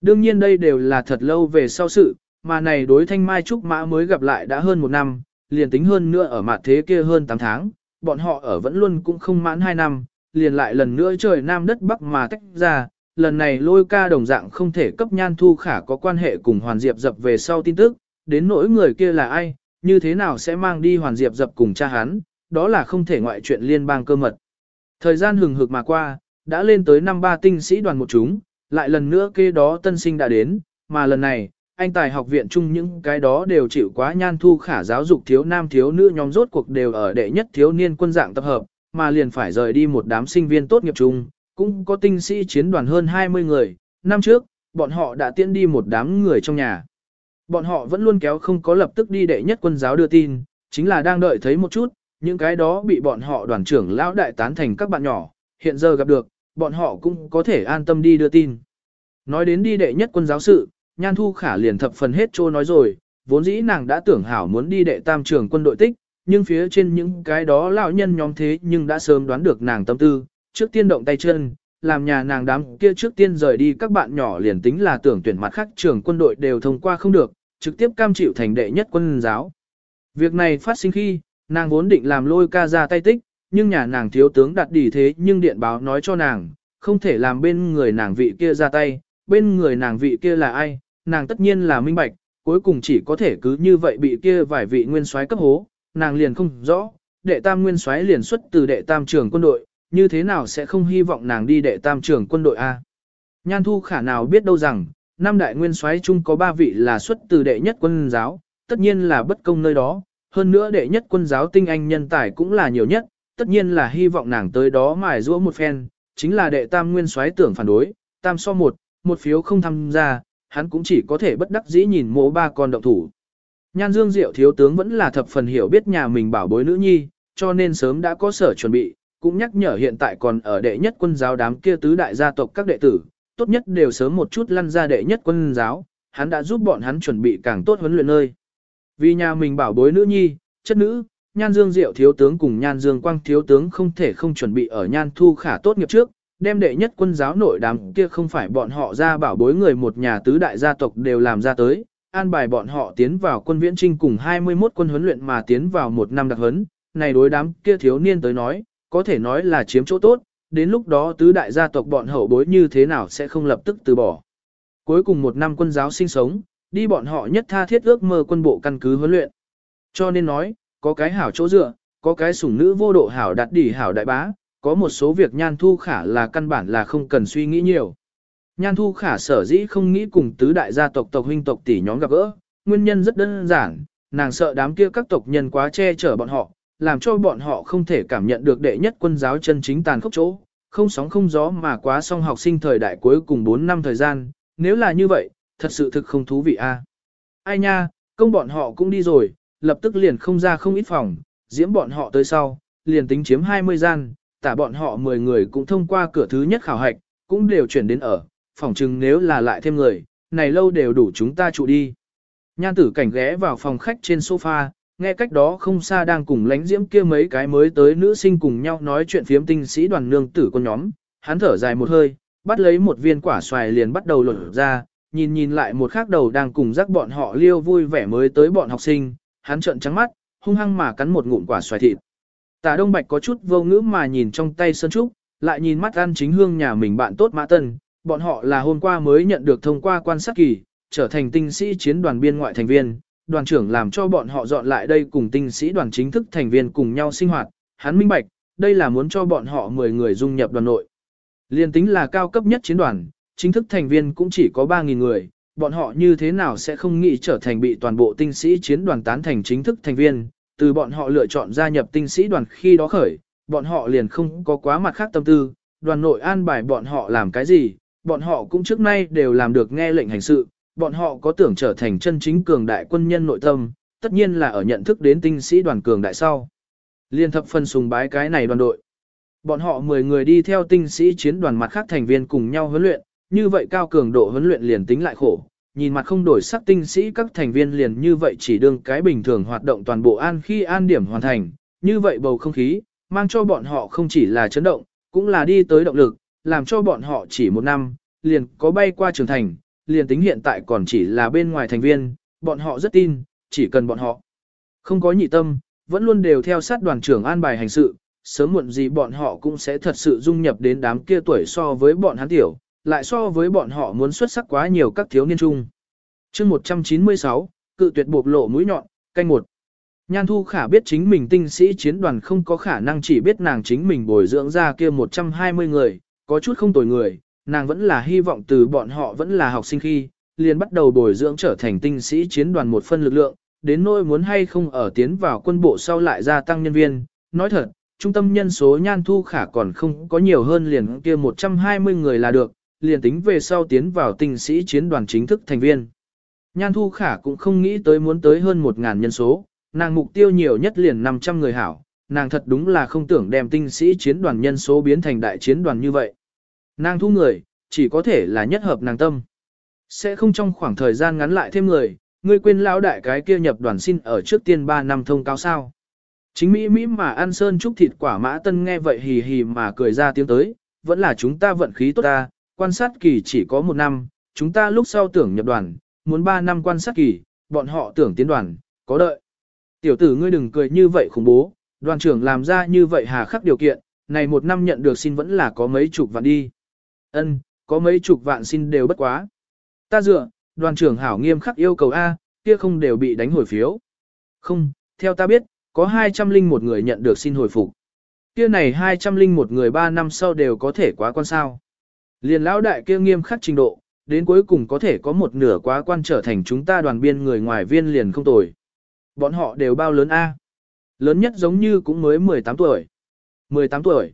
Đương nhiên đây đều là thật lâu về sau sự, mà này đối thanh mai trúc mã mới gặp lại đã hơn một năm, liền tính hơn nữa ở mặt thế kia hơn 8 tháng, bọn họ ở vẫn luôn cũng không mãn 2 năm, liền lại lần nữa trời nam đất bắc mà tách ra, lần này lôi ca đồng dạng không thể cấp nhan thu khả có quan hệ cùng Hoàn Diệp dập về sau tin tức, đến nỗi người kia là ai, như thế nào sẽ mang đi Hoàn Diệp dập cùng cha hắn, đó là không thể ngoại chuyện liên bang cơ mật. Thời gian hừng hực mà qua, đã lên tới năm ba tinh sĩ đoàn một chúng, lại lần nữa kê đó tân sinh đã đến, mà lần này, anh tài học viện chung những cái đó đều chịu quá nhan thu khả giáo dục thiếu nam thiếu nữ nhóm rốt cuộc đều ở đệ nhất thiếu niên quân dạng tập hợp, mà liền phải rời đi một đám sinh viên tốt nghiệp chung, cũng có tinh sĩ chiến đoàn hơn 20 người, năm trước, bọn họ đã tiễn đi một đám người trong nhà. Bọn họ vẫn luôn kéo không có lập tức đi đệ nhất quân giáo đưa tin, chính là đang đợi thấy một chút, những cái đó bị bọn họ đoàn trưởng lão đại tán thành các bạn nhỏ, hiện giờ gặp được, bọn họ cũng có thể an tâm đi đưa tin. Nói đến đi đệ nhất quân giáo sự, Nhan Thu Khả liền thập phần hết trô nói rồi, vốn dĩ nàng đã tưởng hảo muốn đi đệ tam trường quân đội tích, nhưng phía trên những cái đó lão nhân nhóm thế nhưng đã sớm đoán được nàng tâm tư, trước tiên động tay chân, làm nhà nàng đám kia trước tiên rời đi các bạn nhỏ liền tính là tưởng tuyển mặt khác trường quân đội đều thông qua không được, trực tiếp cam chịu thành đệ nhất quân giáo. Việc này phát sinh khi, nàng vốn định làm lôi ca ra tay tích, nhưng nhà nàng thiếu tướng đặt đỉ thế nhưng điện báo nói cho nàng, không thể làm bên người nàng vị kia ra tay, bên người nàng vị kia là ai, nàng tất nhiên là minh bạch, cuối cùng chỉ có thể cứ như vậy bị kia vài vị nguyên soái cấp hố, nàng liền không rõ, đệ tam nguyên soái liền xuất từ đệ tam trưởng quân đội, như thế nào sẽ không hy vọng nàng đi đệ tam trưởng quân đội A. Nhan thu khả nào biết đâu rằng, năm đại nguyên soái chung có ba vị là xuất từ đệ nhất quân giáo, tất nhiên là bất công nơi đó, hơn nữa đệ nhất quân giáo tinh anh nhân tài cũng là nhiều nhất, tất nhiên là hy vọng nàng tới đó mài giũa một phen, chính là đệ tam nguyên soái tưởng phản đối, tam so một, một phiếu không tham gia, hắn cũng chỉ có thể bất đắc dĩ nhìn mộ ba con động thủ. Nhan Dương Diệu thiếu tướng vẫn là thập phần hiểu biết nhà mình bảo bối nữ nhi, cho nên sớm đã có sở chuẩn bị, cũng nhắc nhở hiện tại còn ở đệ nhất quân giáo đám kia tứ đại gia tộc các đệ tử, tốt nhất đều sớm một chút lăn ra đệ nhất quân giáo, hắn đã giúp bọn hắn chuẩn bị càng tốt huấn luyện nơi. Vì nhà mình bảo bối nữ nhi, chất nữ, Nhan Dương Diệu thiếu tướng cùng Nhan Dương Quang thiếu tướng không thể không chuẩn bị ở Nhan Thu Khả tốt nghiệp trước, đem đệ nhất quân giáo nội đám kia không phải bọn họ ra bảo bối người một nhà tứ đại gia tộc đều làm ra tới, an bài bọn họ tiến vào quân viễn trinh cùng 21 quân huấn luyện mà tiến vào một năm đặc huấn, này đối đám kia thiếu niên tới nói, có thể nói là chiếm chỗ tốt, đến lúc đó tứ đại gia tộc bọn hậu bối như thế nào sẽ không lập tức từ bỏ. Cuối cùng một năm quân giáo sinh sống, đi bọn họ nhất tha thiết ước mơ quân bộ căn cứ huấn luyện. Cho nên nói, có cái hảo chỗ dựa, có cái sủng nữ vô độ hảo đặt đỉ hảo đại bá, có một số việc nhan thu khả là căn bản là không cần suy nghĩ nhiều. Nhan thu khả sở dĩ không nghĩ cùng tứ đại gia tộc tộc huynh tộc tỷ nhóm gặp gỡ, nguyên nhân rất đơn giản, nàng sợ đám kia các tộc nhân quá che chở bọn họ, làm cho bọn họ không thể cảm nhận được đệ nhất quân giáo chân chính tàn khốc chỗ, không sóng không gió mà quá xong học sinh thời đại cuối cùng 4 năm thời gian, nếu là như vậy, thật sự thực không thú vị a. Ai nha, công bọn họ cũng đi rồi, lập tức liền không ra không ít phòng, diễm bọn họ tới sau, liền tính chiếm 20 gian, tả bọn họ 10 người cũng thông qua cửa thứ nhất khảo hạch, cũng đều chuyển đến ở, phòng chừng nếu là lại thêm người, này lâu đều đủ chúng ta trụ đi. Nhan tử cảnh ghé vào phòng khách trên sofa, nghe cách đó không xa đang cùng lánh diễm kia mấy cái mới tới nữ sinh cùng nhau nói chuyện phiếm tinh sĩ đoàn nương tử con nhóm, hắn thở dài một hơi, bắt lấy một viên quả xoài liền bắt đầu lột ra, nhìn nhìn lại một khác đầu đang cùng rắc bọn họ liêu vui vẻ mới tới bọn học sinh, hắn trợn trắng mắt, hung hăng mà cắn một ngụm quả xoài thịt. Tả Đông Bạch có chút vô ngữ mà nhìn trong tay Sơn Trúc, lại nhìn mắt ăn chính hương nhà mình bạn tốt Mã Tân, bọn họ là hôm qua mới nhận được thông qua quan sát kỳ, trở thành tinh sĩ chiến đoàn biên ngoại thành viên, đoàn trưởng làm cho bọn họ dọn lại đây cùng tinh sĩ đoàn chính thức thành viên cùng nhau sinh hoạt, hắn minh bạch, đây là muốn cho bọn họ 10 người dung nhập đoàn nội. Liên tính là cao cấp nhất chiến đoàn, chính thức thành viên cũng chỉ có 3.000 người, bọn họ như thế nào sẽ không nghĩ trở thành bị toàn bộ tinh sĩ chiến đoàn tán thành chính thức thành viên, từ bọn họ lựa chọn gia nhập tinh sĩ đoàn khi đó khởi, bọn họ liền không có quá mặt khác tâm tư, đoàn nội an bài bọn họ làm cái gì, bọn họ cũng trước nay đều làm được nghe lệnh hành sự, bọn họ có tưởng trở thành chân chính cường đại quân nhân nội tâm, tất nhiên là ở nhận thức đến tinh sĩ đoàn cường đại sau. Liên thập phân sùng bái cái này đoàn đội. Bọn họ 10 người đi theo tinh sĩ chiến đoàn mặt khác thành viên cùng nhau huấn luyện, như vậy cao cường độ huấn luyện liền tính lại khổ, nhìn mặt không đổi sắc tinh sĩ các thành viên liền như vậy chỉ đương cái bình thường hoạt động toàn bộ an khi an điểm hoàn thành, như vậy bầu không khí, mang cho bọn họ không chỉ là chấn động, cũng là đi tới động lực, làm cho bọn họ chỉ một năm, liền có bay qua trường thành, liền tính hiện tại còn chỉ là bên ngoài thành viên, bọn họ rất tin, chỉ cần bọn họ không có nhị tâm, vẫn luôn đều theo sát đoàn trưởng an bài hành sự, sớm muộn gì bọn họ cũng sẽ thật sự dung nhập đến đám kia tuổi so với bọn hắn tiểu, lại so với bọn họ muốn xuất sắc quá nhiều các thiếu niên trung, chương 196, cự tuyệt bộc lộ mũi nhọn, canh một. Nhan Thu Khả biết chính mình tinh sĩ chiến đoàn không có khả năng chỉ biết nàng chính mình bồi dưỡng ra kia 120 người, có chút không tồi người, nàng vẫn là hy vọng từ bọn họ vẫn là học sinh khi, liền bắt đầu bồi dưỡng trở thành tinh sĩ chiến đoàn một phân lực lượng, đến nỗi muốn hay không ở tiến vào quân bộ sau lại gia tăng nhân viên. Nói thật, trung tâm nhân số Nhan Thu Khả còn không có nhiều hơn liền kia 120 người là được, liền tính về sau tiến vào tinh sĩ chiến đoàn chính thức thành viên. Nhan Thu Khả cũng không nghĩ tới muốn tới hơn 1.000 nhân số, nàng mục tiêu nhiều nhất liền 500 người hảo, nàng thật đúng là không tưởng đem tinh sĩ chiến đoàn nhân số biến thành đại chiến đoàn như vậy. Nàng thu người, chỉ có thể là nhất hợp nàng tâm. Sẽ không trong khoảng thời gian ngắn lại thêm người, ngươi quên lão đại cái kia nhập đoàn xin ở trước tiên 3 năm thông cáo sao. Chính Mỹ Mỹ mà ăn sơn chúc thịt quả mã tân nghe vậy hì hì mà cười ra tiếng tới, vẫn là chúng ta vận khí tốt ta, quan sát kỳ chỉ có một năm, chúng ta lúc sau tưởng nhập đoàn, muốn 3 năm quan sát kỳ, bọn họ tưởng tiến đoàn, có đợi. Tiểu tử ngươi đừng cười như vậy khủng bố, đoàn trưởng làm ra như vậy hà khắc điều kiện, này một năm nhận được xin vẫn là có mấy chục vạn đi. Ân, có mấy chục vạn xin đều bất quá. Ta dựa, đoàn trưởng hảo nghiêm khắc yêu cầu A, kia không đều bị đánh hồi phiếu. Không, theo ta biết, có 201 người nhận được xin hồi phục. Kia này 201 người 3 năm sau đều có thể quá quan sao. Liền lão đại kia nghiêm khắc trình độ, đến cuối cùng có thể có một nửa quá quan trở thành chúng ta đoàn biên người ngoài viên liền không tồi. Bọn họ đều bao lớn A. Lớn nhất giống như cũng mới 18 tuổi. 18 tuổi.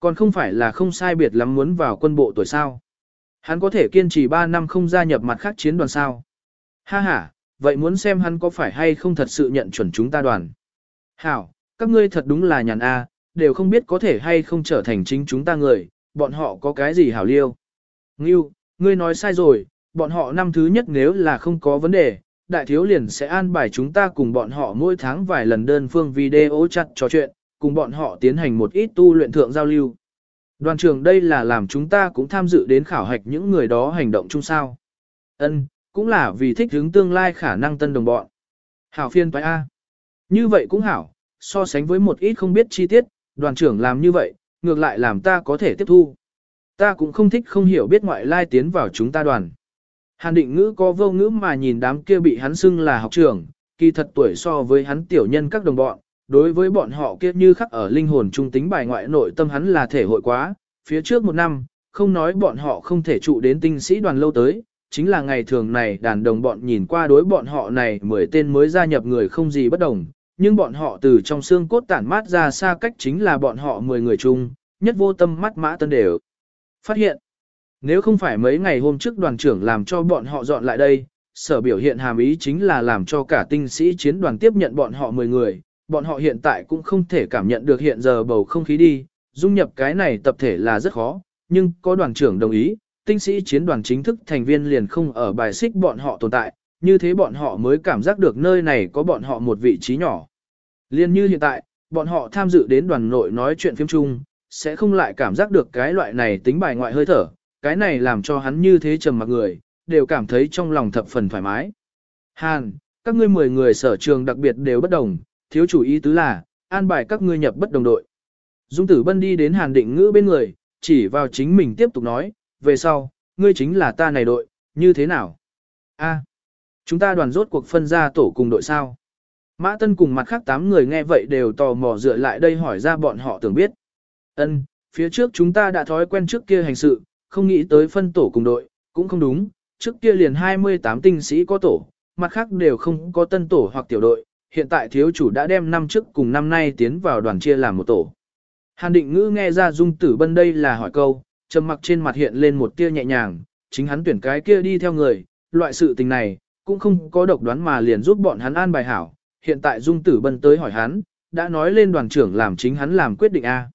Còn không phải là không sai biệt lắm muốn vào quân bộ tuổi sao. Hắn có thể kiên trì 3 năm không gia nhập mặt khác chiến đoàn sao. Ha ha, vậy muốn xem hắn có phải hay không thật sự nhận chuẩn chúng ta đoàn. Hảo, các ngươi thật đúng là nhàn A, đều không biết có thể hay không trở thành chính chúng ta người, bọn họ có cái gì hảo liêu. Ngưu, ngươi nói sai rồi, bọn họ năm thứ nhất nếu là không có vấn đề, đại thiếu liền sẽ an bài chúng ta cùng bọn họ mỗi tháng vài lần đơn phương video chặt trò chuyện, cùng bọn họ tiến hành một ít tu luyện thượng giao lưu. Đoàn trưởng đây là làm chúng ta cũng tham dự đến khảo hạch những người đó hành động chung sao. Ân, cũng là vì thích hướng tương lai khả năng tân đồng bọn. Hảo phiên toái A. Như vậy cũng hảo, so sánh với một ít không biết chi tiết, đoàn trưởng làm như vậy, ngược lại làm ta có thể tiếp thu. Ta cũng không thích không hiểu biết ngoại lai tiến vào chúng ta đoàn. Hàn định ngữ có vô ngữ mà nhìn đám kia bị hắn xưng là học trưởng, kỳ thật tuổi so với hắn tiểu nhân các đồng bọn, đối với bọn họ kia như khắc ở linh hồn trung tính bài ngoại nội tâm hắn là thể hội quá, phía trước một năm, không nói bọn họ không thể trụ đến tinh sĩ đoàn lâu tới, chính là ngày thường này đàn đồng bọn nhìn qua đối bọn họ này mười tên mới gia nhập người không gì bất đồng, nhưng bọn họ từ trong xương cốt tản mát ra xa cách chính là bọn họ mười người chung, nhất vô tâm mắt mã tân đều. Phát hiện, nếu không phải mấy ngày hôm trước đoàn trưởng làm cho bọn họ dọn lại đây, sở biểu hiện hàm ý chính là làm cho cả tinh sĩ chiến đoàn tiếp nhận bọn họ 10 người, bọn họ hiện tại cũng không thể cảm nhận được hiện giờ bầu không khí đi, dung nhập cái này tập thể là rất khó, nhưng có đoàn trưởng đồng ý, tinh sĩ chiến đoàn chính thức thành viên liền không ở bài xích bọn họ tồn tại, như thế bọn họ mới cảm giác được nơi này có bọn họ một vị trí nhỏ. Liên như hiện tại, bọn họ tham dự đến đoàn nội nói chuyện phim chung, sẽ không lại cảm giác được cái loại này tính bài ngoại hơi thở, cái này làm cho hắn như thế trầm mặc người, đều cảm thấy trong lòng thập phần thoải mái. Hàn, các ngươi 10 người sở trường đặc biệt đều bất đồng, thiếu chủ ý tứ là, an bài các ngươi nhập bất đồng đội. Dung tử bân đi đến hàn định ngữ bên người, chỉ vào chính mình tiếp tục nói, về sau, ngươi chính là ta này đội, như thế nào? A, chúng ta đoàn rốt cuộc phân ra tổ cùng đội sao? Mã Tân cùng mặt khác 8 người nghe vậy đều tò mò dựa lại đây hỏi ra bọn họ tưởng biết. Ân, phía trước chúng ta đã thói quen trước kia hành sự, không nghĩ tới phân tổ cùng đội, cũng không đúng, trước kia liền 28 tinh sĩ có tổ, mặt khác đều không có tân tổ hoặc tiểu đội, hiện tại thiếu chủ đã đem năm trước cùng năm nay tiến vào đoàn chia làm một tổ. Hàn định ngữ nghe ra dung tử bân đây là hỏi câu, trầm mặc trên mặt hiện lên một tia nhẹ nhàng, chính hắn tuyển cái kia đi theo người, loại sự tình này, cũng không có độc đoán mà liền giúp bọn hắn an bài hảo, hiện tại dung tử bân tới hỏi hắn, đã nói lên đoàn trưởng làm chính hắn làm quyết định A.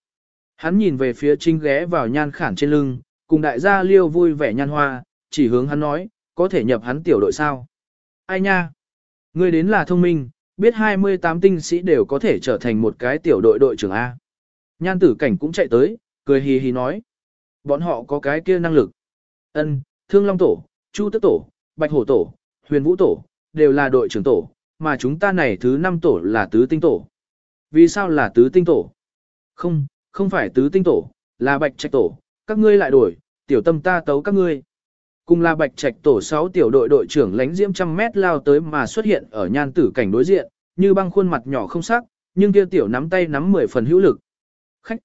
Hắn nhìn về phía chính ghé vào nhan khản trên lưng, cùng đại gia liêu vui vẻ nhan hoa, chỉ hướng hắn nói, có thể nhập hắn tiểu đội sao. Ai nha? Ngươi đến là thông minh, biết 28 tinh sĩ đều có thể trở thành một cái tiểu đội đội trưởng A. Nhan tử cảnh cũng chạy tới, cười hì hì nói. Bọn họ có cái kia năng lực. Ân, Thương Long Tổ, Chu Tức Tổ, Bạch Hổ Tổ, Huyền Vũ Tổ, đều là đội trưởng tổ, mà chúng ta này thứ 5 tổ là tứ tinh tổ. Vì sao là tứ tinh tổ? Không, không phải tứ tinh tổ, là bạch trạch tổ, các ngươi lại đổi, tiểu tâm ta tấu các ngươi. Cùng là bạch trạch tổ 6 tiểu đội đội trưởng lánh diễm trăm mét lao tới mà xuất hiện ở nhan tử cảnh đối diện, như băng khuôn mặt nhỏ không sắc, nhưng kia tiểu nắm tay nắm 10 phần hữu lực. Khách!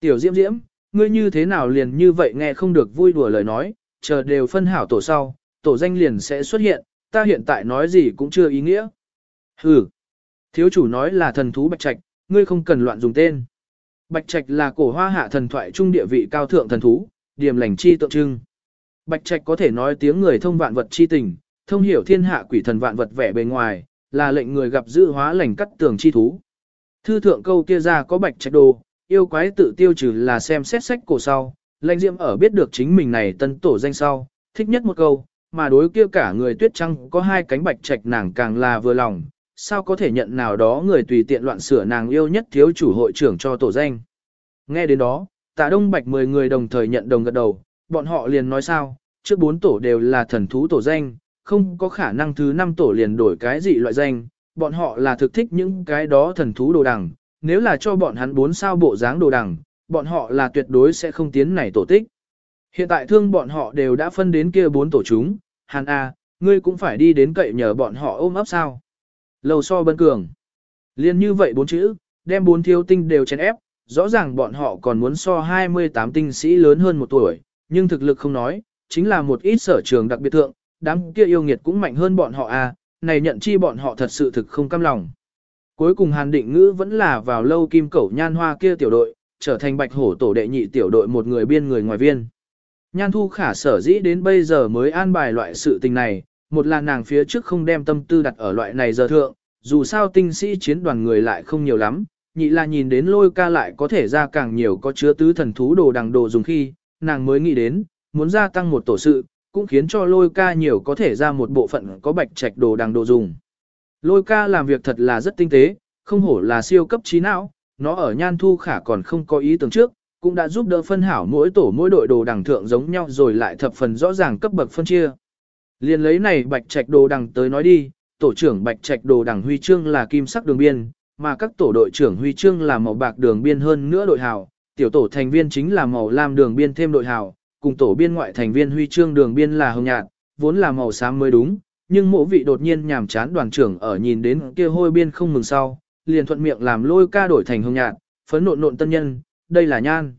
Tiểu diễm diễm, ngươi như thế nào liền như vậy nghe không được vui đùa lời nói, chờ đều phân hảo tổ sau, tổ danh liền sẽ xuất hiện, ta hiện tại nói gì cũng chưa ý nghĩa. Hừ! Thiếu chủ nói là thần thú bạch trạch, ngươi không cần loạn dùng tên. Bạch trạch là cổ hoa hạ thần thoại trung địa vị cao thượng thần thú, điểm lành chi tượng trưng. Bạch trạch có thể nói tiếng người thông vạn vật chi tình, thông hiểu thiên hạ quỷ thần vạn vật vẻ bề ngoài, là lệnh người gặp dự hóa lành cắt tường chi thú. Thư thượng câu kia ra có bạch trạch đồ, yêu quái tự tiêu trừ là xem xét sách cổ sau, lãnh diễm ở biết được chính mình này tân tổ danh sau, thích nhất một câu, mà đối kia cả người tuyết trăng có hai cánh bạch trạch nàng càng là vừa lòng, sao có thể nhận nào đó người tùy tiện loạn sửa nàng yêu nhất thiếu chủ hội trưởng cho tổ danh. Nghe đến đó, tạ đông bạch 10 người đồng thời nhận đồng gật đầu, bọn họ liền nói sao, trước bốn tổ đều là thần thú tổ danh, không có khả năng thứ năm tổ liền đổi cái gì loại danh, bọn họ là thực thích những cái đó thần thú đồ đằng, nếu là cho bọn hắn bốn sao bộ dáng đồ đằng, bọn họ là tuyệt đối sẽ không tiến này tổ tích. Hiện tại thương bọn họ đều đã phân đến kia bốn tổ chúng, Hàn A, ngươi cũng phải đi đến cậy nhờ bọn họ ôm ấp sao. Lầu so bân cường. Liên như vậy bốn chữ, đem bốn thiếu tinh đều chèn ép, rõ ràng bọn họ còn muốn so 28 tinh sĩ lớn hơn một tuổi, nhưng thực lực không nói, chính là một ít sở trường đặc biệt thượng, đám kia yêu nghiệt cũng mạnh hơn bọn họ à, này nhận chi bọn họ thật sự thực không cam lòng. Cuối cùng Hàn Định Ngữ vẫn là vào lâu kim cẩu nhan hoa kia tiểu đội, trở thành bạch hổ tổ đệ nhị tiểu đội một người biên người ngoài viên. Nhan thu khả sở dĩ đến bây giờ mới an bài loại sự tình này, một là nàng phía trước không đem tâm tư đặt ở loại này giờ thượng, dù sao tinh sĩ chiến đoàn người lại không nhiều lắm, nhị là nhìn đến lôi ca lại có thể ra càng nhiều có chứa tứ thần thú đồ đằng đồ dùng khi, nàng mới nghĩ đến, muốn gia tăng một tổ sự, cũng khiến cho lôi ca nhiều có thể ra một bộ phận có bạch trạch đồ đằng đồ dùng. Lôi ca làm việc thật là rất tinh tế, không hổ là siêu cấp trí não, nó ở nhan thu khả còn không có ý tưởng trước, cũng đã giúp đỡ phân hảo mỗi tổ mỗi đội đồ đằng thượng giống nhau rồi lại thập phần rõ ràng cấp bậc phân chia. Liên lấy này bạch trạch đồ đằng tới nói đi, tổ trưởng bạch trạch đồ đằng huy chương là kim sắc đường biên, mà các tổ đội trưởng huy chương là màu bạc đường biên hơn nữa đội hào, tiểu tổ thành viên chính là màu lam đường biên thêm đội hào, cùng tổ biên ngoại thành viên huy chương đường biên là hồng nhạt, vốn là màu xám mới đúng, nhưng mộ vị đột nhiên nhàm chán đoàn trưởng ở nhìn đến kia hôi biên không mừng sau, liền thuận miệng làm lôi ca đổi thành hồng nhạt, phấn nộn nộn tân nhân, đây là nhan.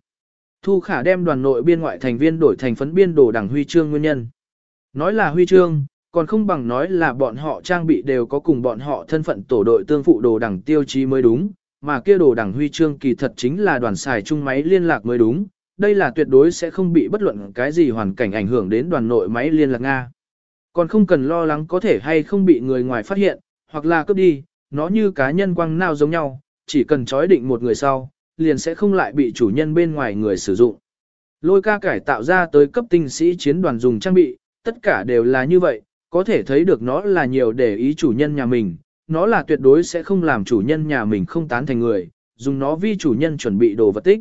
Thu khả đem đoàn nội biên ngoại thành viên đổi thành phấn biên đồ đẳng huy chương nguyên nhân. Nói là huy chương, còn không bằng nói là bọn họ trang bị đều có cùng bọn họ thân phận tổ đội tương phụ đồ đẳng tiêu chí mới đúng, mà kia đồ đẳng huy chương kỳ thật chính là đoàn xài chung máy liên lạc mới đúng, đây là tuyệt đối sẽ không bị bất luận cái gì hoàn cảnh ảnh hưởng đến đoàn nội máy liên lạc Nga. Còn không cần lo lắng có thể hay không bị người ngoài phát hiện, hoặc là cướp đi, nó như cá nhân quăng nào giống nhau, chỉ cần chói định một người sau, liền sẽ không lại bị chủ nhân bên ngoài người sử dụng. Lôi ca cải tạo ra tới cấp tinh sĩ chiến đoàn dùng trang bị, tất cả đều là như vậy, có thể thấy được nó là nhiều để ý chủ nhân nhà mình, nó là tuyệt đối sẽ không làm chủ nhân nhà mình không tán thành người, dùng nó vi chủ nhân chuẩn bị đồ vật tích.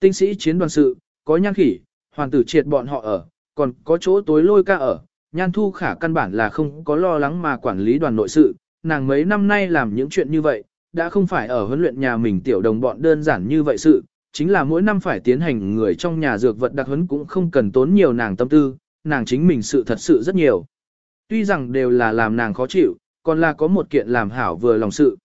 Tinh sĩ chiến đoàn sự, có nhan khỉ, hoàng tử triệt bọn họ ở, còn có chỗ tối lôi ca ở, nhan thu khả căn bản là không có lo lắng mà quản lý đoàn nội sự, nàng mấy năm nay làm những chuyện như vậy, đã không phải ở huấn luyện nhà mình tiểu đồng bọn đơn giản như vậy sự, chính là mỗi năm phải tiến hành người trong nhà dược vật đặc huấn cũng không cần tốn nhiều nàng tâm tư, nàng chính mình sự thật sự rất nhiều. Tuy rằng đều là làm nàng khó chịu, còn là có một kiện làm hảo vừa lòng sự.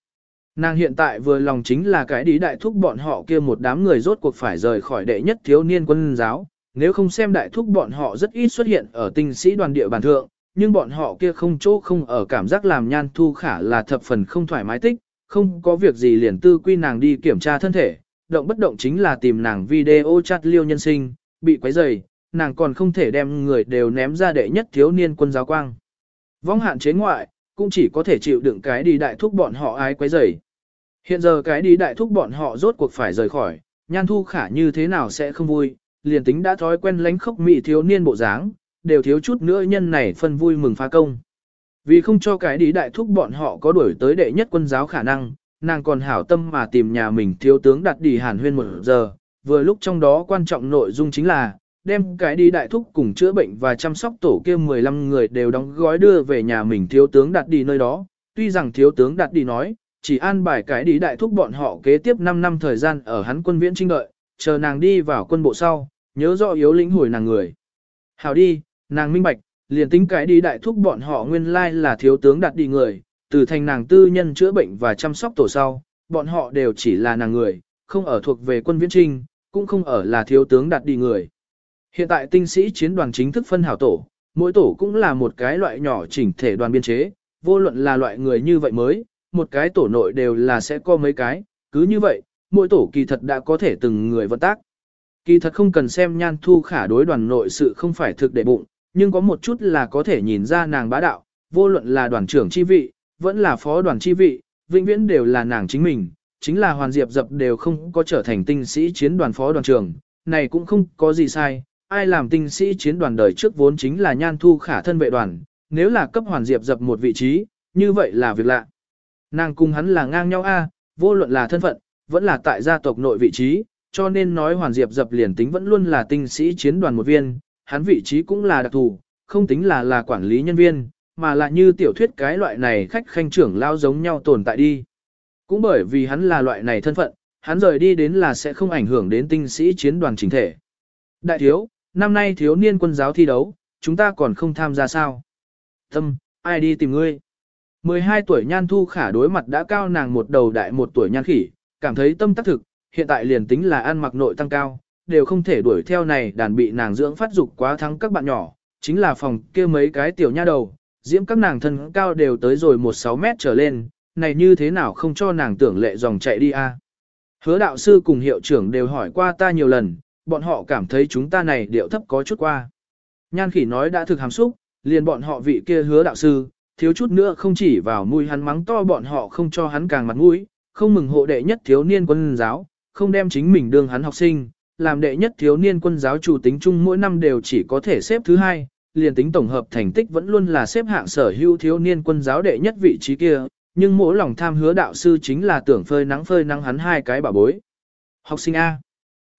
Nàng hiện tại vừa lòng chính là cái đi đại thúc bọn họ kia một đám người rốt cuộc phải rời khỏi đệ nhất thiếu niên quân giáo, nếu không xem đại thúc bọn họ rất ít xuất hiện ở tinh sĩ đoàn địa bàn thượng, nhưng bọn họ kia không chỗ không ở cảm giác làm nhan thu khả là thập phần không thoải mái tích, không có việc gì liền tư quy nàng đi kiểm tra thân thể, động bất động chính là tìm nàng video chat liêu nhân sinh, bị quấy rầy, nàng còn không thể đem người đều ném ra đệ nhất thiếu niên quân giáo quang. Vong hạn chế ngoại, cũng chỉ có thể chịu đựng cái đi đại thúc bọn họ ái quấy rầy. Hiện giờ cái đi đại thúc bọn họ rốt cuộc phải rời khỏi, nhan thu khả như thế nào sẽ không vui, liền tính đã thói quen lánh khốc mị thiếu niên bộ dáng, đều thiếu chút nữa nhân này phân vui mừng phá công. Vì không cho cái đi đại thúc bọn họ có đuổi tới đệ nhất quân giáo khả năng, nàng còn hảo tâm mà tìm nhà mình thiếu tướng đặt đi hàn huyên một giờ, vừa lúc trong đó quan trọng nội dung chính là, đem cái đi đại thúc cùng chữa bệnh và chăm sóc tổ kia 15 người đều đóng gói đưa về nhà mình thiếu tướng đặt đi nơi đó, tuy rằng thiếu tướng đặt đi nói, chỉ an bài cái đi đại thúc bọn họ kế tiếp 5 năm thời gian ở hắn quân viễn trinh đợi, chờ nàng đi vào quân bộ sau, nhớ rõ yếu lĩnh hồi nàng người. Hảo đi, nàng minh bạch, liền tính cái đi đại thúc bọn họ nguyên lai là thiếu tướng đặt đi người, từ thành nàng tư nhân chữa bệnh và chăm sóc tổ sau, bọn họ đều chỉ là nàng người, không ở thuộc về quân viễn trinh, cũng không ở là thiếu tướng đặt đi người. Hiện tại tinh sĩ chiến đoàn chính thức phân hảo tổ, mỗi tổ cũng là một cái loại nhỏ chỉnh thể đoàn biên chế, vô luận là loại người như vậy mới, một cái tổ nội đều là sẽ có mấy cái, cứ như vậy, mỗi tổ kỳ thật đã có thể từng người vận tác. Kỳ thật không cần xem nhan thu khả đối đoàn nội sự không phải thực để bụng, nhưng có một chút là có thể nhìn ra nàng bá đạo, vô luận là đoàn trưởng chi vị, vẫn là phó đoàn chi vị, vĩnh viễn đều là nàng chính mình, chính là hoàn diệp dập đều không có trở thành tinh sĩ chiến đoàn phó đoàn trưởng, này cũng không có gì sai, ai làm tinh sĩ chiến đoàn đời trước vốn chính là nhan thu khả thân vệ đoàn, nếu là cấp hoàn diệp dập một vị trí, như vậy là việc lạ. Nàng cùng hắn là ngang nhau a, vô luận là thân phận, vẫn là tại gia tộc nội vị trí, cho nên nói hoàn diệp dập liền tính vẫn luôn là tinh sĩ chiến đoàn một viên, hắn vị trí cũng là đặc thù, không tính là là quản lý nhân viên, mà là như tiểu thuyết cái loại này khách khanh trưởng lao giống nhau tồn tại đi. Cũng bởi vì hắn là loại này thân phận, hắn rời đi đến là sẽ không ảnh hưởng đến tinh sĩ chiến đoàn chính thể. Đại thiếu, năm nay thiếu niên quân giáo thi đấu, chúng ta còn không tham gia sao? Tâm, ai đi tìm ngươi? 12 tuổi nhan thu khả đối mặt đã cao nàng một đầu đại một tuổi nhan khỉ, cảm thấy tâm tác thực, hiện tại liền tính là ăn mặc nội tăng cao, đều không thể đuổi theo này đàn bị nàng dưỡng phát dục quá thắng các bạn nhỏ, chính là phòng kia mấy cái tiểu nha đầu, diễm các nàng thân cao đều tới rồi 1-6 mét trở lên, này như thế nào không cho nàng tưởng lệ dòng chạy đi a? Hứa đạo sư cùng hiệu trưởng đều hỏi qua ta nhiều lần, bọn họ cảm thấy chúng ta này điệu thấp có chút qua. Nhan khỉ nói đã thực hàm xúc, liền bọn họ vị kia hứa đạo sư, thiếu chút nữa không chỉ vào mũi hắn mắng to bọn họ không cho hắn càng mặt mũi, không mừng hộ đệ nhất thiếu niên quân giáo, không đem chính mình đương hắn học sinh, làm đệ nhất thiếu niên quân giáo chủ tính chung mỗi năm đều chỉ có thể xếp thứ hai, liền tính tổng hợp thành tích vẫn luôn là xếp hạng sở hữu thiếu niên quân giáo đệ nhất vị trí kia, nhưng mỗi lòng tham hứa đạo sư chính là tưởng phơi nắng phơi nắng hắn hai cái bảo bối. Học sinh A.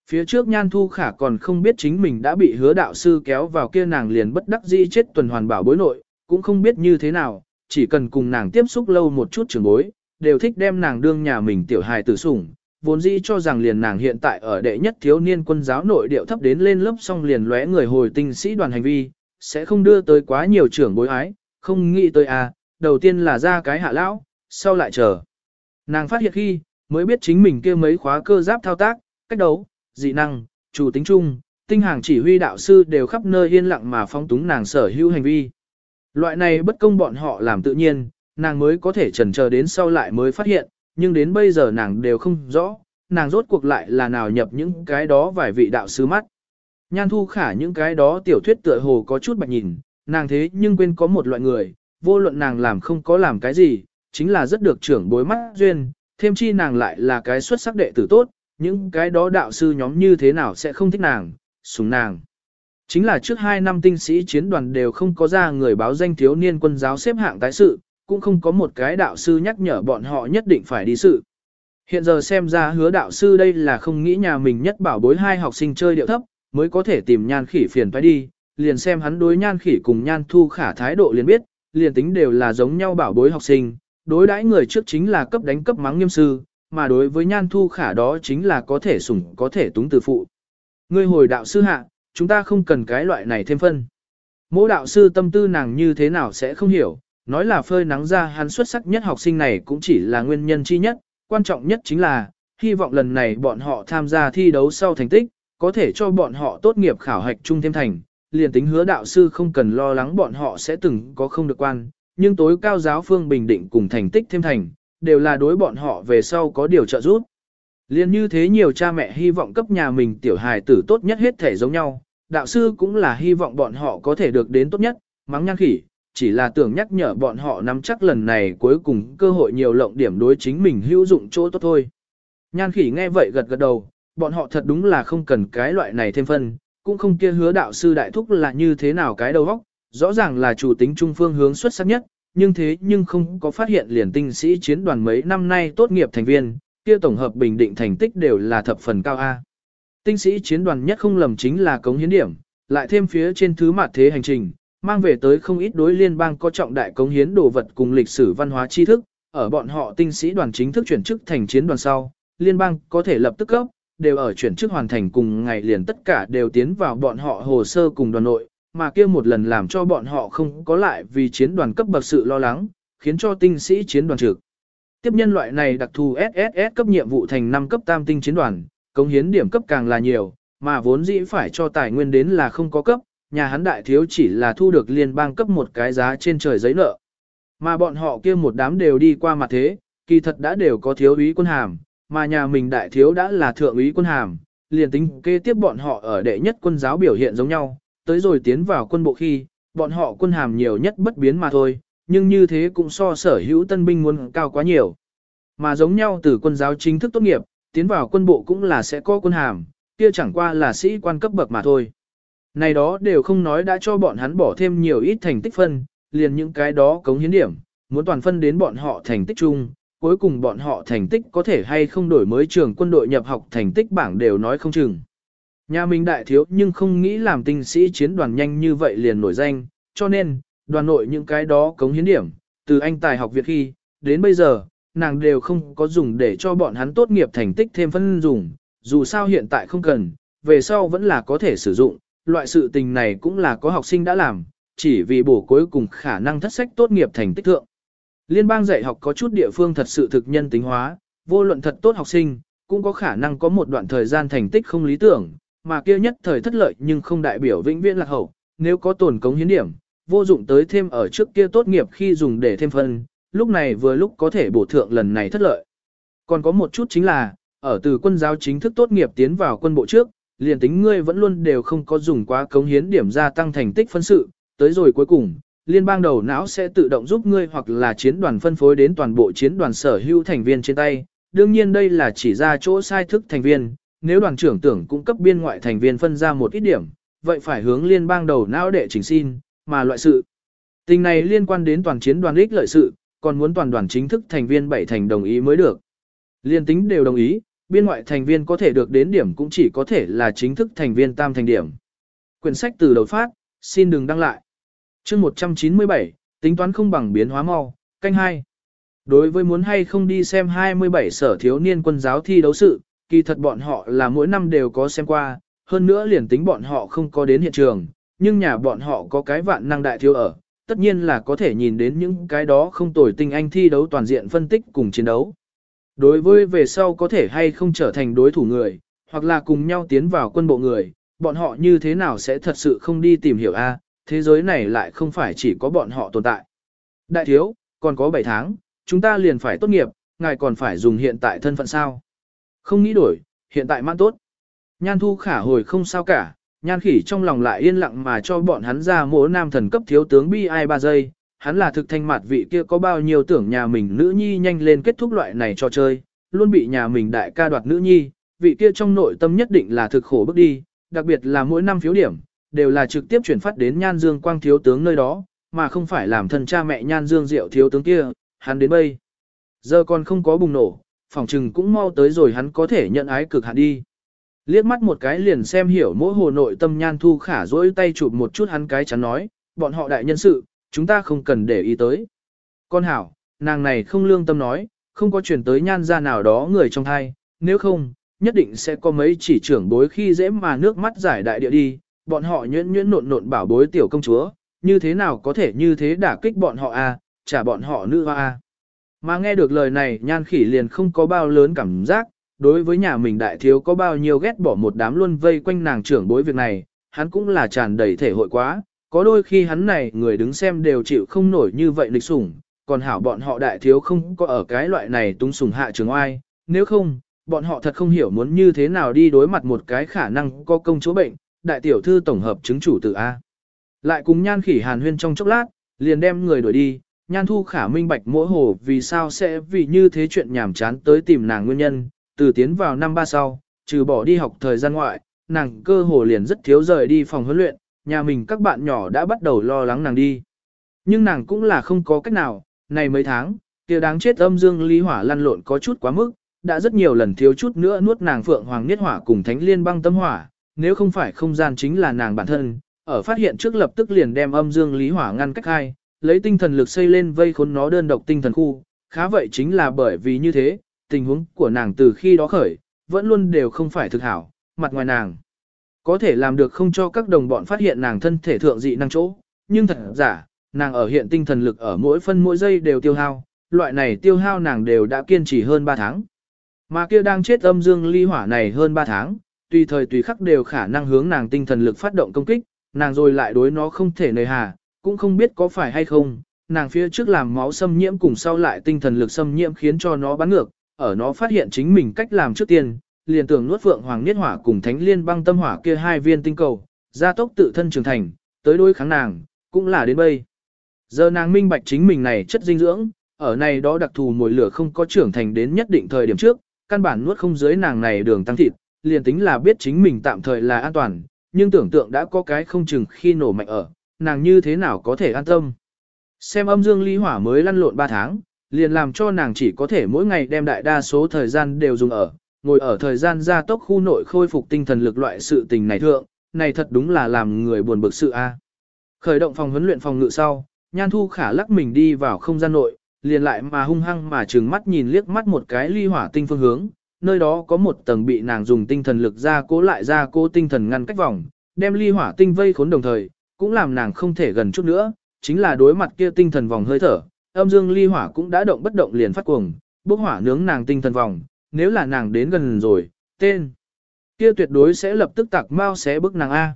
Phía trước Nhan Thu Khả còn không biết chính mình đã bị hứa đạo sư kéo vào kia nàng liền bất đắc dĩ chết tuần hoàn bảo bối nội, cũng không biết như thế nào, chỉ cần cùng nàng tiếp xúc lâu một chút trường bối, đều thích đem nàng đương nhà mình tiểu hài tử sủng, vốn dĩ cho rằng liền nàng hiện tại ở đệ nhất thiếu niên quân giáo nội điệu thấp đến lên lớp xong liền lóe người hồi tinh sĩ đoàn hành vi, sẽ không đưa tới quá nhiều trưởng bối ái, không nghĩ tới à, đầu tiên là ra cái hạ lão, sau lại chờ. Nàng phát hiện khi, mới biết chính mình kia mấy khóa cơ giáp thao tác, cách đấu, dị năng, chủ tính chung, tinh hàng chỉ huy đạo sư đều khắp nơi yên lặng mà phong túng nàng sở hữu hành vi. Loại này bất công bọn họ làm tự nhiên, nàng mới có thể trần chờ đến sau lại mới phát hiện, nhưng đến bây giờ nàng đều không rõ, nàng rốt cuộc lại là nào nhập những cái đó vài vị đạo sư mắt. Nhan thu khả những cái đó tiểu thuyết tựa hồ có chút bạch nhìn, nàng thế nhưng quên có một loại người, vô luận nàng làm không có làm cái gì, chính là rất được trưởng bối mắt duyên, thêm chi nàng lại là cái xuất sắc đệ tử tốt, những cái đó đạo sư nhóm như thế nào sẽ không thích nàng, sùng nàng. Chính là trước hai năm tinh sĩ chiến đoàn đều không có ra người báo danh thiếu niên quân giáo xếp hạng tái sự, cũng không có một cái đạo sư nhắc nhở bọn họ nhất định phải đi sự. Hiện giờ xem ra hứa đạo sư đây là không nghĩ nhà mình nhất bảo bối hai học sinh chơi điệu thấp, mới có thể tìm nhan khỉ phiền phải đi, liền xem hắn đối nhan khỉ cùng nhan thu khả thái độ liền biết, liền tính đều là giống nhau bảo bối học sinh, đối đãi người trước chính là cấp đánh cấp mắng nghiêm sư, mà đối với nhan thu khả đó chính là có thể sủng có thể túng từ phụ. Ngươi hồi đạo sư hạ, chúng ta không cần cái loại này thêm phân. Mỗi đạo sư tâm tư nàng như thế nào sẽ không hiểu, nói là phơi nắng ra hắn xuất sắc nhất học sinh này cũng chỉ là nguyên nhân chi nhất, quan trọng nhất chính là, hy vọng lần này bọn họ tham gia thi đấu sau thành tích, có thể cho bọn họ tốt nghiệp khảo hạch chung thêm thành, liền tính hứa đạo sư không cần lo lắng bọn họ sẽ từng có không được quan, nhưng tối cao giáo phương bình định cùng thành tích thêm thành, đều là đối bọn họ về sau có điều trợ giúp. Liên như thế nhiều cha mẹ hy vọng cấp nhà mình tiểu hài tử tốt nhất hết thể giống nhau, đạo sư cũng là hy vọng bọn họ có thể được đến tốt nhất, mắng nhan khỉ, chỉ là tưởng nhắc nhở bọn họ nắm chắc lần này cuối cùng cơ hội nhiều lộng điểm đối chính mình hữu dụng chỗ tốt thôi. Nhan khỉ nghe vậy gật gật đầu, bọn họ thật đúng là không cần cái loại này thêm phân, cũng không kia hứa đạo sư đại thúc là như thế nào cái đầu óc, rõ ràng là chủ tính trung phương hướng xuất sắc nhất, nhưng thế nhưng không có phát hiện liền tinh sĩ chiến đoàn mấy năm nay tốt nghiệp thành viên, kia tổng hợp bình định thành tích đều là thập phần cao A. Tinh sĩ chiến đoàn nhất không lầm chính là cống hiến điểm, lại thêm phía trên thứ mặt thế hành trình, mang về tới không ít đối liên bang có trọng đại cống hiến đồ vật cùng lịch sử văn hóa tri thức, ở bọn họ tinh sĩ đoàn chính thức chuyển chức thành chiến đoàn sau, liên bang có thể lập tức cấp, đều ở chuyển chức hoàn thành cùng ngày liền tất cả đều tiến vào bọn họ hồ sơ cùng đoàn nội, mà kia một lần làm cho bọn họ không có lại vì chiến đoàn cấp bậc sự lo lắng, khiến cho tinh sĩ chiến đoàn trực. Tiếp nhân loại này đặc thù SSS cấp nhiệm vụ thành 5 cấp tam tinh chiến đoàn, cống hiến điểm cấp càng là nhiều, mà vốn dĩ phải cho tài nguyên đến là không có cấp, nhà hắn đại thiếu chỉ là thu được liên bang cấp một cái giá trên trời giấy nợ. Mà bọn họ kia một đám đều đi qua mặt thế, kỳ thật đã đều có thiếu úy quân hàm, mà nhà mình đại thiếu đã là thượng úy quân hàm, liền tính kế tiếp bọn họ ở đệ nhất quân giáo biểu hiện giống nhau, tới rồi tiến vào quân bộ khi, bọn họ quân hàm nhiều nhất bất biến mà thôi, nhưng như thế cũng so sở hữu tân binh muốn cao quá nhiều. Mà giống nhau từ quân giáo chính thức tốt nghiệp, tiến vào quân bộ cũng là sẽ có quân hàm, kia chẳng qua là sĩ quan cấp bậc mà thôi. Này đó đều không nói đã cho bọn hắn bỏ thêm nhiều ít thành tích phân, liền những cái đó cống hiến điểm, muốn toàn phân đến bọn họ thành tích chung, cuối cùng bọn họ thành tích có thể hay không đổi mới trường quân đội nhập học thành tích bảng đều nói không chừng. Nhà mình đại thiếu nhưng không nghĩ làm tinh sĩ chiến đoàn nhanh như vậy liền nổi danh, cho nên, đoàn nội những cái đó cống hiến điểm, từ anh tài học việt khi, đến bây giờ, nàng đều không có dùng để cho bọn hắn tốt nghiệp thành tích thêm phân dùng, dù sao hiện tại không cần, về sau vẫn là có thể sử dụng, loại sự tình này cũng là có học sinh đã làm, chỉ vì bổ cuối cùng khả năng thất sách tốt nghiệp thành tích thượng. Liên bang dạy học có chút địa phương thật sự thực nhân tính hóa, vô luận thật tốt học sinh, cũng có khả năng có một đoạn thời gian thành tích không lý tưởng, mà kia nhất thời thất lợi nhưng không đại biểu vĩnh viễn lạc hậu, nếu có tổn cống hiến điểm, vô dụng tới thêm ở trước kia tốt nghiệp khi dùng để thêm phân, lúc này vừa lúc có thể bổ thượng lần này thất lợi. Còn có một chút chính là, ở từ quân giáo chính thức tốt nghiệp tiến vào quân bộ trước, liền tính ngươi vẫn luôn đều không có dùng quá cống hiến điểm gia tăng thành tích phân sự, tới rồi cuối cùng, liên bang đầu não sẽ tự động giúp ngươi hoặc là chiến đoàn phân phối đến toàn bộ chiến đoàn sở hữu thành viên trên tay. Đương nhiên đây là chỉ ra chỗ sai thức thành viên, nếu đoàn trưởng tưởng cung cấp biên ngoại thành viên phân ra một ít điểm, vậy phải hướng liên bang đầu não để chỉnh xin, mà loại sự. Tình này liên quan đến toàn chiến đoàn ích lợi sự, còn muốn toàn đoàn chính thức thành viên bảy thành đồng ý mới được. Liên tính đều đồng ý, biên ngoại thành viên có thể được đến điểm cũng chỉ có thể là chính thức thành viên tam thành điểm. Quyển sách từ đầu phát, xin đừng đăng lại. chương 197, tính toán không bằng biến hóa mau, canh 2. Đối với muốn hay không đi xem 27 sở thiếu niên quân giáo thi đấu sự, kỳ thật bọn họ là mỗi năm đều có xem qua, hơn nữa liền tính bọn họ không có đến hiện trường, nhưng nhà bọn họ có cái vạn năng đại thiếu ở, tất nhiên là có thể nhìn đến những cái đó không tồi tinh anh thi đấu toàn diện phân tích cùng chiến đấu. Đối với về sau có thể hay không trở thành đối thủ người, hoặc là cùng nhau tiến vào quân bộ người, bọn họ như thế nào sẽ thật sự không đi tìm hiểu a? thế giới này lại không phải chỉ có bọn họ tồn tại. Đại thiếu, còn có 7 tháng, chúng ta liền phải tốt nghiệp, ngài còn phải dùng hiện tại thân phận sao? Không nghĩ đổi, hiện tại mãn tốt. Nhan thu khả hồi không sao cả, nhan khỉ trong lòng lại yên lặng mà cho bọn hắn ra mỗi nam thần cấp thiếu tướng bi ai 3 giây, hắn là thực thanh mặt vị kia có bao nhiêu tưởng nhà mình nữ nhi nhanh lên kết thúc loại này cho chơi, luôn bị nhà mình đại ca đoạt nữ nhi, vị kia trong nội tâm nhất định là thực khổ bước đi, đặc biệt là mỗi năm phiếu điểm, đều là trực tiếp chuyển phát đến nhan dương quang thiếu tướng nơi đó, mà không phải làm thân cha mẹ nhan dương diệu thiếu tướng kia, hắn đến bây. Giờ còn không có bùng nổ, phòng trừng cũng mau tới rồi hắn có thể nhận ái cực hạn đi. Liếc mắt một cái liền xem hiểu mỗi hồ nội tâm nhan thu khả dỗi tay chụp một chút hắn cái chắn nói, bọn họ đại nhân sự, chúng ta không cần để ý tới. Con hảo, nàng này không lương tâm nói, không có chuyển tới nhan ra nào đó người trong thai, nếu không, nhất định sẽ có mấy chỉ trưởng bối khi dễ mà nước mắt giải đại địa đi, bọn họ nhuyễn nhuyễn nộn nộn bảo bối tiểu công chúa, như thế nào có thể như thế đả kích bọn họ a, à, trả bọn họ nữ a. À. Mà nghe được lời này nhan khỉ liền không có bao lớn cảm giác, đối với nhà mình đại thiếu có bao nhiêu ghét bỏ một đám luôn vây quanh nàng trưởng bối việc này, hắn cũng là tràn đầy thể hội quá, có đôi khi hắn này người đứng xem đều chịu không nổi như vậy lịch sủng, còn hảo bọn họ đại thiếu không có ở cái loại này túng sủng hạ trường oai, nếu không, bọn họ thật không hiểu muốn như thế nào đi đối mặt một cái khả năng có công chúa bệnh, đại tiểu thư tổng hợp chứng chủ tự A. Lại cùng nhan khỉ hàn huyên trong chốc lát, liền đem người đuổi đi, nhan thu khả minh bạch mỗi hồ vì sao sẽ vì như thế chuyện nhảm chán tới tìm nàng nguyên nhân, từ tiến vào năm ba sau, trừ bỏ đi học thời gian ngoại, nàng cơ hồ liền rất thiếu rời đi phòng huấn luyện, nhà mình các bạn nhỏ đã bắt đầu lo lắng nàng đi. Nhưng nàng cũng là không có cách nào, này mấy tháng, kia đáng chết âm dương lý hỏa lăn lộn có chút quá mức, đã rất nhiều lần thiếu chút nữa nuốt nàng phượng hoàng niết hỏa cùng thánh liên băng tâm hỏa, nếu không phải không gian chính là nàng bản thân, ở phát hiện trước lập tức liền đem âm dương lý hỏa ngăn cách hai, lấy tinh thần lực xây lên vây khốn nó đơn độc tinh thần khu, Khá vậy chính là bởi vì như thế, tình huống của nàng từ khi đó khởi, vẫn luôn đều không phải thực hảo, mặt ngoài nàng. Có thể làm được không cho các đồng bọn phát hiện nàng thân thể thượng dị năng chỗ, nhưng thật giả, nàng ở hiện tinh thần lực ở mỗi phân mỗi giây đều tiêu hao, loại này tiêu hao nàng đều đã kiên trì hơn 3 tháng. Mà kia đang chết âm dương ly hỏa này hơn 3 tháng, tùy thời tùy khắc đều khả năng hướng nàng tinh thần lực phát động công kích, nàng rồi lại đối nó không thể nề hà, cũng không biết có phải hay không, nàng phía trước làm máu xâm nhiễm cùng sau lại tinh thần lực xâm nhiễm khiến cho nó bắn ngược, ở nó phát hiện chính mình cách làm trước tiên, liền tưởng nuốt phượng hoàng niết hỏa cùng thánh liên băng tâm hỏa kia hai viên tinh cầu, gia tốc tự thân trưởng thành, tới đối kháng nàng, cũng là đến bây. Giờ nàng minh bạch chính mình này chất dinh dưỡng, ở này đó đặc thù mùi lửa không có trưởng thành đến nhất định thời điểm trước, căn bản nuốt không dưới nàng này đường tăng thịt, liền tính là biết chính mình tạm thời là an toàn, nhưng tưởng tượng đã có cái không chừng khi nổ mạnh ở, nàng như thế nào có thể an tâm. Xem âm dương ly hỏa mới lăn lộn 3 tháng, liền làm cho nàng chỉ có thể mỗi ngày đem đại đa số thời gian đều dùng ở, ngồi ở thời gian gia tốc khu nội khôi phục tinh thần lực loại sự tình này thượng, này thật đúng là làm người buồn bực sự a. Khởi động phòng huấn luyện phòng ngự sau, Nhan Thu Khả lắc mình đi vào không gian nội, liền lại mà hung hăng mà trừng mắt nhìn liếc mắt một cái ly hỏa tinh phương hướng, nơi đó có một tầng bị nàng dùng tinh thần lực ra cố lại ra cố tinh thần ngăn cách vòng, đem ly hỏa tinh vây khốn đồng thời, cũng làm nàng không thể gần chút nữa, chính là đối mặt kia tinh thần vòng hơi thở, âm dương ly hỏa cũng đã động bất động liền phát cuồng, bốc hỏa nướng nàng tinh thần vòng, nếu là nàng đến gần rồi, tên kia tuyệt đối sẽ lập tức tạc mau sẽ bức nàng A.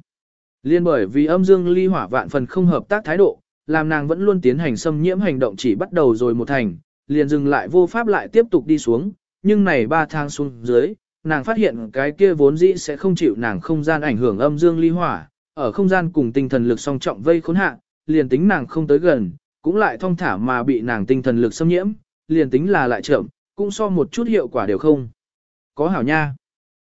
Liên bởi vì âm dương ly hỏa vạn phần không hợp tác thái độ, làm nàng vẫn luôn tiến hành xâm nhiễm hành động chỉ bắt đầu rồi một thành, liền dừng lại vô pháp lại tiếp tục đi xuống, nhưng này ba thang xuống dưới, nàng phát hiện cái kia vốn dĩ sẽ không chịu nàng không gian ảnh hưởng âm dương ly hỏa, ở không gian cùng tinh thần lực song trọng vây khốn hạ, liền tính nàng không tới gần, cũng lại thông thả mà bị nàng tinh thần lực xâm nhiễm, liền tính là lại chậm, cũng so một chút hiệu quả đều không. Có hảo nha.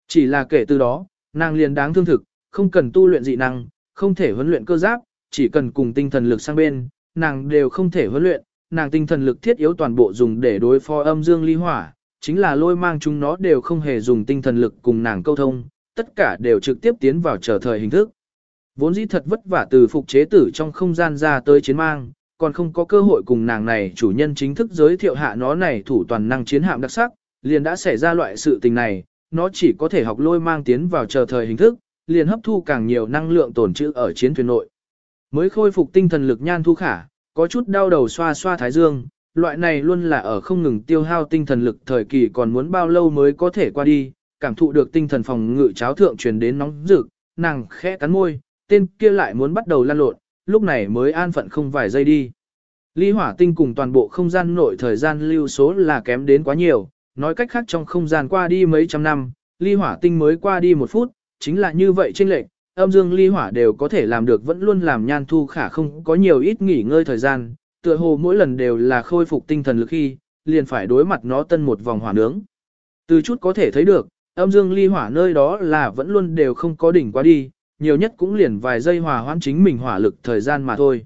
Chỉ là kể từ đó, nàng liền đáng thương thực, không cần tu luyện dị năng, không thể huấn luyện cơ giáp, chỉ cần cùng tinh thần lực sang bên, nàng đều không thể huấn luyện, nàng tinh thần lực thiết yếu toàn bộ dùng để đối phó âm dương ly hỏa, chính là lôi mang chúng nó đều không hề dùng tinh thần lực cùng nàng câu thông, tất cả đều trực tiếp tiến vào trở thời hình thức. Vốn dĩ thật vất vả từ phục chế tử trong không gian ra tới chiến mang, còn không có cơ hội cùng nàng này chủ nhân chính thức giới thiệu hạ nó này thủ toàn năng chiến hạm đặc sắc, liền đã xảy ra loại sự tình này, nó chỉ có thể học lôi mang tiến vào chờ thời hình thức, liền hấp thu càng nhiều năng lượng tồn trữ ở chiến thuyền nội. Mới khôi phục tinh thần lực nhan thu khả, có chút đau đầu xoa xoa thái dương, loại này luôn là ở không ngừng tiêu hao tinh thần lực thời kỳ còn muốn bao lâu mới có thể qua đi, cảm thụ được tinh thần phòng ngự cháo thượng truyền đến nóng rực, nàng khẽ cắn môi, tên kia lại muốn bắt đầu lan lộn, lúc này mới an phận không vài giây đi. Ly hỏa tinh cùng toàn bộ không gian nội thời gian lưu số là kém đến quá nhiều, nói cách khác trong không gian qua đi mấy trăm năm, ly hỏa tinh mới qua đi một phút, chính là như vậy trên lệnh, âm dương ly hỏa đều có thể làm được vẫn luôn làm nhan thu khả không có nhiều ít nghỉ ngơi thời gian, tựa hồ mỗi lần đều là khôi phục tinh thần lực khi, liền phải đối mặt nó tân một vòng hỏa nướng. Từ chút có thể thấy được, âm dương ly hỏa nơi đó là vẫn luôn đều không có đỉnh qua đi, nhiều nhất cũng liền vài giây hòa hoãn chính mình hỏa lực thời gian mà thôi.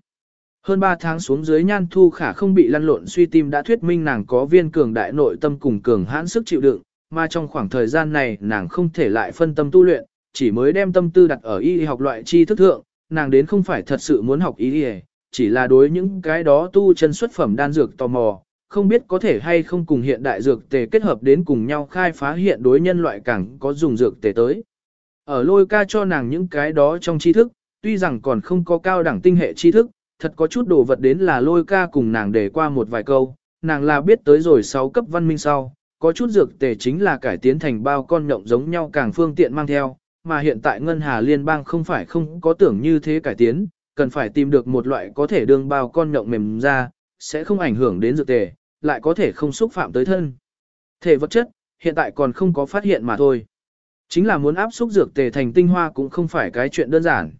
Hơn 3 tháng xuống dưới nhan thu khả không bị lăn lộn suy tim đã thuyết minh nàng có viên cường đại nội tâm cùng cường hãn sức chịu đựng, mà trong khoảng thời gian này nàng không thể lại phân tâm tu luyện, chỉ mới đem tâm tư đặt ở y học loại tri thức thượng, nàng đến không phải thật sự muốn học y chỉ là đối những cái đó tu chân xuất phẩm đan dược tò mò, không biết có thể hay không cùng hiện đại dược tề kết hợp đến cùng nhau khai phá hiện đối nhân loại càng có dùng dược tề tới. Ở lôi ca cho nàng những cái đó trong tri thức, tuy rằng còn không có cao đẳng tinh hệ tri thức, thật có chút đồ vật đến là lôi ca cùng nàng để qua một vài câu, nàng là biết tới rồi 6 cấp văn minh sau, có chút dược tề chính là cải tiến thành bao con nhộng giống nhau càng phương tiện mang theo, mà hiện tại Ngân Hà Liên bang không phải không có tưởng như thế cải tiến, cần phải tìm được một loại có thể đương bao con nhộng mềm ra, sẽ không ảnh hưởng đến dược tề, lại có thể không xúc phạm tới thân. Thể vật chất, hiện tại còn không có phát hiện mà thôi. Chính là muốn áp xúc dược tề thành tinh hoa cũng không phải cái chuyện đơn giản.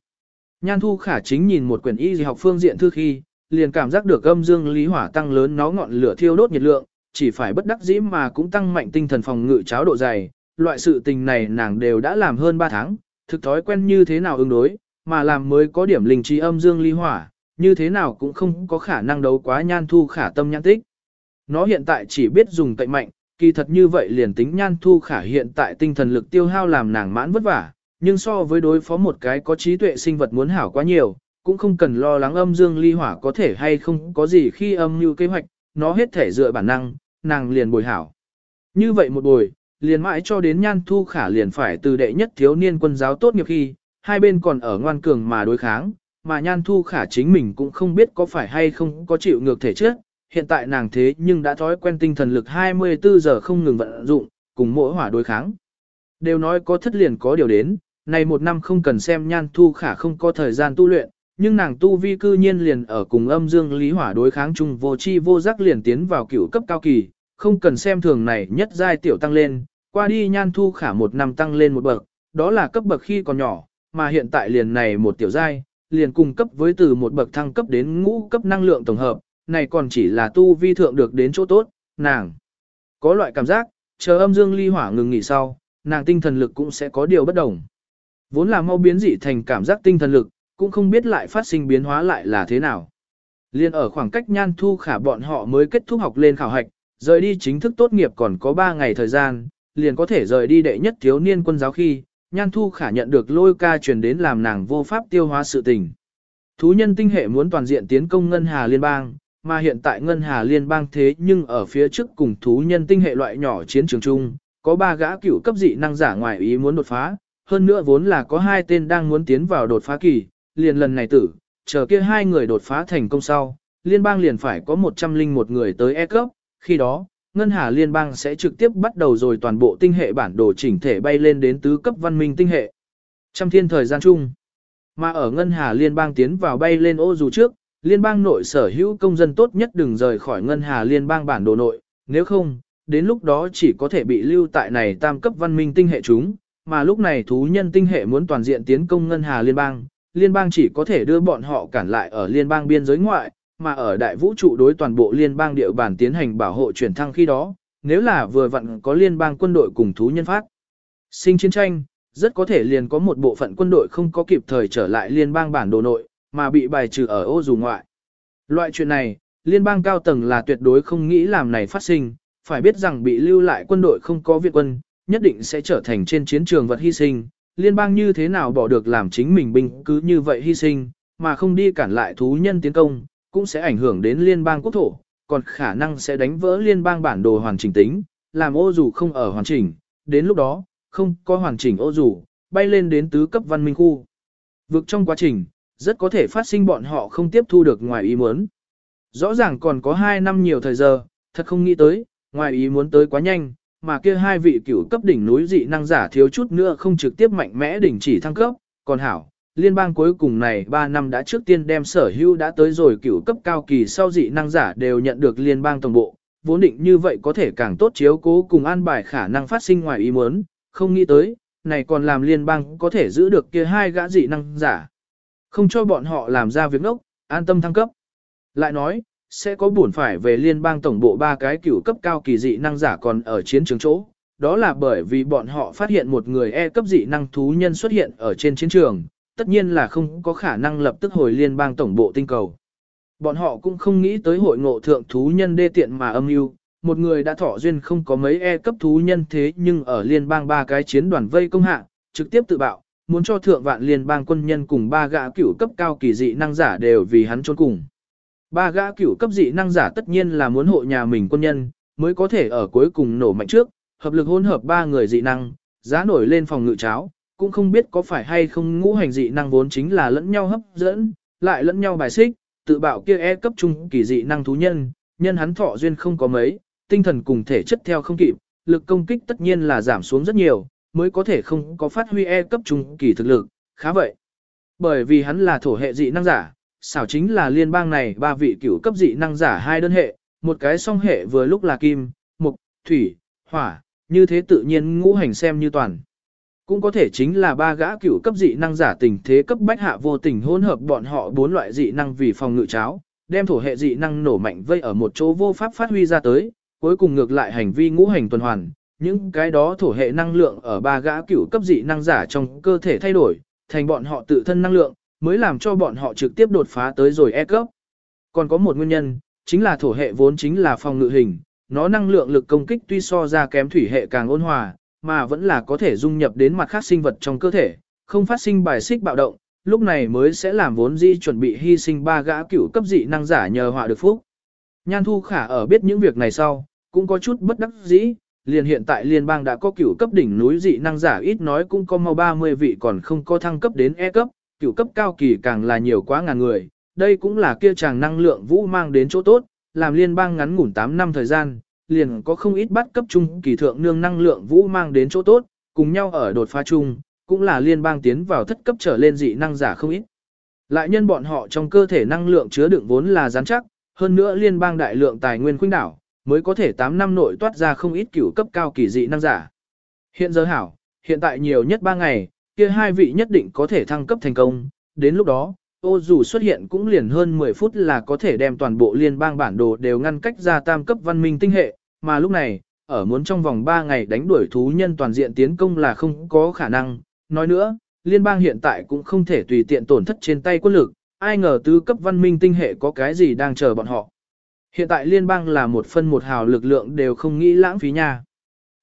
Nhan Thu Khả chính nhìn một quyển y học phương diện thư khi, liền cảm giác được âm dương lý hỏa tăng lớn nó ngọn lửa thiêu đốt nhiệt lượng, chỉ phải bất đắc dĩ mà cũng tăng mạnh tinh thần phòng ngự cháo độ dày. Loại sự tình này nàng đều đã làm hơn 3 tháng, thực thói quen như thế nào ứng đối, mà làm mới có điểm linh trí âm dương lý hỏa, như thế nào cũng không có khả năng đấu quá nhan thu khả tâm nhãn tích. Nó hiện tại chỉ biết dùng tệ mạnh, kỳ thật như vậy liền tính nhan thu khả hiện tại tinh thần lực tiêu hao làm nàng mãn vất vả, nhưng so với đối phó một cái có trí tuệ sinh vật muốn hảo quá nhiều, cũng không cần lo lắng âm dương ly hỏa có thể hay không có gì khi âm như kế hoạch, nó hết thể dựa bản năng, nàng liền bồi hảo. Như vậy một bồi, liền mãi cho đến nhan thu khả liền phải từ đệ nhất thiếu niên quân giáo tốt nghiệp khi, hai bên còn ở ngoan cường mà đối kháng, mà nhan thu khả chính mình cũng không biết có phải hay không có chịu ngược thể trước, hiện tại nàng thế nhưng đã thói quen tinh thần lực 24 giờ không ngừng vận dụng, cùng mỗi hỏa đối kháng. Đều nói có thất liền có điều đến, này một năm không cần xem nhan thu khả không có thời gian tu luyện, nhưng nàng tu vi cư nhiên liền ở cùng âm dương lý hỏa đối kháng chung vô chi vô giác liền tiến vào cửu cấp cao kỳ, không cần xem thường này nhất giai tiểu tăng lên, qua đi nhan thu khả một năm tăng lên một bậc, đó là cấp bậc khi còn nhỏ, mà hiện tại liền này một tiểu giai, liền cung cấp với từ một bậc thăng cấp đến ngũ cấp năng lượng tổng hợp, này còn chỉ là tu vi thượng được đến chỗ tốt, nàng có loại cảm giác, chờ âm dương ly hỏa ngừng nghỉ sau, nàng tinh thần lực cũng sẽ có điều bất đồng. Vốn là mau biến dị thành cảm giác tinh thần lực, cũng không biết lại phát sinh biến hóa lại là thế nào. Liên ở khoảng cách nhan thu khả bọn họ mới kết thúc học lên khảo hạch, rời đi chính thức tốt nghiệp còn có 3 ngày thời gian, liền có thể rời đi đệ nhất thiếu niên quân giáo khi, nhan thu khả nhận được lôi ca truyền đến làm nàng vô pháp tiêu hóa sự tình. Thú nhân tinh hệ muốn toàn diện tiến công Ngân Hà Liên bang, mà hiện tại Ngân Hà Liên bang thế nhưng ở phía trước cùng thú nhân tinh hệ loại nhỏ chiến trường chung, có ba gã cựu cấp dị năng giả ngoài ý muốn đột phá, hơn nữa vốn là có hai tên đang muốn tiến vào đột phá kỳ, liền lần này tử, chờ kia hai người đột phá thành công sau, liên bang liền phải có 101 người tới E cấp, khi đó, Ngân Hà Liên bang sẽ trực tiếp bắt đầu rồi toàn bộ tinh hệ bản đồ chỉnh thể bay lên đến tứ cấp văn minh tinh hệ. Trăm thiên thời gian chung, mà ở Ngân Hà Liên bang tiến vào bay lên ô dù trước, liên bang nội sở hữu công dân tốt nhất đừng rời khỏi Ngân Hà Liên bang bản đồ nội, nếu không, đến lúc đó chỉ có thể bị lưu tại này tam cấp văn minh tinh hệ chúng, mà lúc này thú nhân tinh hệ muốn toàn diện tiến công Ngân Hà Liên bang, liên bang chỉ có thể đưa bọn họ cản lại ở liên bang biên giới ngoại, mà ở đại vũ trụ đối toàn bộ liên bang địa bàn tiến hành bảo hộ chuyển thăng khi đó, nếu là vừa vặn có liên bang quân đội cùng thú nhân phát. Sinh chiến tranh, rất có thể liền có một bộ phận quân đội không có kịp thời trở lại liên bang bản đồ nội, mà bị bài trừ ở ô dù ngoại. Loại chuyện này, liên bang cao tầng là tuyệt đối không nghĩ làm này phát sinh, phải biết rằng bị lưu lại quân đội không có viện quân, nhất định sẽ trở thành trên chiến trường vật hy sinh, liên bang như thế nào bỏ được làm chính mình binh cứ như vậy hy sinh, mà không đi cản lại thú nhân tiến công, cũng sẽ ảnh hưởng đến liên bang quốc thổ, còn khả năng sẽ đánh vỡ liên bang bản đồ hoàn chỉnh tính, làm ô dù không ở hoàn chỉnh, đến lúc đó, không có hoàn chỉnh ô dù, bay lên đến tứ cấp văn minh khu. Vực trong quá trình, rất có thể phát sinh bọn họ không tiếp thu được ngoài ý muốn. Rõ ràng còn có 2 năm nhiều thời giờ, thật không nghĩ tới, ngoài ý muốn tới quá nhanh, mà kia hai vị cửu cấp đỉnh núi dị năng giả thiếu chút nữa không trực tiếp mạnh mẽ đỉnh chỉ thăng cấp, còn hảo, liên bang cuối cùng này 3 năm đã trước tiên đem sở hữu đã tới rồi cửu cấp cao kỳ sau dị năng giả đều nhận được liên bang tổng bộ, vốn định như vậy có thể càng tốt chiếu cố cùng an bài khả năng phát sinh ngoài ý muốn, không nghĩ tới, này còn làm liên bang có thể giữ được kia hai gã dị năng giả. Không cho bọn họ làm ra việc ngốc, an tâm thăng cấp. Lại nói, sẽ có buồn phải về liên bang tổng bộ ba cái cửu cấp cao kỳ dị năng giả còn ở chiến trường chỗ. Đó là bởi vì bọn họ phát hiện một người E cấp dị năng thú nhân xuất hiện ở trên chiến trường, tất nhiên là không có khả năng lập tức hồi liên bang tổng bộ tinh cầu. Bọn họ cũng không nghĩ tới hội ngộ thượng thú nhân đê tiện mà âm mưu một người đã thọ duyên không có mấy E cấp thú nhân thế nhưng ở liên bang ba cái chiến đoàn vây công hạ, trực tiếp tự bạo, muốn cho thượng vạn liên bang quân nhân cùng ba gã cửu cấp cao kỳ dị năng giả đều vì hắn trốn cùng. Ba gã cửu cấp dị năng giả tất nhiên là muốn hộ nhà mình quân nhân, mới có thể ở cuối cùng nổ mạnh trước, hợp lực hỗn hợp ba người dị năng, giá nổi lên phòng ngự cháo, cũng không biết có phải hay không ngũ hành dị năng vốn chính là lẫn nhau hấp dẫn, lại lẫn nhau bài xích, tự bảo kia e cấp trung kỳ dị năng thú nhân, nhân hắn thọ duyên không có mấy, tinh thần cùng thể chất theo không kịp, lực công kích tất nhiên là giảm xuống rất nhiều, mới có thể không có phát huy e cấp trung kỳ thực lực, khá vậy. Bởi vì hắn là thổ hệ dị năng giả, xảo chính là liên bang này ba vị cửu cấp dị năng giả hai đơn hệ, một cái song hệ vừa lúc là kim, mục, thủy, hỏa, như thế tự nhiên ngũ hành xem như toàn. Cũng có thể chính là ba gã cửu cấp dị năng giả tình thế cấp bách hạ vô tình hỗn hợp bọn họ bốn loại dị năng vì phòng ngự cháo, đem thổ hệ dị năng nổ mạnh vây ở một chỗ vô pháp phát huy ra tới, cuối cùng ngược lại hành vi ngũ hành tuần hoàn, những cái đó thổ hệ năng lượng ở ba gã cửu cấp dị năng giả trong cơ thể thay đổi, thành bọn họ tự thân năng lượng, mới làm cho bọn họ trực tiếp đột phá tới rồi E cấp. Còn có một nguyên nhân, chính là thổ hệ vốn chính là phòng ngự hình, nó năng lượng lực công kích tuy so ra kém thủy hệ càng ôn hòa, mà vẫn là có thể dung nhập đến mặt khác sinh vật trong cơ thể, không phát sinh bài xích bạo động, lúc này mới sẽ làm vốn di chuẩn bị hy sinh ba gã cửu cấp dị năng giả nhờ họa được phúc. Nhan Thu Khả ở biết những việc này sau, cũng có chút bất đắc dĩ, liền hiện tại liên bang đã có cửu cấp đỉnh núi dị năng giả ít nói cũng có mau 30 vị còn không có thăng cấp đến E cấp, cửu cấp cao kỳ càng là nhiều quá ngàn người, đây cũng là kia chàng năng lượng vũ mang đến chỗ tốt, làm liên bang ngắn ngủn 8 năm thời gian, liền có không ít bắt cấp trung kỳ thượng nương năng lượng vũ mang đến chỗ tốt, cùng nhau ở đột phá chung, cũng là liên bang tiến vào thất cấp trở lên dị năng giả không ít. Lại nhân bọn họ trong cơ thể năng lượng chứa đựng vốn là rắn chắc, hơn nữa liên bang đại lượng tài nguyên khuynh đảo, mới có thể 8 năm nội toát ra không ít cửu cấp cao kỳ dị năng giả. Hiện giờ hảo, hiện tại nhiều nhất 3 ngày, kia hai vị nhất định có thể thăng cấp thành công, đến lúc đó, ô dù xuất hiện cũng liền hơn 10 phút là có thể đem toàn bộ liên bang bản đồ đều ngăn cách ra tam cấp văn minh tinh hệ, mà lúc này, ở muốn trong vòng 3 ngày đánh đuổi thú nhân toàn diện tiến công là không có khả năng. Nói nữa, liên bang hiện tại cũng không thể tùy tiện tổn thất trên tay quân lực, ai ngờ tứ cấp văn minh tinh hệ có cái gì đang chờ bọn họ. Hiện tại liên bang là một phân một hào lực lượng đều không nghĩ lãng phí nha.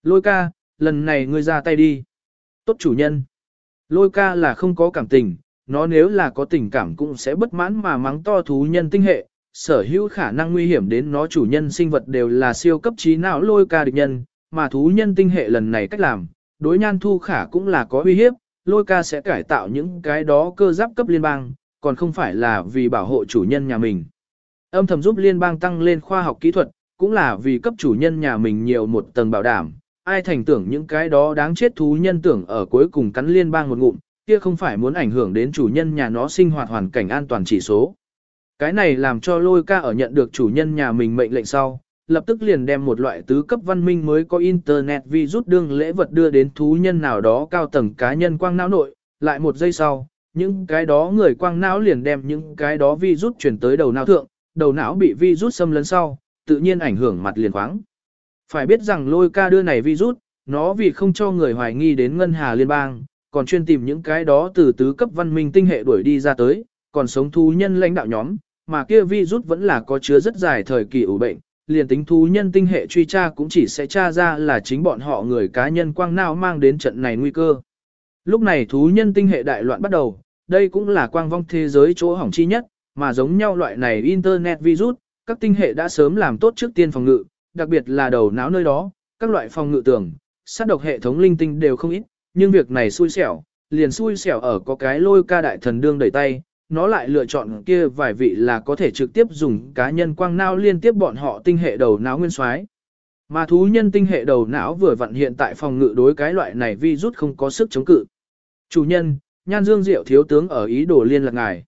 Lôi ca, lần này ngươi ra tay đi. Tốt chủ nhân. Lôi ca là không có cảm tình, nó nếu là có tình cảm cũng sẽ bất mãn mà mắng to thú nhân tinh hệ, sở hữu khả năng nguy hiểm đến nó chủ nhân sinh vật đều là siêu cấp trí não lôi ca địch nhân, mà thú nhân tinh hệ lần này cách làm, đối nhan thu khả cũng là có uy hiếp, lôi ca sẽ cải tạo những cái đó cơ giáp cấp liên bang, còn không phải là vì bảo hộ chủ nhân nhà mình. Âm thầm giúp liên bang tăng lên khoa học kỹ thuật, cũng là vì cấp chủ nhân nhà mình nhiều một tầng bảo đảm, ai thành tưởng những cái đó đáng chết thú nhân tưởng ở cuối cùng cắn liên bang một ngụm, kia không phải muốn ảnh hưởng đến chủ nhân nhà nó sinh hoạt hoàn cảnh an toàn chỉ số. Cái này làm cho lôi ca ở nhận được chủ nhân nhà mình mệnh lệnh sau, lập tức liền đem một loại tứ cấp văn minh mới có internet vi rút đương lễ vật đưa đến thú nhân nào đó cao tầng cá nhân quang não nội, lại một giây sau, những cái đó người quang não liền đem những cái đó vi rút chuyển tới đầu não thượng, đầu não bị virus xâm lấn sau, tự nhiên ảnh hưởng mặt liền khoáng. Phải biết rằng lôi ca đưa này virus, nó vì không cho người hoài nghi đến ngân hà liên bang, còn chuyên tìm những cái đó từ tứ cấp văn minh tinh hệ đuổi đi ra tới, còn sống thú nhân lãnh đạo nhóm, mà kia virus vẫn là có chứa rất dài thời kỳ ủ bệnh, liền tính thú nhân tinh hệ truy tra cũng chỉ sẽ tra ra là chính bọn họ người cá nhân quang nào mang đến trận này nguy cơ. Lúc này thú nhân tinh hệ đại loạn bắt đầu, đây cũng là quang vong thế giới chỗ hỏng chi nhất, mà giống nhau loại này internet virus, các tinh hệ đã sớm làm tốt trước tiên phòng ngự, đặc biệt là đầu não nơi đó, các loại phòng ngự tưởng, sát độc hệ thống linh tinh đều không ít, nhưng việc này xui xẻo, liền xui xẻo ở có cái lôi ca đại thần đương đẩy tay, nó lại lựa chọn kia vài vị là có thể trực tiếp dùng cá nhân quang não liên tiếp bọn họ tinh hệ đầu não nguyên soái. Mà thú nhân tinh hệ đầu não vừa vận hiện tại phòng ngự đối cái loại này virus không có sức chống cự. Chủ nhân, Nhan Dương Diệu thiếu tướng ở ý đồ liên lạc ngài.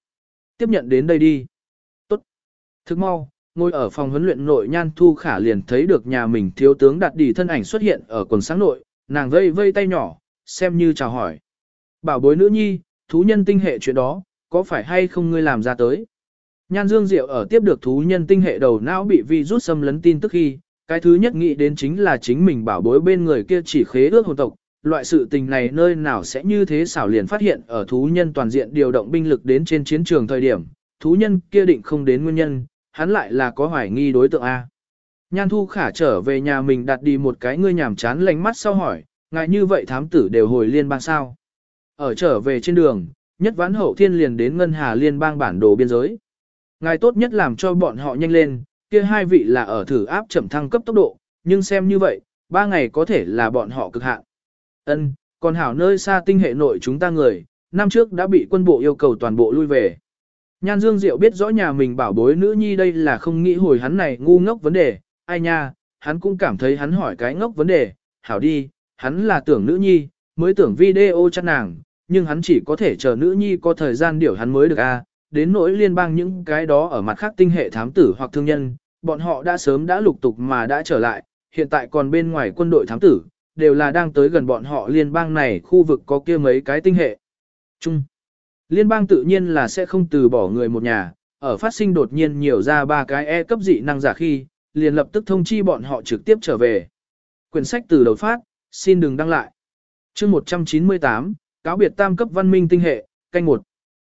Tiếp nhận đến đây đi. Tốt. Thức mau, ngồi ở phòng huấn luyện nội Nhan Thu Khả liền thấy được nhà mình thiếu tướng đặt đỉ thân ảnh xuất hiện ở quần sáng nội, nàng vây vây tay nhỏ, xem như chào hỏi. Bảo bối nữ nhi, thú nhân tinh hệ chuyện đó, có phải hay không ngươi làm ra tới? Nhan Dương Diệu ở tiếp được thú nhân tinh hệ đầu não bị vi rút xâm lấn tin tức khi, cái thứ nhất nghĩ đến chính là chính mình bảo bối bên người kia chỉ khế ước hồn tộc, loại sự tình này nơi nào sẽ như thế xảo liền phát hiện ở thú nhân toàn diện điều động binh lực đến trên chiến trường thời điểm, thú nhân kia định không đến nguyên nhân, hắn lại là có hoài nghi đối tượng A. Nhan Thu Khả trở về nhà mình đặt đi một cái ngươi nhảm chán lánh mắt sau hỏi, ngại như vậy thám tử đều hồi liên bang sao. Ở trở về trên đường, nhất vãn hậu thiên liền đến ngân hà liên bang bản đồ biên giới. Ngài tốt nhất làm cho bọn họ nhanh lên, kia hai vị là ở thử áp chậm thăng cấp tốc độ, nhưng xem như vậy, ba ngày có thể là bọn họ cực hạn. Ân, còn hảo nơi xa tinh hệ nội chúng ta người, năm trước đã bị quân bộ yêu cầu toàn bộ lui về. Nhan Dương Diệu biết rõ nhà mình bảo bối nữ nhi đây là không nghĩ hồi hắn này ngu ngốc vấn đề, ai nha, hắn cũng cảm thấy hắn hỏi cái ngốc vấn đề, hảo đi, hắn là tưởng nữ nhi, mới tưởng video chăn nàng, nhưng hắn chỉ có thể chờ nữ nhi có thời gian điều hắn mới được a. đến nỗi liên bang những cái đó ở mặt khác tinh hệ thám tử hoặc thương nhân, bọn họ đã sớm đã lục tục mà đã trở lại, hiện tại còn bên ngoài quân đội thám tử, đều là đang tới gần bọn họ liên bang này khu vực có kia mấy cái tinh hệ. Chung. Liên bang tự nhiên là sẽ không từ bỏ người một nhà, ở phát sinh đột nhiên nhiều ra ba cái E cấp dị năng giả khi, liền lập tức thông chi bọn họ trực tiếp trở về. Quyển sách từ đầu phát, xin đừng đăng lại. chương 198, cáo biệt tam cấp văn minh tinh hệ, canh một.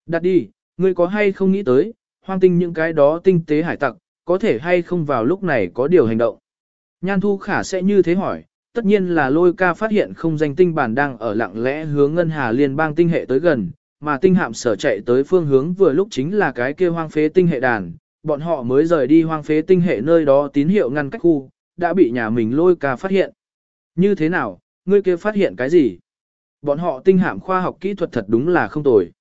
Đặt đi, ngươi có hay không nghĩ tới, hoang tinh những cái đó tinh tế hải tặc, có thể hay không vào lúc này có điều hành động. Nhan Thu Khả sẽ như thế hỏi, tất nhiên là lôi ca phát hiện không danh tinh bản đang ở lặng lẽ hướng ngân hà liên bang tinh hệ tới gần, mà tinh hạm sở chạy tới phương hướng vừa lúc chính là cái kia hoang phế tinh hệ đàn, bọn họ mới rời đi hoang phế tinh hệ nơi đó tín hiệu ngăn cách khu, đã bị nhà mình lôi ca phát hiện. Như thế nào, ngươi kia phát hiện cái gì? Bọn họ tinh hạm khoa học kỹ thuật thật đúng là không tồi.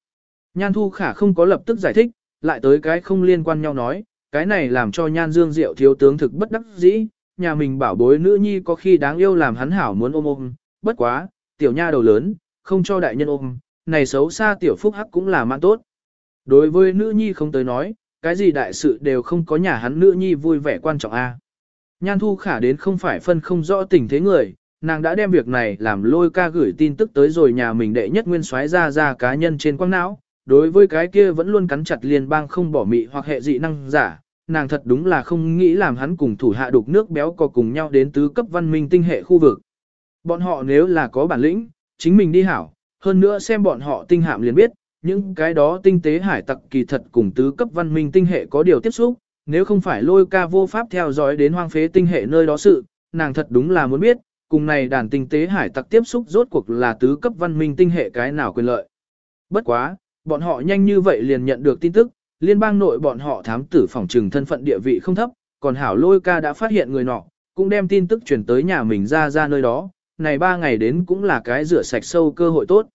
Nhan Thu Khả không có lập tức giải thích, lại tới cái không liên quan nhau nói, cái này làm cho Nhan Dương Diệu thiếu tướng thực bất đắc dĩ, nhà mình bảo bối nữ nhi có khi đáng yêu làm hắn hảo muốn ôm ôm, bất quá, tiểu nha đầu lớn, không cho đại nhân ôm, này xấu xa tiểu phúc hắc cũng là mạng tốt. Đối với nữ nhi không tới nói, cái gì đại sự đều không có nhà hắn nữ nhi vui vẻ quan trọng a. Nhan thu khả đến không phải phân không rõ tình thế người, nàng đã đem việc này làm lôi ca gửi tin tức tới rồi nhà mình đệ nhất nguyên soái ra ra cá nhân trên quang não. Đối với cái kia vẫn luôn cắn chặt liên bang không bỏ mị hoặc hệ dị năng giả, nàng thật đúng là không nghĩ làm hắn cùng thủ hạ đục nước béo có cùng nhau đến tứ cấp văn minh tinh hệ khu vực. Bọn họ nếu là có bản lĩnh, chính mình đi hảo, hơn nữa xem bọn họ tinh hạm liền biết, những cái đó tinh tế hải tặc kỳ thật cùng tứ cấp văn minh tinh hệ có điều tiếp xúc, nếu không phải lôi ca vô pháp theo dõi đến hoang phế tinh hệ nơi đó sự, nàng thật đúng là muốn biết, cùng này đàn tinh tế hải tặc tiếp xúc rốt cuộc là tứ cấp văn minh tinh hệ cái nào quyền lợi. Bất quá, bọn họ nhanh như vậy liền nhận được tin tức, liên bang nội bọn họ thám tử phòng trừng thân phận địa vị không thấp, còn hảo lôi ca đã phát hiện người nọ, cũng đem tin tức chuyển tới nhà mình ra ra nơi đó, này ba ngày đến cũng là cái rửa sạch sâu cơ hội tốt.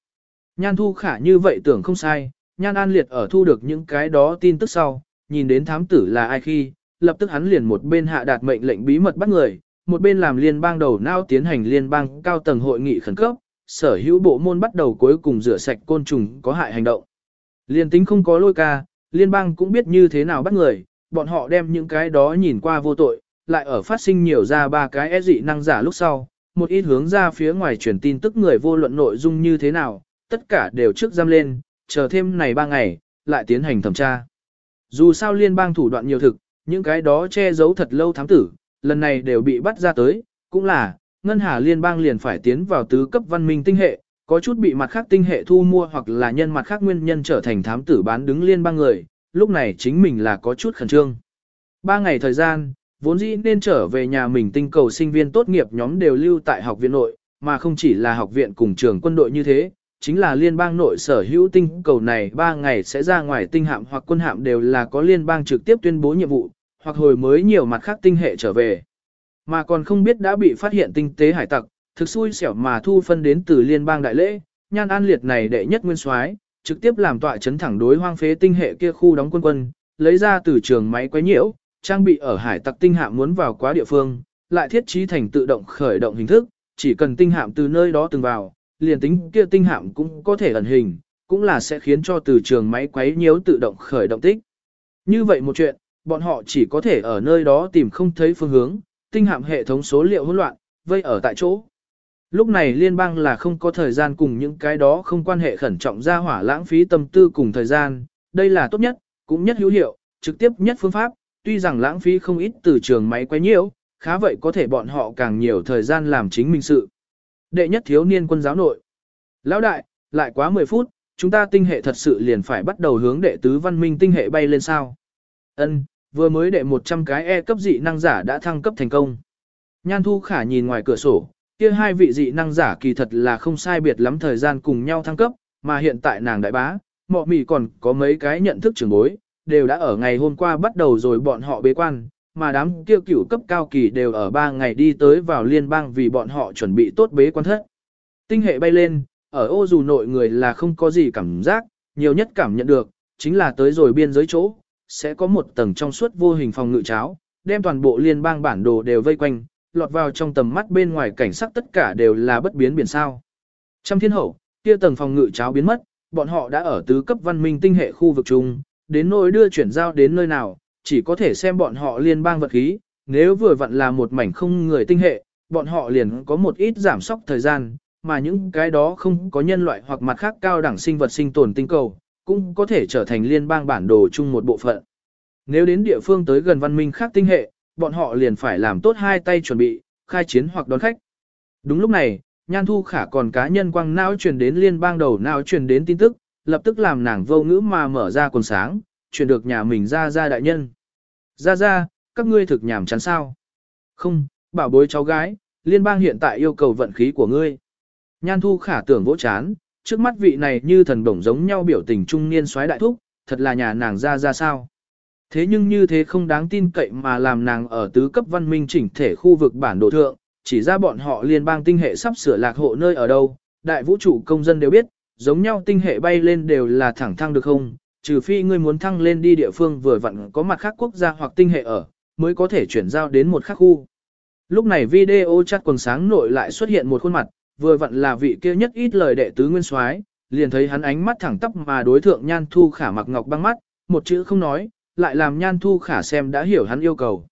Nhan thu khả như vậy tưởng không sai, nhan an liệt ở thu được những cái đó tin tức sau, nhìn đến thám tử là ai khi, lập tức hắn liền một bên hạ đạt mệnh lệnh bí mật bắt người, một bên làm liên bang đầu nao tiến hành liên bang cao tầng hội nghị khẩn cấp, sở hữu bộ môn bắt đầu cuối cùng rửa sạch côn trùng có hại hành động. Liên tính không có lôi ca, liên bang cũng biết như thế nào bắt người, bọn họ đem những cái đó nhìn qua vô tội, lại ở phát sinh nhiều ra ba cái e dị năng giả lúc sau, một ít hướng ra phía ngoài truyền tin tức người vô luận nội dung như thế nào, tất cả đều trước giam lên, chờ thêm này ba ngày, lại tiến hành thẩm tra. Dù sao liên bang thủ đoạn nhiều thực, những cái đó che giấu thật lâu thám tử, lần này đều bị bắt ra tới, cũng là, ngân hà liên bang liền phải tiến vào tứ cấp văn minh tinh hệ, có chút bị mặt khác tinh hệ thu mua hoặc là nhân mặt khác nguyên nhân trở thành thám tử bán đứng liên bang người, lúc này chính mình là có chút khẩn trương. Ba ngày thời gian, vốn dĩ nên trở về nhà mình tinh cầu sinh viên tốt nghiệp nhóm đều lưu tại học viện nội, mà không chỉ là học viện cùng trường quân đội như thế, chính là liên bang nội sở hữu tinh cầu này 3 ngày sẽ ra ngoài tinh hạm hoặc quân hạm đều là có liên bang trực tiếp tuyên bố nhiệm vụ, hoặc hồi mới nhiều mặt khác tinh hệ trở về. Mà còn không biết đã bị phát hiện tinh tế hải tặc, thực xui xẻo mà thu phân đến từ liên bang đại lễ, nhan an liệt này đệ nhất nguyên soái trực tiếp làm tọa chấn thẳng đối hoang phế tinh hệ kia khu đóng quân quân, lấy ra từ trường máy quấy nhiễu, trang bị ở hải tặc tinh hạm muốn vào quá địa phương, lại thiết trí thành tự động khởi động hình thức, chỉ cần tinh hạm từ nơi đó từng vào, liền tính kia tinh hạm cũng có thể ẩn hình, cũng là sẽ khiến cho từ trường máy quấy nhiễu tự động khởi động tích. Như vậy một chuyện, bọn họ chỉ có thể ở nơi đó tìm không thấy phương hướng, tinh hạm hệ thống số liệu hỗn loạn, vây ở tại chỗ. Lúc này liên bang là không có thời gian cùng những cái đó không quan hệ khẩn trọng ra hỏa lãng phí tâm tư cùng thời gian, đây là tốt nhất, cũng nhất hữu hiệu, trực tiếp nhất phương pháp, tuy rằng lãng phí không ít từ trường máy quay nhiễu, khá vậy có thể bọn họ càng nhiều thời gian làm chính mình sự. Đệ nhất thiếu niên quân giáo nội. Lão đại, lại quá 10 phút, chúng ta tinh hệ thật sự liền phải bắt đầu hướng đệ tứ văn minh tinh hệ bay lên sao. Ân, vừa mới đệ 100 cái E cấp dị năng giả đã thăng cấp thành công. Nhan Thu Khả nhìn ngoài cửa sổ, kia hai vị dị năng giả kỳ thật là không sai biệt lắm thời gian cùng nhau thăng cấp, mà hiện tại nàng đại bá, mọ mì còn có mấy cái nhận thức trưởng bối, đều đã ở ngày hôm qua bắt đầu rồi bọn họ bế quan, mà đám kia cửu cấp cao kỳ đều ở ba ngày đi tới vào liên bang vì bọn họ chuẩn bị tốt bế quan thất. Tinh hệ bay lên, ở ô dù nội người là không có gì cảm giác, nhiều nhất cảm nhận được, chính là tới rồi biên giới chỗ, sẽ có một tầng trong suốt vô hình phòng ngự cháo, đem toàn bộ liên bang bản đồ đều vây quanh, lọt vào trong tầm mắt bên ngoài cảnh sắc tất cả đều là bất biến biển sao. Trăm thiên hậu, kia tầng phòng ngự cháo biến mất, bọn họ đã ở tứ cấp văn minh tinh hệ khu vực chung, đến nỗi đưa chuyển giao đến nơi nào, chỉ có thể xem bọn họ liên bang vật khí, nếu vừa vặn là một mảnh không người tinh hệ, bọn họ liền có một ít giảm sóc thời gian, mà những cái đó không có nhân loại hoặc mặt khác cao đẳng sinh vật sinh tồn tinh cầu, cũng có thể trở thành liên bang bản đồ chung một bộ phận. Nếu đến địa phương tới gần văn minh khác tinh hệ, bọn họ liền phải làm tốt hai tay chuẩn bị, khai chiến hoặc đón khách. Đúng lúc này, Nhan Thu Khả còn cá nhân quang não truyền đến liên bang đầu não truyền đến tin tức, lập tức làm nàng vô ngữ mà mở ra quần sáng, truyền được nhà mình ra ra đại nhân. Ra ra, các ngươi thực nhảm chán sao? Không, bảo bối cháu gái, liên bang hiện tại yêu cầu vận khí của ngươi. Nhan Thu Khả tưởng vỗ chán, trước mắt vị này như thần bổng giống nhau biểu tình trung niên xoáy đại thúc, thật là nhà nàng ra ra sao? Thế nhưng như thế không đáng tin cậy mà làm nàng ở tứ cấp văn minh chỉnh thể khu vực bản đồ thượng, chỉ ra bọn họ liên bang tinh hệ sắp sửa lạc hộ nơi ở đâu, đại vũ trụ công dân đều biết, giống nhau tinh hệ bay lên đều là thẳng thăng được không, trừ phi ngươi muốn thăng lên đi địa phương vừa vặn có mặt khác quốc gia hoặc tinh hệ ở, mới có thể chuyển giao đến một khác khu. Lúc này video chat quần sáng nội lại xuất hiện một khuôn mặt, vừa vặn là vị kia nhất ít lời đệ tứ nguyên soái, liền thấy hắn ánh mắt thẳng tắp mà đối thượng Nhan Thu Khả mặc ngọc băng mắt, một chữ không nói, lại làm Nhan Thu Khả xem đã hiểu hắn yêu cầu.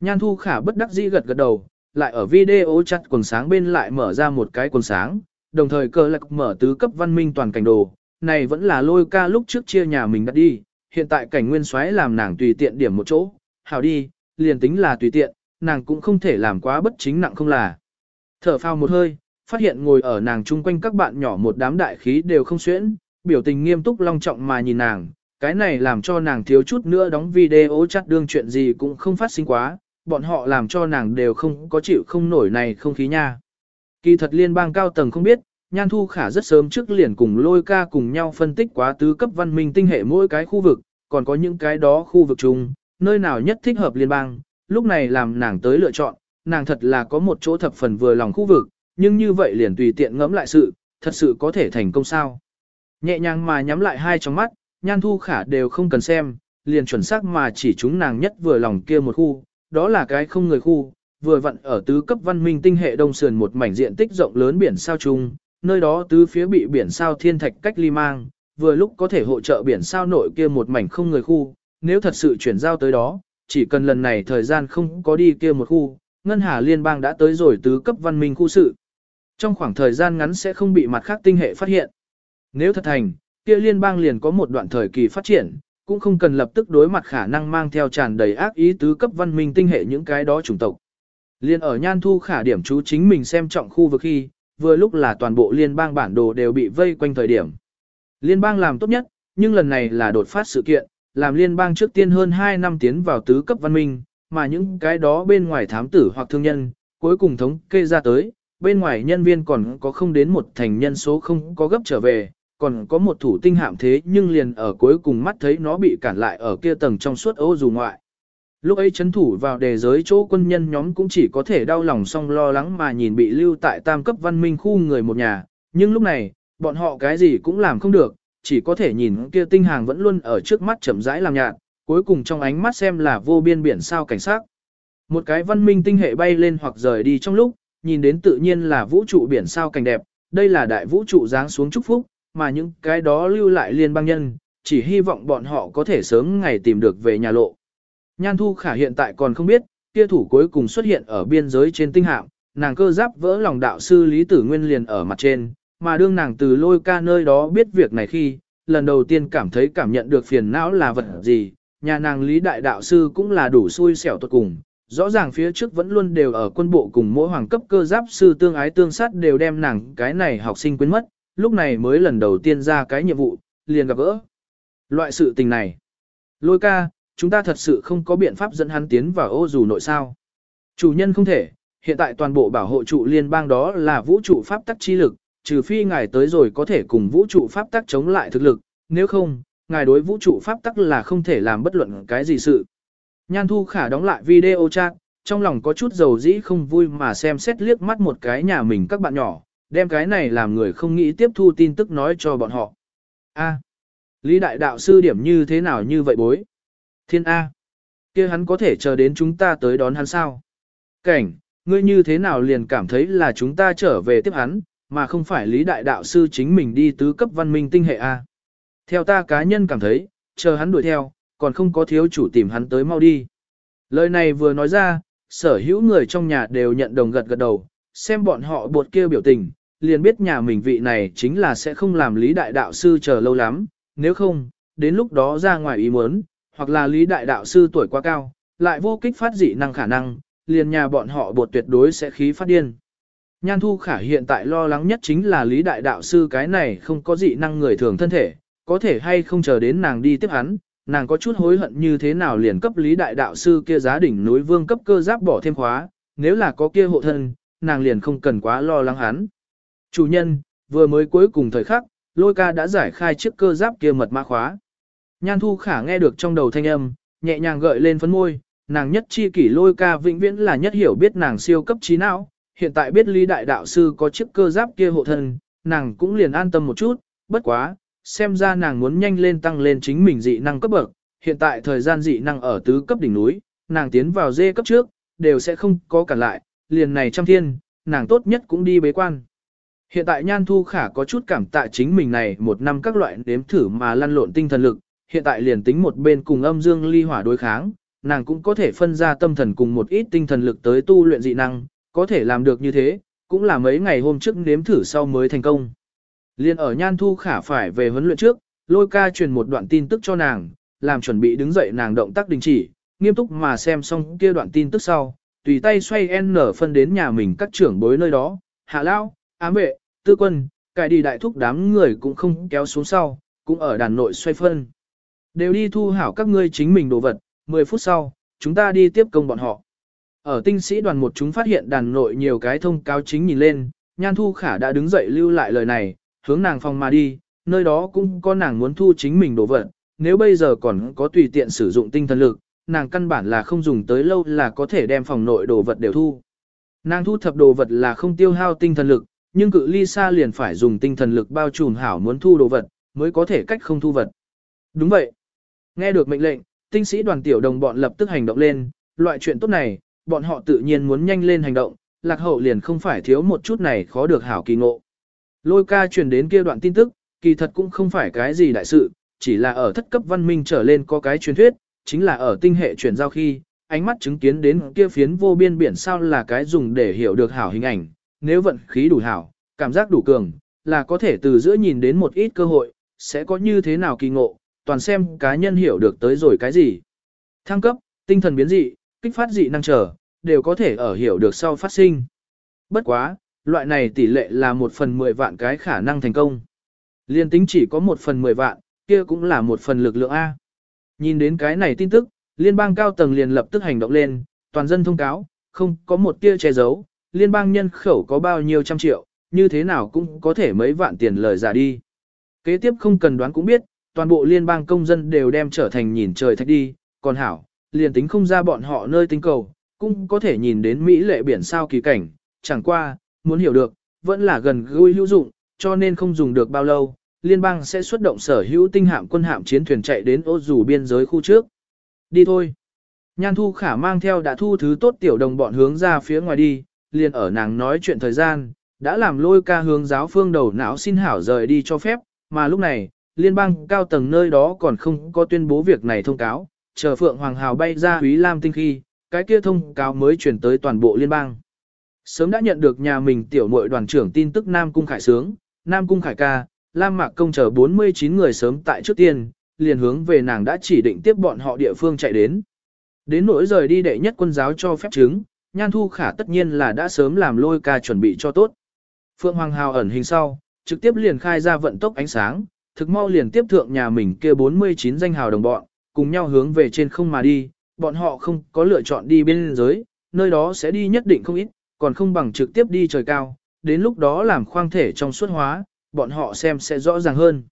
Nhan Thu Khả bất đắc dĩ gật gật đầu, lại ở video chặt quần sáng bên lại mở ra một cái quần sáng, đồng thời cờ lạc mở tứ cấp văn minh toàn cảnh đồ, này vẫn là lôi ca lúc trước chia nhà mình đã đi, hiện tại cảnh nguyên xoáy làm nàng tùy tiện điểm một chỗ, hảo đi, liền tính là tùy tiện, nàng cũng không thể làm quá bất chính nặng không là. Thở phào một hơi, phát hiện ngồi ở nàng chung quanh các bạn nhỏ một đám đại khí đều không xuyễn, biểu tình nghiêm túc long trọng mà nhìn nàng, cái này làm cho nàng thiếu chút nữa đóng video chắc đương chuyện gì cũng không phát sinh quá, bọn họ làm cho nàng đều không có chịu không nổi này không khí nha. Kỳ thật liên bang cao tầng không biết, Nhan Thu Khả rất sớm trước liền cùng lôi ca cùng nhau phân tích quá tứ cấp văn minh tinh hệ mỗi cái khu vực, còn có những cái đó khu vực chung, nơi nào nhất thích hợp liên bang, lúc này làm nàng tới lựa chọn, nàng thật là có một chỗ thập phần vừa lòng khu vực, nhưng như vậy liền tùy tiện ngẫm lại sự, thật sự có thể thành công sao. Nhẹ nhàng mà nhắm lại hai trong mắt, Nhan Thu Khả đều không cần xem, liền chuẩn xác mà chỉ chúng nàng nhất vừa lòng kia một khu, đó là cái không người khu, vừa vặn ở tứ cấp văn minh tinh hệ đông sườn một mảnh diện tích rộng lớn biển sao chung, nơi đó tứ phía bị biển sao thiên thạch cách ly mang, vừa lúc có thể hỗ trợ biển sao nội kia một mảnh không người khu, nếu thật sự chuyển giao tới đó, chỉ cần lần này thời gian không có đi kia một khu, ngân hà liên bang đã tới rồi tứ cấp văn minh khu sự. Trong khoảng thời gian ngắn sẽ không bị mặt khác tinh hệ phát hiện. Nếu thật thành, kia liên bang liền có một đoạn thời kỳ phát triển, cũng không cần lập tức đối mặt khả năng mang theo tràn đầy ác ý tứ cấp văn minh tinh hệ những cái đó chủng tộc. Liên ở Nhan Thu khả điểm chú chính mình xem trọng khu vực khi, vừa lúc là toàn bộ liên bang bản đồ đều bị vây quanh thời điểm. Liên bang làm tốt nhất, nhưng lần này là đột phát sự kiện, làm liên bang trước tiên hơn 2 năm tiến vào tứ cấp văn minh, mà những cái đó bên ngoài thám tử hoặc thương nhân, cuối cùng thống kê ra tới, bên ngoài nhân viên còn có không đến một thành nhân số không có gấp trở về, còn có một thủ tinh hạm thế nhưng liền ở cuối cùng mắt thấy nó bị cản lại ở kia tầng trong suốt ô dù ngoại. Lúc ấy chấn thủ vào đề giới chỗ quân nhân nhóm cũng chỉ có thể đau lòng song lo lắng mà nhìn bị lưu tại tam cấp văn minh khu người một nhà, nhưng lúc này, bọn họ cái gì cũng làm không được, chỉ có thể nhìn kia tinh hàng vẫn luôn ở trước mắt chậm rãi làm nhạt, cuối cùng trong ánh mắt xem là vô biên biển sao cảnh sát. Một cái văn minh tinh hệ bay lên hoặc rời đi trong lúc, nhìn đến tự nhiên là vũ trụ biển sao cảnh đẹp, đây là đại vũ trụ giáng xuống chúc phúc, mà những cái đó lưu lại liên bang nhân, chỉ hy vọng bọn họ có thể sớm ngày tìm được về nhà lộ. Nhan Thu Khả hiện tại còn không biết, kia thủ cuối cùng xuất hiện ở biên giới trên tinh hạm, nàng cơ giáp vỡ lòng đạo sư Lý Tử Nguyên liền ở mặt trên, mà đương nàng từ lôi ca nơi đó biết việc này khi, lần đầu tiên cảm thấy cảm nhận được phiền não là vật gì, nhà nàng Lý Đại Đạo Sư cũng là đủ xui xẻo tuột cùng. Rõ ràng phía trước vẫn luôn đều ở quân bộ cùng mỗi hoàng cấp cơ giáp sư tương ái tương sát đều đem nàng cái này học sinh quên mất, lúc này mới lần đầu tiên ra cái nhiệm vụ, liền gặp gỡ. Loại sự tình này. Lôi ca, chúng ta thật sự không có biện pháp dẫn hắn tiến vào ô dù nội sao. Chủ nhân không thể, hiện tại toàn bộ bảo hộ trụ liên bang đó là vũ trụ pháp tắc chi lực, trừ phi ngài tới rồi có thể cùng vũ trụ pháp tắc chống lại thực lực, nếu không, ngài đối vũ trụ pháp tắc là không thể làm bất luận cái gì sự. Nhan Thu Khả đóng lại video chat, trong lòng có chút dầu dĩ không vui mà xem xét liếc mắt một cái nhà mình các bạn nhỏ, đem cái này làm người không nghĩ tiếp thu tin tức nói cho bọn họ. A. Lý Đại Đạo Sư điểm như thế nào như vậy bối? Thiên A. kia hắn có thể chờ đến chúng ta tới đón hắn sao? Cảnh, ngươi như thế nào liền cảm thấy là chúng ta trở về tiếp hắn, mà không phải Lý Đại Đạo Sư chính mình đi tứ cấp văn minh tinh hệ A. Theo ta cá nhân cảm thấy, chờ hắn đuổi theo, còn không có thiếu chủ tìm hắn tới mau đi. Lời này vừa nói ra, sở hữu người trong nhà đều nhận đồng gật gật đầu, xem bọn họ buột kia biểu tình, liền biết nhà mình vị này chính là sẽ không làm Lý Đại Đạo Sư chờ lâu lắm, nếu không, đến lúc đó ra ngoài ý muốn, hoặc là Lý Đại Đạo Sư tuổi quá cao, lại vô kích phát dị năng khả năng, liền nhà bọn họ bột tuyệt đối sẽ khí phát điên. Nhan Thu Khả hiện tại lo lắng nhất chính là Lý Đại Đạo Sư cái này không có dị năng người thường thân thể, có thể hay không chờ đến nàng đi tiếp hắn, nàng có chút hối hận như thế nào liền cấp Lý Đại Đạo Sư kia giá đỉnh núi vương cấp cơ giáp bỏ thêm khóa, nếu là có kia hộ thân, nàng liền không cần quá lo lắng hắn. Chủ nhân, vừa mới cuối cùng thời khắc, lôi ca đã giải khai chiếc cơ giáp kia mật mã khóa. Nhan Thu Khả nghe được trong đầu thanh âm, nhẹ nhàng gợi lên phấn môi, nàng nhất chi kỷ lôi ca vĩnh viễn là nhất hiểu biết nàng siêu cấp trí não, hiện tại biết Lý Đại Đạo Sư có chiếc cơ giáp kia hộ thân, nàng cũng liền an tâm một chút, bất quá, xem ra nàng muốn nhanh lên tăng lên chính mình dị năng cấp bậc, hiện tại thời gian dị năng ở tứ cấp đỉnh núi, nàng tiến vào dê cấp trước, đều sẽ không có cản lại, liền này trăm thiên, nàng tốt nhất cũng đi bế quan. Hiện tại Nhan Thu Khả có chút cảm tạ chính mình này một năm các loại nếm thử mà lăn lộn tinh thần lực, hiện tại liền tính một bên cùng âm dương ly hỏa đối kháng, nàng cũng có thể phân ra tâm thần cùng một ít tinh thần lực tới tu luyện dị năng, có thể làm được như thế, cũng là mấy ngày hôm trước nếm thử sau mới thành công. Liên ở Nhan Thu Khả phải về huấn luyện trước, lôi ca truyền một đoạn tin tức cho nàng, làm chuẩn bị đứng dậy nàng động tác đình chỉ, nghiêm túc mà xem xong kia đoạn tin tức sau, tùy tay xoay N phân đến nhà mình các trưởng bối nơi đó, hạ lao, ám vệ, tư quân, cải đi đại thúc đám người cũng không kéo xuống sau, cũng ở đàn nội xoay phân. Đều đi thu hảo các ngươi chính mình đồ vật, 10 phút sau, chúng ta đi tiếp công bọn họ. Ở tinh sĩ đoàn một chúng phát hiện đàn nội nhiều cái thông cáo chính nhìn lên, Nhan Thu Khả đã đứng dậy lưu lại lời này, hướng nàng phòng mà đi, nơi đó cũng có nàng muốn thu chính mình đồ vật, nếu bây giờ còn có tùy tiện sử dụng tinh thần lực, nàng căn bản là không dùng tới lâu là có thể đem phòng nội đồ vật đều thu. Nàng thu thập đồ vật là không tiêu hao tinh thần lực, nhưng cự ly xa liền phải dùng tinh thần lực bao trùm hảo muốn thu đồ vật, mới có thể cách không thu vật. Đúng vậy. Nghe được mệnh lệnh, tinh sĩ đoàn tiểu đồng bọn lập tức hành động lên, loại chuyện tốt này, bọn họ tự nhiên muốn nhanh lên hành động, lạc hậu liền không phải thiếu một chút này khó được hảo kỳ ngộ. Lôi ca truyền đến kia đoạn tin tức, kỳ thật cũng không phải cái gì đại sự, chỉ là ở thất cấp văn minh trở lên có cái truyền thuyết, chính là ở tinh hệ chuyển giao khi, ánh mắt chứng kiến đến kia phiến vô biên biển sao là cái dùng để hiểu được hảo hình ảnh, nếu vận khí đủ hảo, cảm giác đủ cường, là có thể từ giữa nhìn đến một ít cơ hội, sẽ có như thế nào kỳ ngộ, toàn xem cá nhân hiểu được tới rồi cái gì. Thăng cấp, tinh thần biến dị, kích phát dị năng trở, đều có thể ở hiểu được sau phát sinh. Bất quá, loại này tỷ lệ là một phần mười vạn cái khả năng thành công. Liên tính chỉ có một phần mười vạn, kia cũng là một phần lực lượng A. Nhìn đến cái này tin tức, liên bang cao tầng liền lập tức hành động lên, toàn dân thông cáo, không có một tia che giấu, liên bang nhân khẩu có bao nhiêu trăm triệu, như thế nào cũng có thể mấy vạn tiền lời giả đi. Kế tiếp không cần đoán cũng biết, toàn bộ liên bang công dân đều đem trở thành nhìn trời thạch đi, còn hảo, liền tính không ra bọn họ nơi tinh cầu, cũng có thể nhìn đến Mỹ lệ biển sao kỳ cảnh, chẳng qua, muốn hiểu được, vẫn là gần gũi hữu dụng, cho nên không dùng được bao lâu, liên bang sẽ xuất động sở hữu tinh hạm quân hạm chiến thuyền chạy đến ô dù biên giới khu trước. Đi thôi. Nhan thu khả mang theo đã thu thứ tốt tiểu đồng bọn hướng ra phía ngoài đi, liền ở nàng nói chuyện thời gian, đã làm lôi ca hướng giáo phương đầu não xin hảo rời đi cho phép, mà lúc này, liên bang cao tầng nơi đó còn không có tuyên bố việc này thông cáo, chờ Phượng Hoàng Hào bay ra quý Lam Tinh khi, cái kia thông cáo mới chuyển tới toàn bộ liên bang. Sớm đã nhận được nhà mình tiểu muội đoàn trưởng tin tức Nam Cung Khải Sướng, Nam Cung Khải Ca, Lam Mạc Công chờ 49 người sớm tại trước tiên, liền hướng về nàng đã chỉ định tiếp bọn họ địa phương chạy đến. Đến nỗi rời đi đệ nhất quân giáo cho phép chứng, Nhan Thu Khả tất nhiên là đã sớm làm lôi ca chuẩn bị cho tốt. Phượng Hoàng Hào ẩn hình sau, trực tiếp liền khai ra vận tốc ánh sáng, thực mau liền tiếp thượng nhà mình kia 49 danh hào đồng bọn, cùng nhau hướng về trên không mà đi, bọn họ không có lựa chọn đi bên dưới, nơi đó sẽ đi nhất định không ít, còn không bằng trực tiếp đi trời cao, đến lúc đó làm khoang thể trong suốt hóa, bọn họ xem sẽ rõ ràng hơn.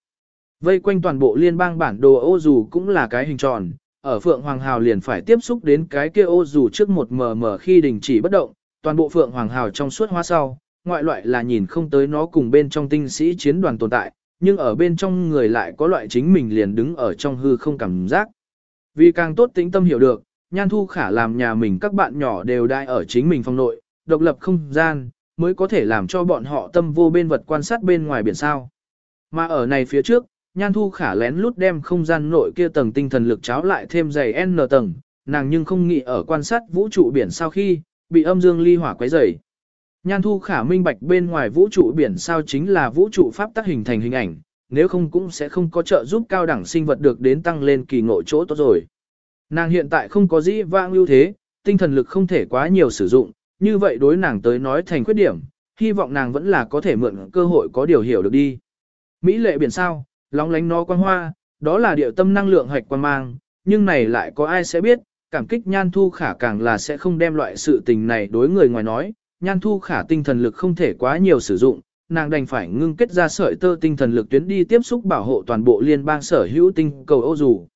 Vây quanh toàn bộ liên bang bản đồ ô dù cũng là cái hình tròn, ở Phượng Hoàng Hào liền phải tiếp xúc đến cái kia ô dù trước một mờ mờ khi đình chỉ bất động, toàn bộ Phượng Hoàng Hào trong suốt hóa sau, ngoại loại là nhìn không tới nó cùng bên trong tinh sĩ chiến đoàn tồn tại, nhưng ở bên trong người lại có loại chính mình liền đứng ở trong hư không cảm giác. Vì càng tốt tĩnh tâm hiểu được, Nhan Thu Khả làm nhà mình các bạn nhỏ đều đai ở chính mình phòng nội, độc lập không gian, mới có thể làm cho bọn họ tâm vô bên vật quan sát bên ngoài biển sao. Mà ở này phía trước, Nhan Thu Khả lén lút đem không gian nội kia tầng tinh thần lực cháo lại thêm dày N tầng, nàng nhưng không nghĩ ở quan sát vũ trụ biển sao khi, bị âm dương ly hỏa quấy rầy. Nhan Thu Khả minh bạch bên ngoài vũ trụ biển sao chính là vũ trụ pháp tác hình thành hình ảnh, nếu không cũng sẽ không có trợ giúp cao đẳng sinh vật được đến tăng lên kỳ ngộ chỗ tốt rồi. Nàng hiện tại không có dĩ vang ưu thế, tinh thần lực không thể quá nhiều sử dụng, như vậy đối nàng tới nói thành khuyết điểm, hy vọng nàng vẫn là có thể mượn cơ hội có điều hiểu được đi. Mỹ lệ biển sao, lóng lánh nó quang hoa, đó là điệu tâm năng lượng hạch quan mang, nhưng này lại có ai sẽ biết, cảm kích nhan thu khả càng là sẽ không đem loại sự tình này đối người ngoài nói, nhan thu khả tinh thần lực không thể quá nhiều sử dụng, nàng đành phải ngưng kết ra sợi tơ tinh thần lực tuyến đi tiếp xúc bảo hộ toàn bộ liên bang sở hữu tinh cầu ô dù.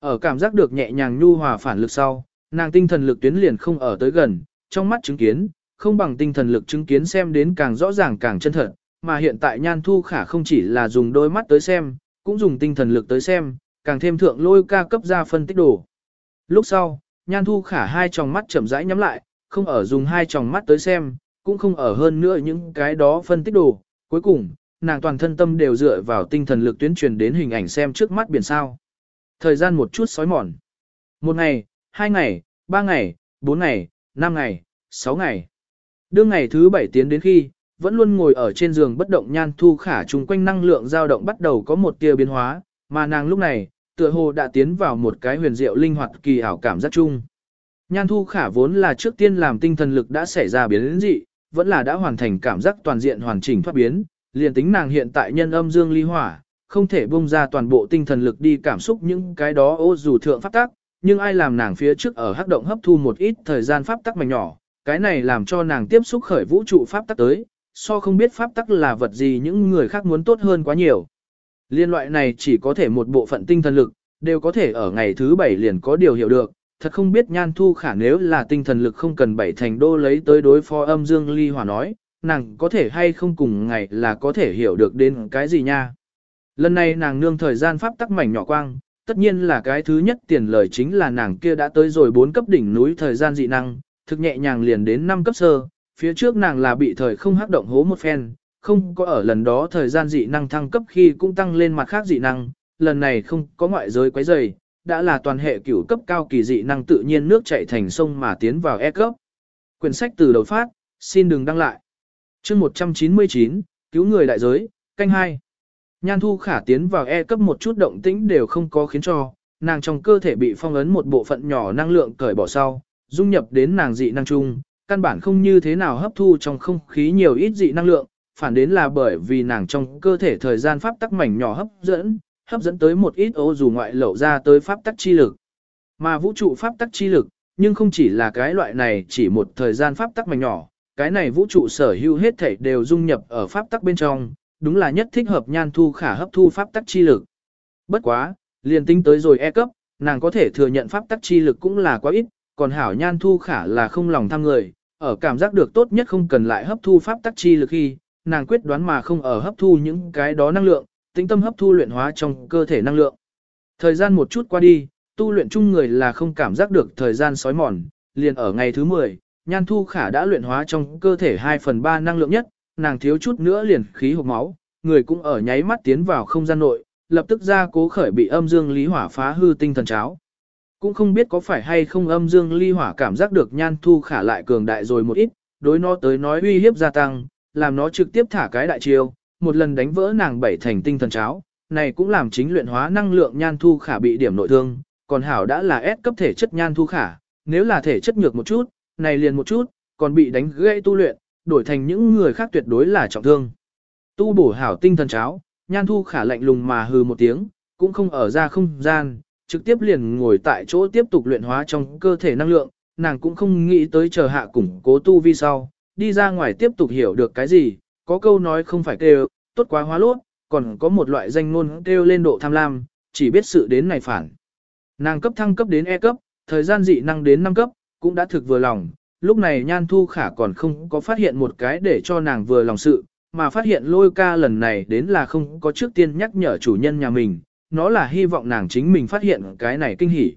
Ở cảm giác được nhẹ nhàng nhu hòa phản lực sau, nàng tinh thần lực tuyến liền không ở tới gần, trong mắt chứng kiến, không bằng tinh thần lực chứng kiến xem đến càng rõ ràng càng chân thật, mà hiện tại nhan thu khả không chỉ là dùng đôi mắt tới xem, cũng dùng tinh thần lực tới xem, càng thêm thượng lôi ca cấp ra phân tích đồ. Lúc sau, nhan thu khả hai tròng mắt chậm rãi nhắm lại, không ở dùng hai tròng mắt tới xem, cũng không ở hơn nữa những cái đó phân tích đồ. Cuối cùng, nàng toàn thân tâm đều dựa vào tinh thần lực tuyến truyền đến hình ảnh xem trước mắt biển sao. Thời gian một chút sói mòn. Một ngày, hai ngày, ba ngày, bốn ngày, năm ngày, sáu ngày. Đương ngày thứ bảy tiến đến khi, vẫn luôn ngồi ở trên giường bất động nhan thu khả chung quanh năng lượng dao động bắt đầu có một tia biến hóa, mà nàng lúc này, tựa hồ đã tiến vào một cái huyền diệu linh hoạt kỳ ảo cảm giác chung. Nhan thu khả vốn là trước tiên làm tinh thần lực đã xảy ra biến dị, vẫn là đã hoàn thành cảm giác toàn diện hoàn chỉnh thoát biến, liền tính nàng hiện tại nhân âm dương ly hỏa, không thể bung ra toàn bộ tinh thần lực đi cảm xúc những cái đó ô dù thượng pháp tắc, nhưng ai làm nàng phía trước ở hắc động hấp thu một ít thời gian pháp tắc mảnh nhỏ, cái này làm cho nàng tiếp xúc khởi vũ trụ pháp tắc tới, so không biết pháp tắc là vật gì những người khác muốn tốt hơn quá nhiều. Liên loại này chỉ có thể một bộ phận tinh thần lực, đều có thể ở ngày thứ bảy liền có điều hiểu được, thật không biết nhan thu khả nếu là tinh thần lực không cần bảy thành đô lấy tới đối phó âm dương ly hỏa nói, nàng có thể hay không cùng ngày là có thể hiểu được đến cái gì nha. Lần này nàng nương thời gian pháp tắc mảnh nhỏ quang, tất nhiên là cái thứ nhất tiền lời chính là nàng kia đã tới rồi bốn cấp đỉnh núi thời gian dị năng, thực nhẹ nhàng liền đến 5 cấp sơ, phía trước nàng là bị thời không hắc động hố một phen, không có ở lần đó thời gian dị năng thăng cấp khi cũng tăng lên mặt khác dị năng, lần này không có ngoại giới quấy rầy, đã là toàn hệ cửu cấp cao kỳ dị năng tự nhiên nước chảy thành sông mà tiến vào E cấp. Quyển sách từ đầu phát, xin đừng đăng lại. chương 199, cứu người đại giới, canh 2. Nhan thu khả tiến vào E cấp một chút động tĩnh đều không có khiến cho, nàng trong cơ thể bị phong ấn một bộ phận nhỏ năng lượng cởi bỏ sau, dung nhập đến nàng dị năng chung, căn bản không như thế nào hấp thu trong không khí nhiều ít dị năng lượng, phản đến là bởi vì nàng trong cơ thể thời gian pháp tắc mảnh nhỏ hấp dẫn, hấp dẫn tới một ít ô dù ngoại lậu ra tới pháp tắc chi lực. Mà vũ trụ pháp tắc chi lực, nhưng không chỉ là cái loại này chỉ một thời gian pháp tắc mảnh nhỏ, cái này vũ trụ sở hữu hết thảy đều dung nhập ở pháp tắc bên trong, đúng là nhất thích hợp nhan thu khả hấp thu pháp tắc chi lực. Bất quá, liền tính tới rồi e cấp, nàng có thể thừa nhận pháp tắc chi lực cũng là quá ít, còn hảo nhan thu khả là không lòng tham người, ở cảm giác được tốt nhất không cần lại hấp thu pháp tắc chi lực khi, nàng quyết đoán mà không ở hấp thu những cái đó năng lượng, tĩnh tâm hấp thu luyện hóa trong cơ thể năng lượng. Thời gian một chút qua đi, tu luyện chung người là không cảm giác được thời gian sói mòn, liền ở ngày thứ 10, nhan thu khả đã luyện hóa trong cơ thể 2 phần 3 năng lượng nhất, nàng thiếu chút nữa liền khí hộp máu, người cũng ở nháy mắt tiến vào không gian nội, lập tức ra cố khởi bị âm dương lý hỏa phá hư tinh thần cháo. Cũng không biết có phải hay không âm dương ly hỏa cảm giác được nhan thu khả lại cường đại rồi một ít, đối nó tới nói uy hiếp gia tăng, làm nó trực tiếp thả cái đại chiêu, một lần đánh vỡ nàng bảy thành tinh thần cháo, này cũng làm chính luyện hóa năng lượng nhan thu khả bị điểm nội thương, còn hảo đã là S cấp thể chất nhan thu khả, nếu là thể chất nhược một chút, này liền một chút, còn bị đánh gãy tu luyện, đổi thành những người khác tuyệt đối là trọng thương. Tu bổ hảo tinh thần cháo, nhan thu khả lạnh lùng mà hừ một tiếng, cũng không ở ra không gian, trực tiếp liền ngồi tại chỗ tiếp tục luyện hóa trong cơ thể năng lượng, nàng cũng không nghĩ tới chờ hạ củng cố tu vi sau, đi ra ngoài tiếp tục hiểu được cái gì, có câu nói không phải kêu, tốt quá hóa lốt, còn có một loại danh ngôn kêu lên độ tham lam, chỉ biết sự đến này phản. Nàng cấp thăng cấp đến E cấp, thời gian dị năng đến 5 cấp, cũng đã thực vừa lòng, lúc này Nhan Thu Khả còn không có phát hiện một cái để cho nàng vừa lòng sự, mà phát hiện lôi ca lần này đến là không có trước tiên nhắc nhở chủ nhân nhà mình, nó là hy vọng nàng chính mình phát hiện cái này kinh hỉ.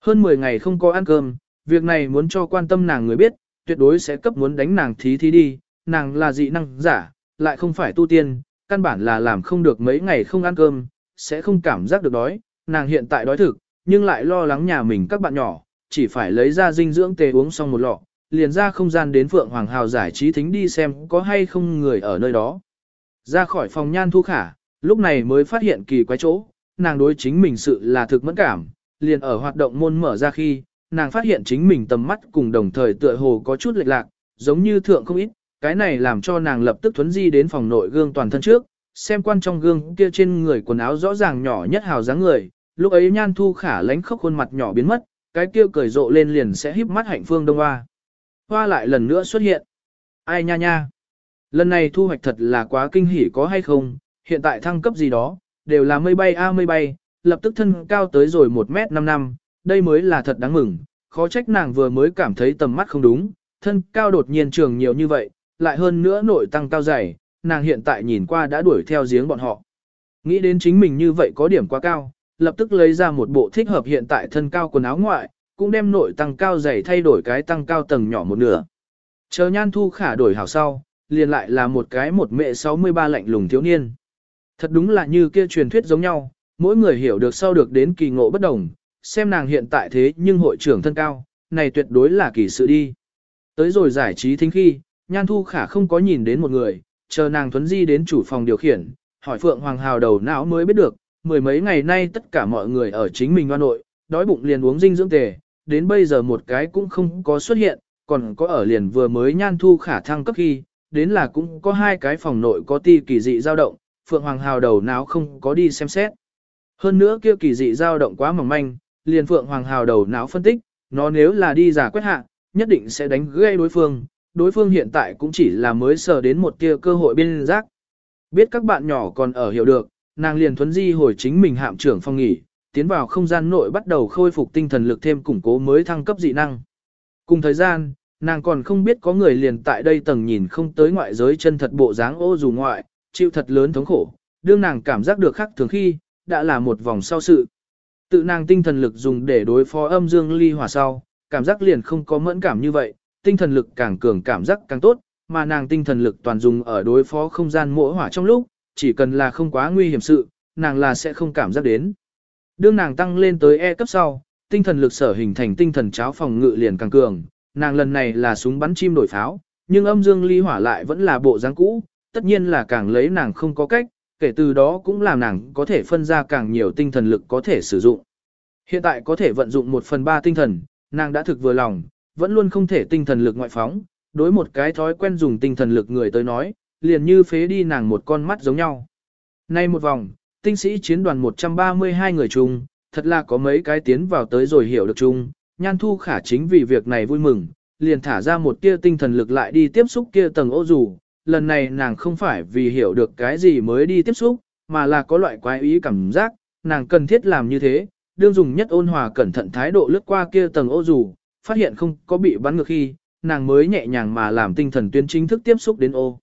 Hơn 10 ngày không có ăn cơm, việc này muốn cho quan tâm nàng người biết, tuyệt đối sẽ cấp muốn đánh nàng thí thí đi, nàng là dị năng giả, lại không phải tu tiên, căn bản là làm không được mấy ngày không ăn cơm, sẽ không cảm giác được đói, nàng hiện tại đói thực, nhưng lại lo lắng nhà mình các bạn nhỏ, chỉ phải lấy ra dinh dưỡng tề uống xong một lọ, liền ra không gian đến Phượng Hoàng Hào giải trí thính đi xem có hay không người ở nơi đó. Ra khỏi phòng nhan thu khả, lúc này mới phát hiện kỳ quái chỗ, nàng đối chính mình sự là thực mẫn cảm, liền ở hoạt động môn mở ra khi, nàng phát hiện chính mình tầm mắt cùng đồng thời tựa hồ có chút lệch lạc, giống như thượng không ít, cái này làm cho nàng lập tức thuấn di đến phòng nội gương toàn thân trước, xem quan trong gương kia trên người quần áo rõ ràng nhỏ nhất hào dáng người, lúc ấy nhan thu khả lánh khóc khuôn mặt nhỏ biến mất, cái kia cười rộ lên liền sẽ híp mắt hạnh phương đông hoa. Hoa lại lần nữa xuất hiện. Ai nha nha. Lần này thu hoạch thật là quá kinh hỉ có hay không, hiện tại thăng cấp gì đó, đều là mây bay a mây bay, lập tức thân cao tới rồi 1 mét 5 năm, đây mới là thật đáng mừng, khó trách nàng vừa mới cảm thấy tầm mắt không đúng, thân cao đột nhiên trường nhiều như vậy, lại hơn nữa nội tăng cao dày, nàng hiện tại nhìn qua đã đuổi theo giếng bọn họ. Nghĩ đến chính mình như vậy có điểm quá cao, lập tức lấy ra một bộ thích hợp hiện tại thân cao quần áo ngoại, cũng đem nội tăng cao dày thay đổi cái tăng cao tầng nhỏ một nửa. Chờ nhan thu khả đổi hảo sau, liền lại là một cái một mẹ 63 lạnh lùng thiếu niên. Thật đúng là như kia truyền thuyết giống nhau, mỗi người hiểu được sau được đến kỳ ngộ bất đồng, xem nàng hiện tại thế nhưng hội trưởng thân cao, này tuyệt đối là kỳ sự đi. Tới rồi giải trí thính khi, Nhan Thu Khả không có nhìn đến một người, chờ nàng thuấn di đến chủ phòng điều khiển, hỏi Phượng Hoàng Hào đầu não mới biết được, mười mấy ngày nay tất cả mọi người ở chính mình hoa nội, đói bụng liền uống dinh dưỡng tề, đến bây giờ một cái cũng không có xuất hiện, còn có ở liền vừa mới Nhan Thu Khả thăng cấp khi, đến là cũng có hai cái phòng nội có ti kỳ dị dao động, Phượng Hoàng Hào đầu não không có đi xem xét. Hơn nữa kia kỳ dị dao động quá mỏng manh, liền Phượng Hoàng Hào đầu não phân tích, nó nếu là đi giả quét hạ, nhất định sẽ đánh gây đối phương, đối phương hiện tại cũng chỉ là mới sờ đến một tia cơ hội biên giác. Biết các bạn nhỏ còn ở hiểu được, nàng liền thuấn di hồi chính mình hạm trưởng phong nghỉ, tiến vào không gian nội bắt đầu khôi phục tinh thần lực thêm củng cố mới thăng cấp dị năng. Cùng thời gian, nàng còn không biết có người liền tại đây tầng nhìn không tới ngoại giới chân thật bộ dáng ô dù ngoại, chịu thật lớn thống khổ, đương nàng cảm giác được khác thường khi, đã là một vòng sau sự. Tự nàng tinh thần lực dùng để đối phó âm dương ly hỏa sau, cảm giác liền không có mẫn cảm như vậy, tinh thần lực càng cường cảm giác càng tốt, mà nàng tinh thần lực toàn dùng ở đối phó không gian mỗi hỏa trong lúc, chỉ cần là không quá nguy hiểm sự, nàng là sẽ không cảm giác đến. Đương nàng tăng lên tới E cấp sau, tinh thần lực sở hình thành tinh thần cháo phòng ngự liền càng cường, nàng lần này là súng bắn chim đổi pháo, nhưng âm dương ly hỏa lại vẫn là bộ dáng cũ, tất nhiên là càng lấy nàng không có cách, kể từ đó cũng làm nàng có thể phân ra càng nhiều tinh thần lực có thể sử dụng. Hiện tại có thể vận dụng một phần ba tinh thần, nàng đã thực vừa lòng, vẫn luôn không thể tinh thần lực ngoại phóng, đối một cái thói quen dùng tinh thần lực người tới nói, liền như phế đi nàng một con mắt giống nhau. Nay một vòng, tinh sĩ chiến đoàn 132 người chung, thật là có mấy cái tiến vào tới rồi hiểu được chung, nhan thu khả chính vì việc này vui mừng, liền thả ra một tia tinh thần lực lại đi tiếp xúc kia tầng ô dù, lần này nàng không phải vì hiểu được cái gì mới đi tiếp xúc, mà là có loại quái ý cảm giác, nàng cần thiết làm như thế, đương dùng nhất ôn hòa cẩn thận thái độ lướt qua kia tầng ô dù, phát hiện không có bị bắn ngược khi, nàng mới nhẹ nhàng mà làm tinh thần tuyến chính thức tiếp xúc đến ô.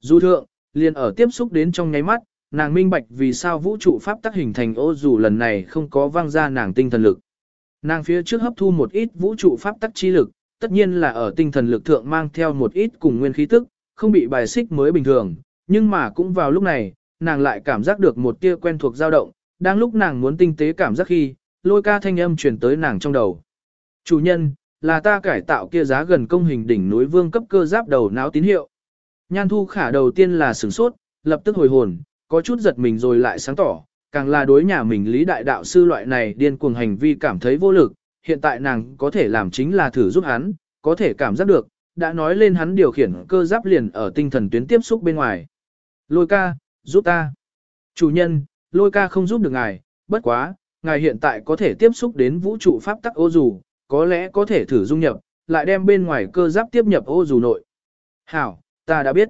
Dù thượng, liền ở tiếp xúc đến trong nháy mắt, nàng minh bạch vì sao vũ trụ pháp tác hình thành ô dù lần này không có vang ra nàng tinh thần lực. Nàng phía trước hấp thu một ít vũ trụ pháp tắc chi lực, tất nhiên là ở tinh thần lực thượng mang theo một ít cùng nguyên khí tức, không bị bài xích mới bình thường, nhưng mà cũng vào lúc này, nàng lại cảm giác được một tia quen thuộc dao động, đang lúc nàng muốn tinh tế cảm giác khi, lôi ca thanh âm truyền tới nàng trong đầu. Chủ nhân, là ta cải tạo kia giá gần công hình đỉnh núi vương cấp cơ giáp đầu não tín hiệu. Nhan thu khả đầu tiên là sửng sốt, lập tức hồi hồn, có chút giật mình rồi lại sáng tỏ, càng là đối nhà mình lý đại đạo sư loại này điên cuồng hành vi cảm thấy vô lực, hiện tại nàng có thể làm chính là thử giúp hắn, có thể cảm giác được, đã nói lên hắn điều khiển cơ giáp liền ở tinh thần tuyến tiếp xúc bên ngoài. Lôi ca, giúp ta. Chủ nhân, lôi ca không giúp được ngài, bất quá, ngài hiện tại có thể tiếp xúc đến vũ trụ pháp tắc ô dù, có lẽ có thể thử dung nhập, lại đem bên ngoài cơ giáp tiếp nhập ô dù nội. Hảo, ta đã biết.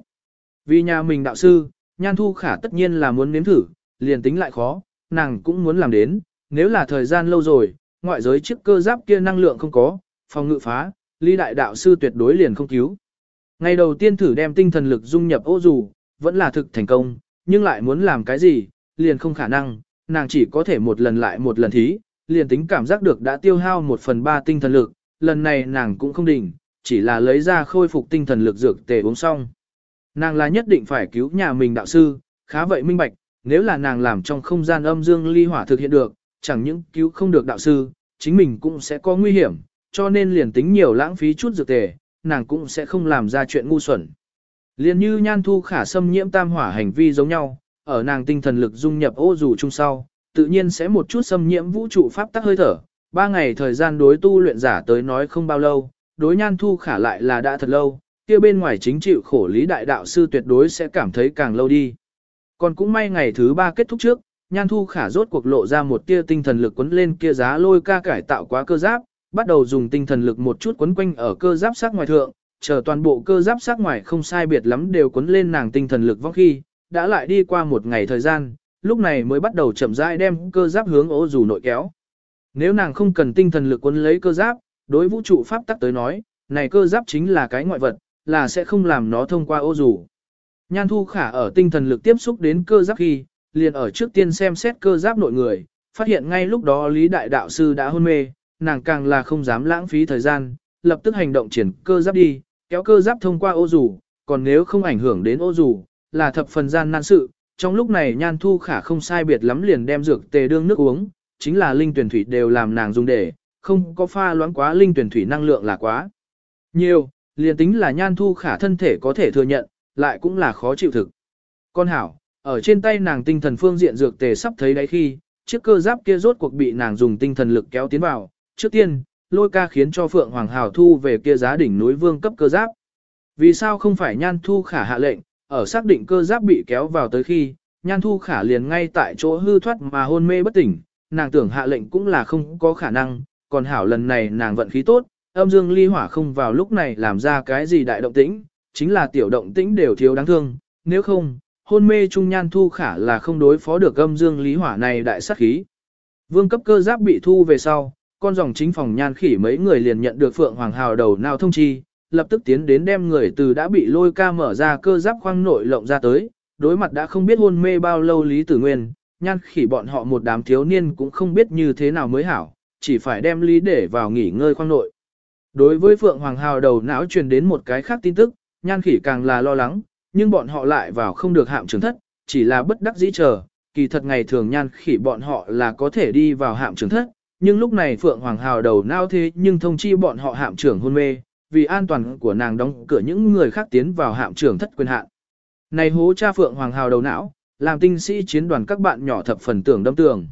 Vì nhà mình đạo sư, Nhan Thu Khả tất nhiên là muốn nếm thử, liền tính lại khó, nàng cũng muốn làm đến, nếu là thời gian lâu rồi, ngoại giới chiếc cơ giáp kia năng lượng không có, phòng ngự phá, ly đại đạo sư tuyệt đối liền không cứu. Ngày đầu tiên thử đem tinh thần lực dung nhập ô dù, vẫn là thực thành công, nhưng lại muốn làm cái gì, liền không khả năng, nàng chỉ có thể một lần lại một lần thí, liền tính cảm giác được đã tiêu hao một phần ba tinh thần lực, lần này nàng cũng không định, chỉ là lấy ra khôi phục tinh thần lực dược tề uống xong. Nàng là nhất định phải cứu nhà mình đạo sư, khá vậy minh bạch, nếu là nàng làm trong không gian âm dương ly hỏa thực hiện được, chẳng những cứu không được đạo sư, chính mình cũng sẽ có nguy hiểm, cho nên liền tính nhiều lãng phí chút dược tề, nàng cũng sẽ không làm ra chuyện ngu xuẩn. Liền như nhan thu khả xâm nhiễm tam hỏa hành vi giống nhau, ở nàng tinh thần lực dung nhập ô dù chung sau, tự nhiên sẽ một chút xâm nhiễm vũ trụ pháp tắc hơi thở. Ba ngày thời gian đối tu luyện giả tới nói không bao lâu, đối nhan thu khả lại là đã thật lâu, kia bên ngoài chính chịu khổ lý đại đạo sư tuyệt đối sẽ cảm thấy càng lâu đi. Còn cũng may ngày thứ ba kết thúc trước, nhan thu khả rốt cuộc lộ ra một tia tinh thần lực quấn lên kia giá lôi ca cải tạo quá cơ giáp, bắt đầu dùng tinh thần lực một chút quấn quanh ở cơ giáp sắc ngoài thượng, chờ toàn bộ cơ giáp sắc ngoài không sai biệt lắm đều quấn lên nàng tinh thần lực vong khi, đã lại đi qua một ngày thời gian, lúc này mới bắt đầu chậm rãi đem cơ giáp hướng ô dù nội kéo. Nếu nàng không cần tinh thần lực quấn lấy cơ giáp, đối vũ trụ pháp tắc tới nói, này cơ giáp chính là cái ngoại vật, là sẽ không làm nó thông qua ô dù. Nhan thu khả ở tinh thần lực tiếp xúc đến cơ giáp khi, liền ở trước tiên xem xét cơ giáp nội người, phát hiện ngay lúc đó Lý Đại Đạo Sư đã hôn mê, nàng càng là không dám lãng phí thời gian, lập tức hành động triển cơ giáp đi, kéo cơ giáp thông qua ô dù, còn nếu không ảnh hưởng đến ô dù, là thập phần gian nan sự. Trong lúc này nhan thu khả không sai biệt lắm liền đem dược tề đương nước uống, chính là linh tuyển thủy đều làm nàng dùng để, không có pha loãng quá linh tuyển thủy năng lượng là quá. Nhiều, liền tính là nhan thu khả thân thể có thể thừa nhận, lại cũng là khó chịu thực. Con hảo, ở trên tay nàng tinh thần phương diện dược tề sắp thấy đấy khi, chiếc cơ giáp kia rốt cuộc bị nàng dùng tinh thần lực kéo tiến vào. Trước tiên, lôi ca khiến cho Phượng Hoàng Hào thu về kia giá đỉnh núi vương cấp cơ giáp. Vì sao không phải nhan thu khả hạ lệnh, ở xác định cơ giáp bị kéo vào tới khi, nhan thu khả liền ngay tại chỗ hư thoát mà hôn mê bất tỉnh, nàng tưởng hạ lệnh cũng là không có khả năng, còn hảo lần này nàng vận khí tốt, âm dương ly hỏa không vào lúc này làm ra cái gì đại động tĩnh, chính là tiểu động tĩnh đều thiếu đáng thương, nếu không, hôn mê trung nhan thu khả là không đối phó được âm dương lý hỏa này đại sát khí. Vương cấp cơ giáp bị thu về sau, con dòng chính phòng nhan khỉ mấy người liền nhận được Phượng Hoàng Hào đầu nào thông chi, lập tức tiến đến đem người từ đã bị lôi ca mở ra cơ giáp khoang nội lộng ra tới, đối mặt đã không biết hôn mê bao lâu Lý Tử Nguyên, nhan khỉ bọn họ một đám thiếu niên cũng không biết như thế nào mới hảo, chỉ phải đem Lý để vào nghỉ ngơi khoang nội. Đối với Phượng Hoàng Hào đầu não truyền đến một cái khác tin tức, nhan khỉ càng là lo lắng, nhưng bọn họ lại vào không được hạm trường thất, chỉ là bất đắc dĩ chờ, kỳ thật ngày thường nhan khỉ bọn họ là có thể đi vào hạm trường thất, nhưng lúc này Phượng Hoàng Hào đầu não thế nhưng thông chi bọn họ hạm trưởng hôn mê, vì an toàn của nàng đóng cửa những người khác tiến vào hạm trưởng thất quyền hạn. Này hố cha Phượng Hoàng Hào đầu não, làm tinh sĩ chiến đoàn các bạn nhỏ thập phần tưởng đâm tường.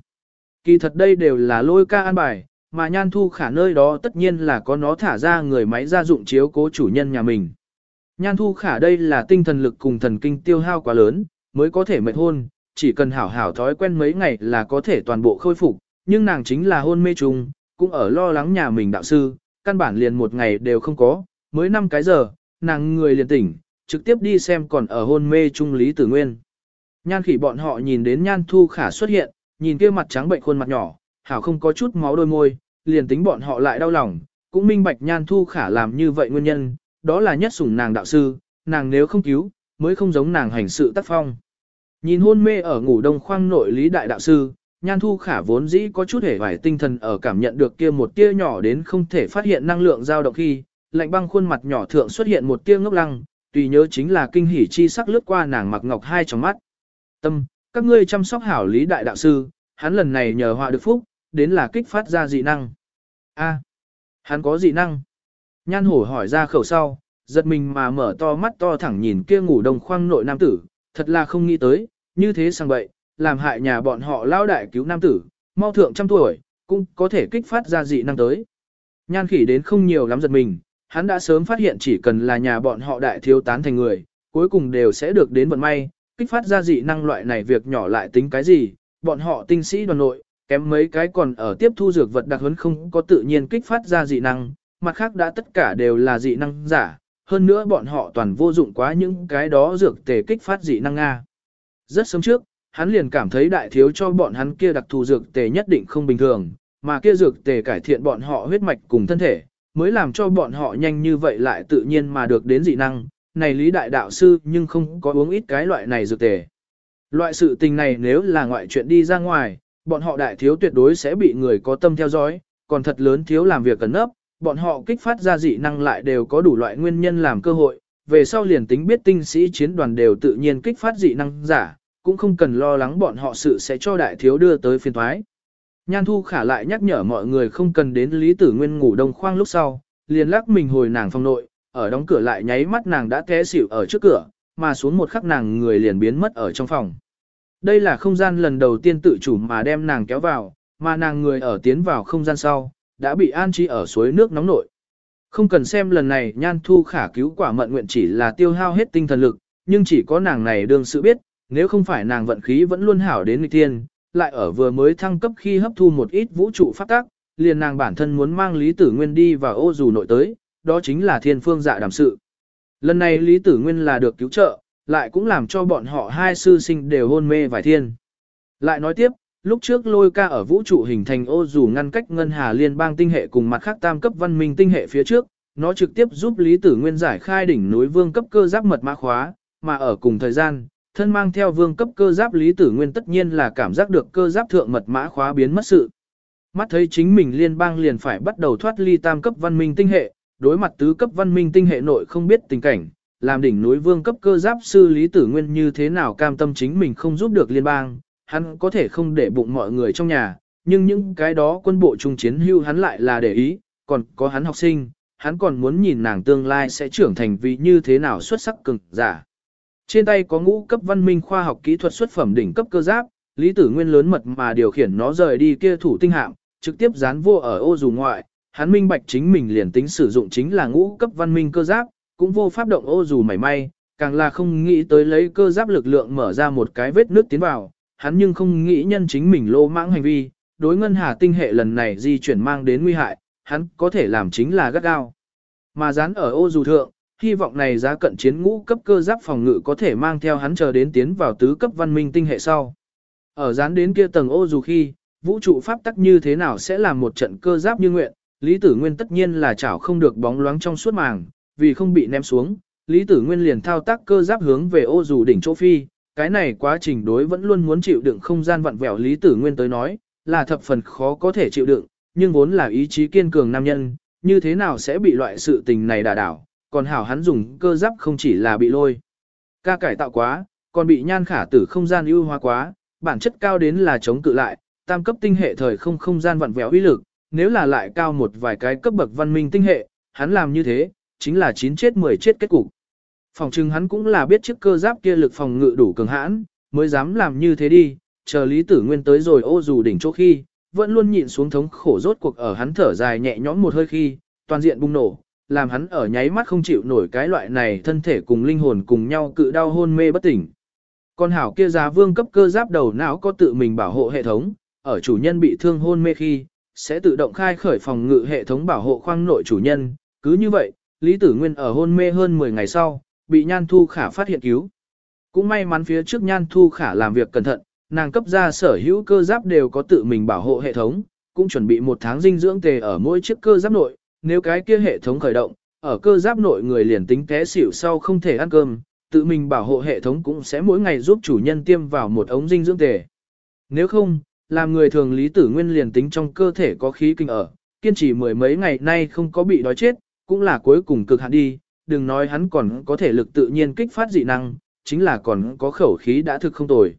Kỳ thật đây đều là lôi ca an bài, mà nhan thu khả nơi đó tất nhiên là có nó thả ra người máy gia dụng chiếu cố chủ nhân nhà mình. Nhan thu khả đây là tinh thần lực cùng thần kinh tiêu hao quá lớn, mới có thể mệt hôn, chỉ cần hảo hảo thói quen mấy ngày là có thể toàn bộ khôi phục, nhưng nàng chính là hôn mê trùng, cũng ở lo lắng nhà mình đạo sư, căn bản liền một ngày đều không có, mới 5 cái giờ, nàng người liền tỉnh, trực tiếp đi xem còn ở hôn mê trung Lý Tử Nguyên. Nhan khỉ bọn họ nhìn đến nhan thu khả xuất hiện, nhìn kia mặt trắng bệnh khuôn mặt nhỏ, hảo không có chút máu đôi môi, liền tính bọn họ lại đau lòng, cũng minh bạch nhan thu khả làm như vậy nguyên nhân, đó là nhất sủng nàng đạo sư, nàng nếu không cứu, mới không giống nàng hành sự tác phong. Nhìn hôn mê ở ngủ đông khoang nội lý đại đạo sư, nhan thu khả vốn dĩ có chút hề vải tinh thần ở cảm nhận được kia một tia nhỏ đến không thể phát hiện năng lượng dao động khi, lạnh băng khuôn mặt nhỏ thượng xuất hiện một tia ngốc lăng, tùy nhớ chính là kinh hỉ chi sắc lướt qua nàng mặc ngọc hai trong mắt. Tâm, các ngươi chăm sóc hảo lý đại đạo sư, hắn lần này nhờ họa được phúc, đến là kích phát ra dị năng. A, hắn có dị năng. Nhan hổ hỏi ra khẩu sau, giật mình mà mở to mắt to thẳng nhìn kia ngủ đồng khoang nội nam tử, thật là không nghĩ tới, như thế sang bậy, làm hại nhà bọn họ lao đại cứu nam tử, mau thượng trăm tuổi, cũng có thể kích phát ra dị năng tới. Nhan khỉ đến không nhiều lắm giật mình, hắn đã sớm phát hiện chỉ cần là nhà bọn họ đại thiếu tán thành người, cuối cùng đều sẽ được đến vận may, kích phát ra dị năng loại này việc nhỏ lại tính cái gì, bọn họ tinh sĩ đoàn nội, kém mấy cái còn ở tiếp thu dược vật đặc huấn không có tự nhiên kích phát ra dị năng, mặt khác đã tất cả đều là dị năng giả, hơn nữa bọn họ toàn vô dụng quá những cái đó dược tề kích phát dị năng Nga. Rất sớm trước, hắn liền cảm thấy đại thiếu cho bọn hắn kia đặc thù dược tề nhất định không bình thường, mà kia dược tề cải thiện bọn họ huyết mạch cùng thân thể, mới làm cho bọn họ nhanh như vậy lại tự nhiên mà được đến dị năng. Này lý đại đạo sư nhưng không có uống ít cái loại này dược tề. Loại sự tình này nếu là ngoại chuyện đi ra ngoài, bọn họ đại thiếu tuyệt đối sẽ bị người có tâm theo dõi, còn thật lớn thiếu làm việc cần nấp, bọn họ kích phát ra dị năng lại đều có đủ loại nguyên nhân làm cơ hội, về sau liền tính biết tinh sĩ chiến đoàn đều tự nhiên kích phát dị năng giả, cũng không cần lo lắng bọn họ sự sẽ cho đại thiếu đưa tới phiên thoái. Nhan Thu Khả lại nhắc nhở mọi người không cần đến Lý Tử Nguyên ngủ đông khoang lúc sau, liền lắc mình hồi nàng phòng nội, ở đóng cửa lại nháy mắt nàng đã té xỉu ở trước cửa, mà xuống một khắc nàng người liền biến mất ở trong phòng. Đây là không gian lần đầu tiên tự chủ mà đem nàng kéo vào, mà nàng người ở tiến vào không gian sau, đã bị an trí ở suối nước nóng nội. Không cần xem lần này nhan thu khả cứu quả mận nguyện chỉ là tiêu hao hết tinh thần lực, nhưng chỉ có nàng này đương sự biết, nếu không phải nàng vận khí vẫn luôn hảo đến nghịch tiên, lại ở vừa mới thăng cấp khi hấp thu một ít vũ trụ phát tác, liền nàng bản thân muốn mang Lý Tử Nguyên đi vào ô dù nội tới, đó chính là thiên phương dạ đàm sự. Lần này Lý Tử Nguyên là được cứu trợ, lại cũng làm cho bọn họ hai sư sinh đều hôn mê vài thiên. Lại nói tiếp, lúc trước lôi ca ở vũ trụ hình thành ô dù ngăn cách ngân hà liên bang tinh hệ cùng mặt khác tam cấp văn minh tinh hệ phía trước, nó trực tiếp giúp Lý Tử Nguyên giải khai đỉnh núi vương cấp cơ giáp mật mã khóa, mà ở cùng thời gian, thân mang theo vương cấp cơ giáp Lý Tử Nguyên tất nhiên là cảm giác được cơ giáp thượng mật mã khóa biến mất sự. Mắt thấy chính mình liên bang liền phải bắt đầu thoát ly tam cấp văn minh tinh hệ, đối mặt tứ cấp văn minh tinh hệ nội không biết tình cảnh, làm đỉnh núi vương cấp cơ giáp sư Lý Tử Nguyên như thế nào cam tâm chính mình không giúp được liên bang, hắn có thể không để bụng mọi người trong nhà, nhưng những cái đó quân bộ trung chiến hưu hắn lại là để ý, còn có hắn học sinh, hắn còn muốn nhìn nàng tương lai sẽ trưởng thành vì như thế nào xuất sắc cực giả. Trên tay có ngũ cấp văn minh khoa học kỹ thuật xuất phẩm đỉnh cấp cơ giáp, Lý Tử Nguyên lớn mật mà điều khiển nó rời đi kia thủ tinh hạm, trực tiếp dán vô ở ô dù ngoại, hắn minh bạch chính mình liền tính sử dụng chính là ngũ cấp văn minh cơ giáp, cũng vô pháp động ô dù mảy may, càng là không nghĩ tới lấy cơ giáp lực lượng mở ra một cái vết nước tiến vào, hắn nhưng không nghĩ nhân chính mình lô mãng hành vi, đối ngân hà tinh hệ lần này di chuyển mang đến nguy hại, hắn có thể làm chính là gắt gao. Mà dán ở ô dù thượng, hy vọng này giá cận chiến ngũ cấp cơ giáp phòng ngự có thể mang theo hắn chờ đến tiến vào tứ cấp văn minh tinh hệ sau. Ở dán đến kia tầng ô dù khi, vũ trụ pháp tắc như thế nào sẽ là một trận cơ giáp như nguyện, Lý Tử Nguyên tất nhiên là chảo không được bóng loáng trong suốt màng, vì không bị ném xuống, Lý Tử Nguyên liền thao tác cơ giáp hướng về ô dù đỉnh chỗ phi, cái này quá trình đối vẫn luôn muốn chịu đựng không gian vặn vẹo Lý Tử Nguyên tới nói, là thập phần khó có thể chịu đựng, nhưng vốn là ý chí kiên cường nam nhân, như thế nào sẽ bị loại sự tình này đả đảo, còn hảo hắn dùng cơ giáp không chỉ là bị lôi. Ca cải tạo quá, còn bị nhan khả tử không gian ưu hóa quá, bản chất cao đến là chống cự lại, tam cấp tinh hệ thời không không gian vặn vẹo uy lực, nếu là lại cao một vài cái cấp bậc văn minh tinh hệ, hắn làm như thế, chính là 9 chết 10 chết kết cục. Phòng trưng hắn cũng là biết chiếc cơ giáp kia lực phòng ngự đủ cường hãn, mới dám làm như thế đi, chờ Lý Tử Nguyên tới rồi ô dù đỉnh chỗ khi, vẫn luôn nhịn xuống thống khổ rốt cuộc ở hắn thở dài nhẹ nhõm một hơi khi, toàn diện bùng nổ, làm hắn ở nháy mắt không chịu nổi cái loại này thân thể cùng linh hồn cùng nhau cự đau hôn mê bất tỉnh. Con hảo kia giá vương cấp cơ giáp đầu não có tự mình bảo hộ hệ thống, ở chủ nhân bị thương hôn mê khi, sẽ tự động khai khởi phòng ngự hệ thống bảo hộ khoang nội chủ nhân, cứ như vậy, Lý Tử Nguyên ở hôn mê hơn 10 ngày sau, bị Nhan Thu Khả phát hiện cứu. Cũng may mắn phía trước Nhan Thu Khả làm việc cẩn thận, nàng cấp ra sở hữu cơ giáp đều có tự mình bảo hộ hệ thống, cũng chuẩn bị một tháng dinh dưỡng tề ở mỗi chiếc cơ giáp nội, nếu cái kia hệ thống khởi động, ở cơ giáp nội người liền tính té xỉu sau không thể ăn cơm, tự mình bảo hộ hệ thống cũng sẽ mỗi ngày giúp chủ nhân tiêm vào một ống dinh dưỡng tề. Nếu không, làm người thường lý tử nguyên liền tính trong cơ thể có khí kinh ở, kiên trì mười mấy ngày nay không có bị đói chết, cũng là cuối cùng cực hạn đi, đừng nói hắn còn có thể lực tự nhiên kích phát dị năng, chính là còn có khẩu khí đã thực không tồi.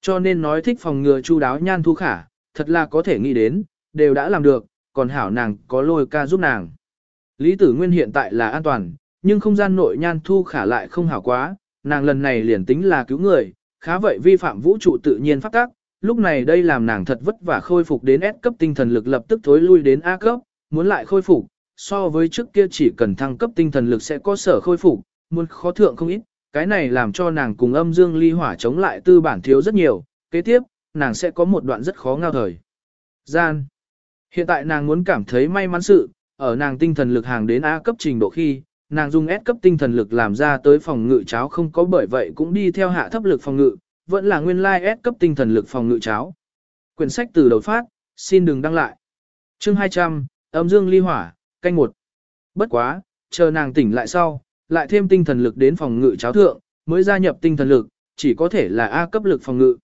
Cho nên nói thích phòng ngừa chu đáo nhan thu khả, thật là có thể nghĩ đến, đều đã làm được, còn hảo nàng có lôi ca giúp nàng. Lý tử nguyên hiện tại là an toàn, nhưng không gian nội nhan thu khả lại không hảo quá, nàng lần này liền tính là cứu người, khá vậy vi phạm vũ trụ tự nhiên phát tác, lúc này đây làm nàng thật vất vả khôi phục đến S cấp tinh thần lực lập tức thối lui đến A cấp, muốn lại khôi phục, so với trước kia chỉ cần thăng cấp tinh thần lực sẽ có sở khôi phục, muốn khó thượng không ít, cái này làm cho nàng cùng âm dương ly hỏa chống lại tư bản thiếu rất nhiều, kế tiếp, nàng sẽ có một đoạn rất khó ngao thời. Gian Hiện tại nàng muốn cảm thấy may mắn sự, ở nàng tinh thần lực hàng đến A cấp trình độ khi, nàng dùng S cấp tinh thần lực làm ra tới phòng ngự cháo không có bởi vậy cũng đi theo hạ thấp lực phòng ngự, vẫn là nguyên lai like S cấp tinh thần lực phòng ngự cháo. Quyển sách từ đầu phát, xin đừng đăng lại. Chương 200, âm dương ly hỏa, canh một. Bất quá, chờ nàng tỉnh lại sau, lại thêm tinh thần lực đến phòng ngự cháo thượng, mới gia nhập tinh thần lực, chỉ có thể là A cấp lực phòng ngự.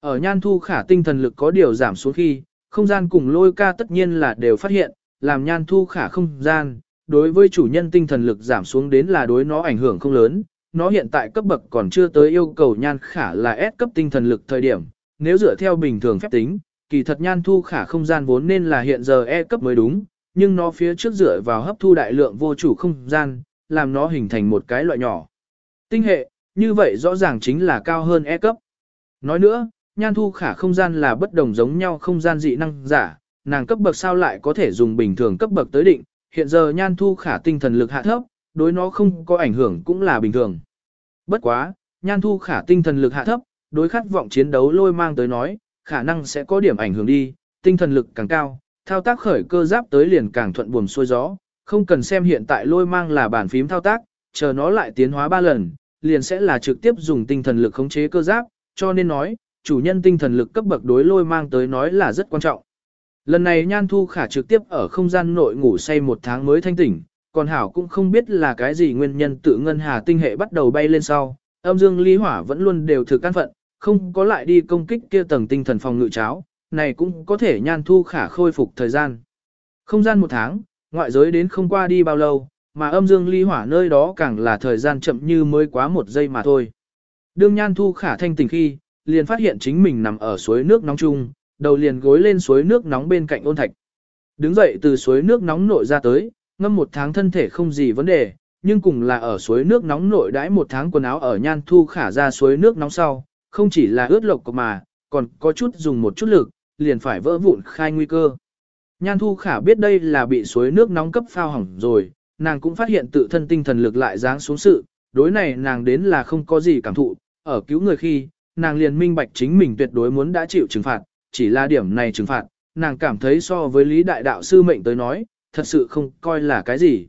Ở nhan thu khả tinh thần lực có điều giảm xuống khi, không gian cùng lôi ca tất nhiên là đều phát hiện, làm nhan thu khả không gian, đối với chủ nhân tinh thần lực giảm xuống đến là đối nó ảnh hưởng không lớn, nó hiện tại cấp bậc còn chưa tới yêu cầu nhan khả là S cấp tinh thần lực thời điểm, nếu dựa theo bình thường phép tính, kỳ thật nhan thu khả không gian vốn nên là hiện giờ E cấp mới đúng, nhưng nó phía trước dựa vào hấp thu đại lượng vô chủ không gian, làm nó hình thành một cái loại nhỏ. Tinh hệ, như vậy rõ ràng chính là cao hơn E cấp. Nói nữa, nhan thu khả không gian là bất đồng giống nhau không gian dị năng giả, nàng cấp bậc sao lại có thể dùng bình thường cấp bậc tới định, hiện giờ nhan thu khả tinh thần lực hạ thấp, đối nó không có ảnh hưởng cũng là bình thường. Bất quá, nhan thu khả tinh thần lực hạ thấp, đối khát vọng chiến đấu lôi mang tới nói, khả năng sẽ có điểm ảnh hưởng đi, tinh thần lực càng cao, thao tác khởi cơ giáp tới liền càng thuận buồm xuôi gió, không cần xem hiện tại lôi mang là bàn phím thao tác, chờ nó lại tiến hóa ba lần, liền sẽ là trực tiếp dùng tinh thần lực khống chế cơ giáp, cho nên nói, chủ nhân tinh thần lực cấp bậc đối lôi mang tới nói là rất quan trọng. Lần này Nhan Thu Khả trực tiếp ở không gian nội ngủ say một tháng mới thanh tỉnh, còn Hảo cũng không biết là cái gì nguyên nhân tự ngân hà tinh hệ bắt đầu bay lên sau, âm dương lý hỏa vẫn luôn đều thực căn phận, không có lại đi công kích kia tầng tinh thần phòng ngự cháo, này cũng có thể Nhan Thu Khả khôi phục thời gian. Không gian một tháng, ngoại giới đến không qua đi bao lâu, mà âm dương ly hỏa nơi đó càng là thời gian chậm như mới quá một giây mà thôi. Đương Nhan Thu Khả thanh tỉnh khi, liền phát hiện chính mình nằm ở suối nước nóng chung, đầu liền gối lên suối nước nóng bên cạnh ôn thạch. Đứng dậy từ suối nước nóng nội ra tới, ngâm một tháng thân thể không gì vấn đề, nhưng cùng là ở suối nước nóng nội đãi một tháng quần áo ở Nhan Thu Khả ra suối nước nóng sau, không chỉ là ướt lộc mà, còn có chút dùng một chút lực, liền phải vỡ vụn khai nguy cơ. Nhan Thu Khả biết đây là bị suối nước nóng cấp phao hỏng rồi, nàng cũng phát hiện tự thân tinh thần lực lại dáng xuống sự, đối này nàng đến là không có gì cảm thụ, ở cứu người khi, nàng liền minh bạch chính mình tuyệt đối muốn đã chịu trừng phạt, chỉ là điểm này trừng phạt, nàng cảm thấy so với lý đại đạo sư mệnh tới nói, thật sự không coi là cái gì.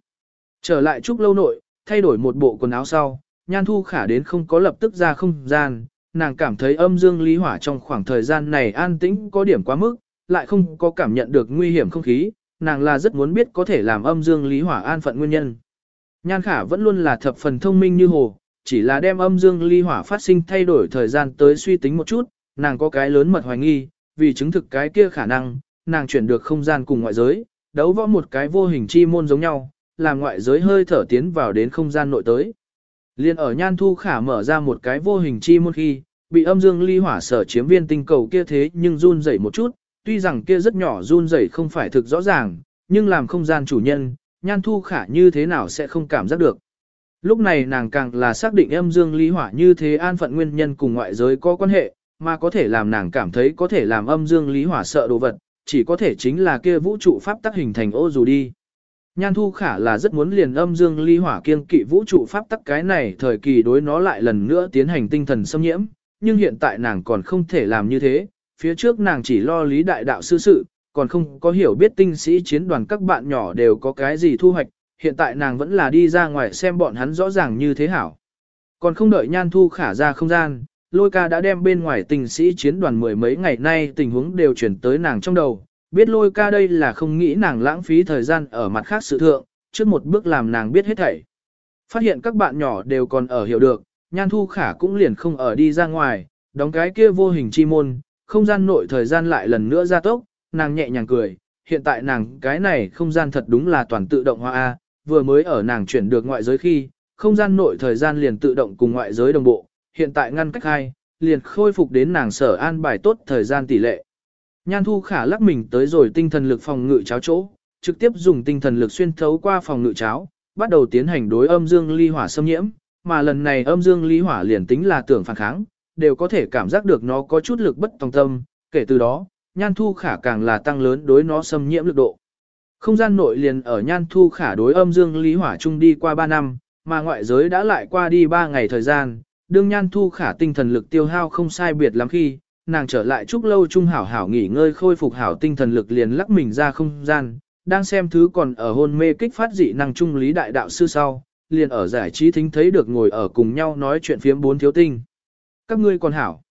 Trở lại trúc lâu nội, thay đổi một bộ quần áo sau, nhan thu khả đến không có lập tức ra không gian, nàng cảm thấy âm dương lý hỏa trong khoảng thời gian này an tĩnh có điểm quá mức, lại không có cảm nhận được nguy hiểm không khí, nàng là rất muốn biết có thể làm âm dương lý hỏa an phận nguyên nhân. Nhan khả vẫn luôn là thập phần thông minh như hồ, chỉ là đem âm dương ly hỏa phát sinh thay đổi thời gian tới suy tính một chút, nàng có cái lớn mật hoài nghi, vì chứng thực cái kia khả năng, nàng chuyển được không gian cùng ngoại giới, đấu võ một cái vô hình chi môn giống nhau, làm ngoại giới hơi thở tiến vào đến không gian nội tới. Liên ở nhan thu khả mở ra một cái vô hình chi môn khi, bị âm dương ly hỏa sở chiếm viên tinh cầu kia thế nhưng run rẩy một chút, tuy rằng kia rất nhỏ run rẩy không phải thực rõ ràng, nhưng làm không gian chủ nhân, nhan thu khả như thế nào sẽ không cảm giác được. Lúc này nàng càng là xác định âm dương lý hỏa như thế an phận nguyên nhân cùng ngoại giới có quan hệ, mà có thể làm nàng cảm thấy có thể làm âm dương lý hỏa sợ đồ vật, chỉ có thể chính là kia vũ trụ pháp tắc hình thành ô dù đi. Nhan thu khả là rất muốn liền âm dương ly hỏa kiên kỵ vũ trụ pháp tắc cái này thời kỳ đối nó lại lần nữa tiến hành tinh thần xâm nhiễm, nhưng hiện tại nàng còn không thể làm như thế, phía trước nàng chỉ lo lý đại đạo sư sự, còn không có hiểu biết tinh sĩ chiến đoàn các bạn nhỏ đều có cái gì thu hoạch, hiện tại nàng vẫn là đi ra ngoài xem bọn hắn rõ ràng như thế hảo. Còn không đợi nhan thu khả ra không gian, lôi ca đã đem bên ngoài tình sĩ chiến đoàn mười mấy ngày nay tình huống đều chuyển tới nàng trong đầu, biết lôi ca đây là không nghĩ nàng lãng phí thời gian ở mặt khác sự thượng, trước một bước làm nàng biết hết thảy. Phát hiện các bạn nhỏ đều còn ở hiểu được, nhan thu khả cũng liền không ở đi ra ngoài, đóng cái kia vô hình chi môn, không gian nội thời gian lại lần nữa ra tốc, nàng nhẹ nhàng cười, hiện tại nàng cái này không gian thật đúng là toàn tự động hoa A, vừa mới ở nàng chuyển được ngoại giới khi, không gian nội thời gian liền tự động cùng ngoại giới đồng bộ, hiện tại ngăn cách hai, liền khôi phục đến nàng sở an bài tốt thời gian tỷ lệ. Nhan thu khả lắc mình tới rồi tinh thần lực phòng ngự cháo chỗ, trực tiếp dùng tinh thần lực xuyên thấu qua phòng ngự cháo, bắt đầu tiến hành đối âm dương ly hỏa xâm nhiễm, mà lần này âm dương ly hỏa liền tính là tưởng phản kháng, đều có thể cảm giác được nó có chút lực bất tòng tâm, kể từ đó, nhan thu khả càng là tăng lớn đối nó xâm nhiễm lực độ. Không gian nội liền ở nhan thu khả đối âm dương lý hỏa chung đi qua 3 năm, mà ngoại giới đã lại qua đi 3 ngày thời gian, đương nhan thu khả tinh thần lực tiêu hao không sai biệt lắm khi, nàng trở lại chúc lâu trung hảo hảo nghỉ ngơi khôi phục hảo tinh thần lực liền lắc mình ra không gian, đang xem thứ còn ở hôn mê kích phát dị năng trung lý đại đạo sư sau, liền ở giải trí thính thấy được ngồi ở cùng nhau nói chuyện phiếm bốn thiếu tinh. Các ngươi còn hảo.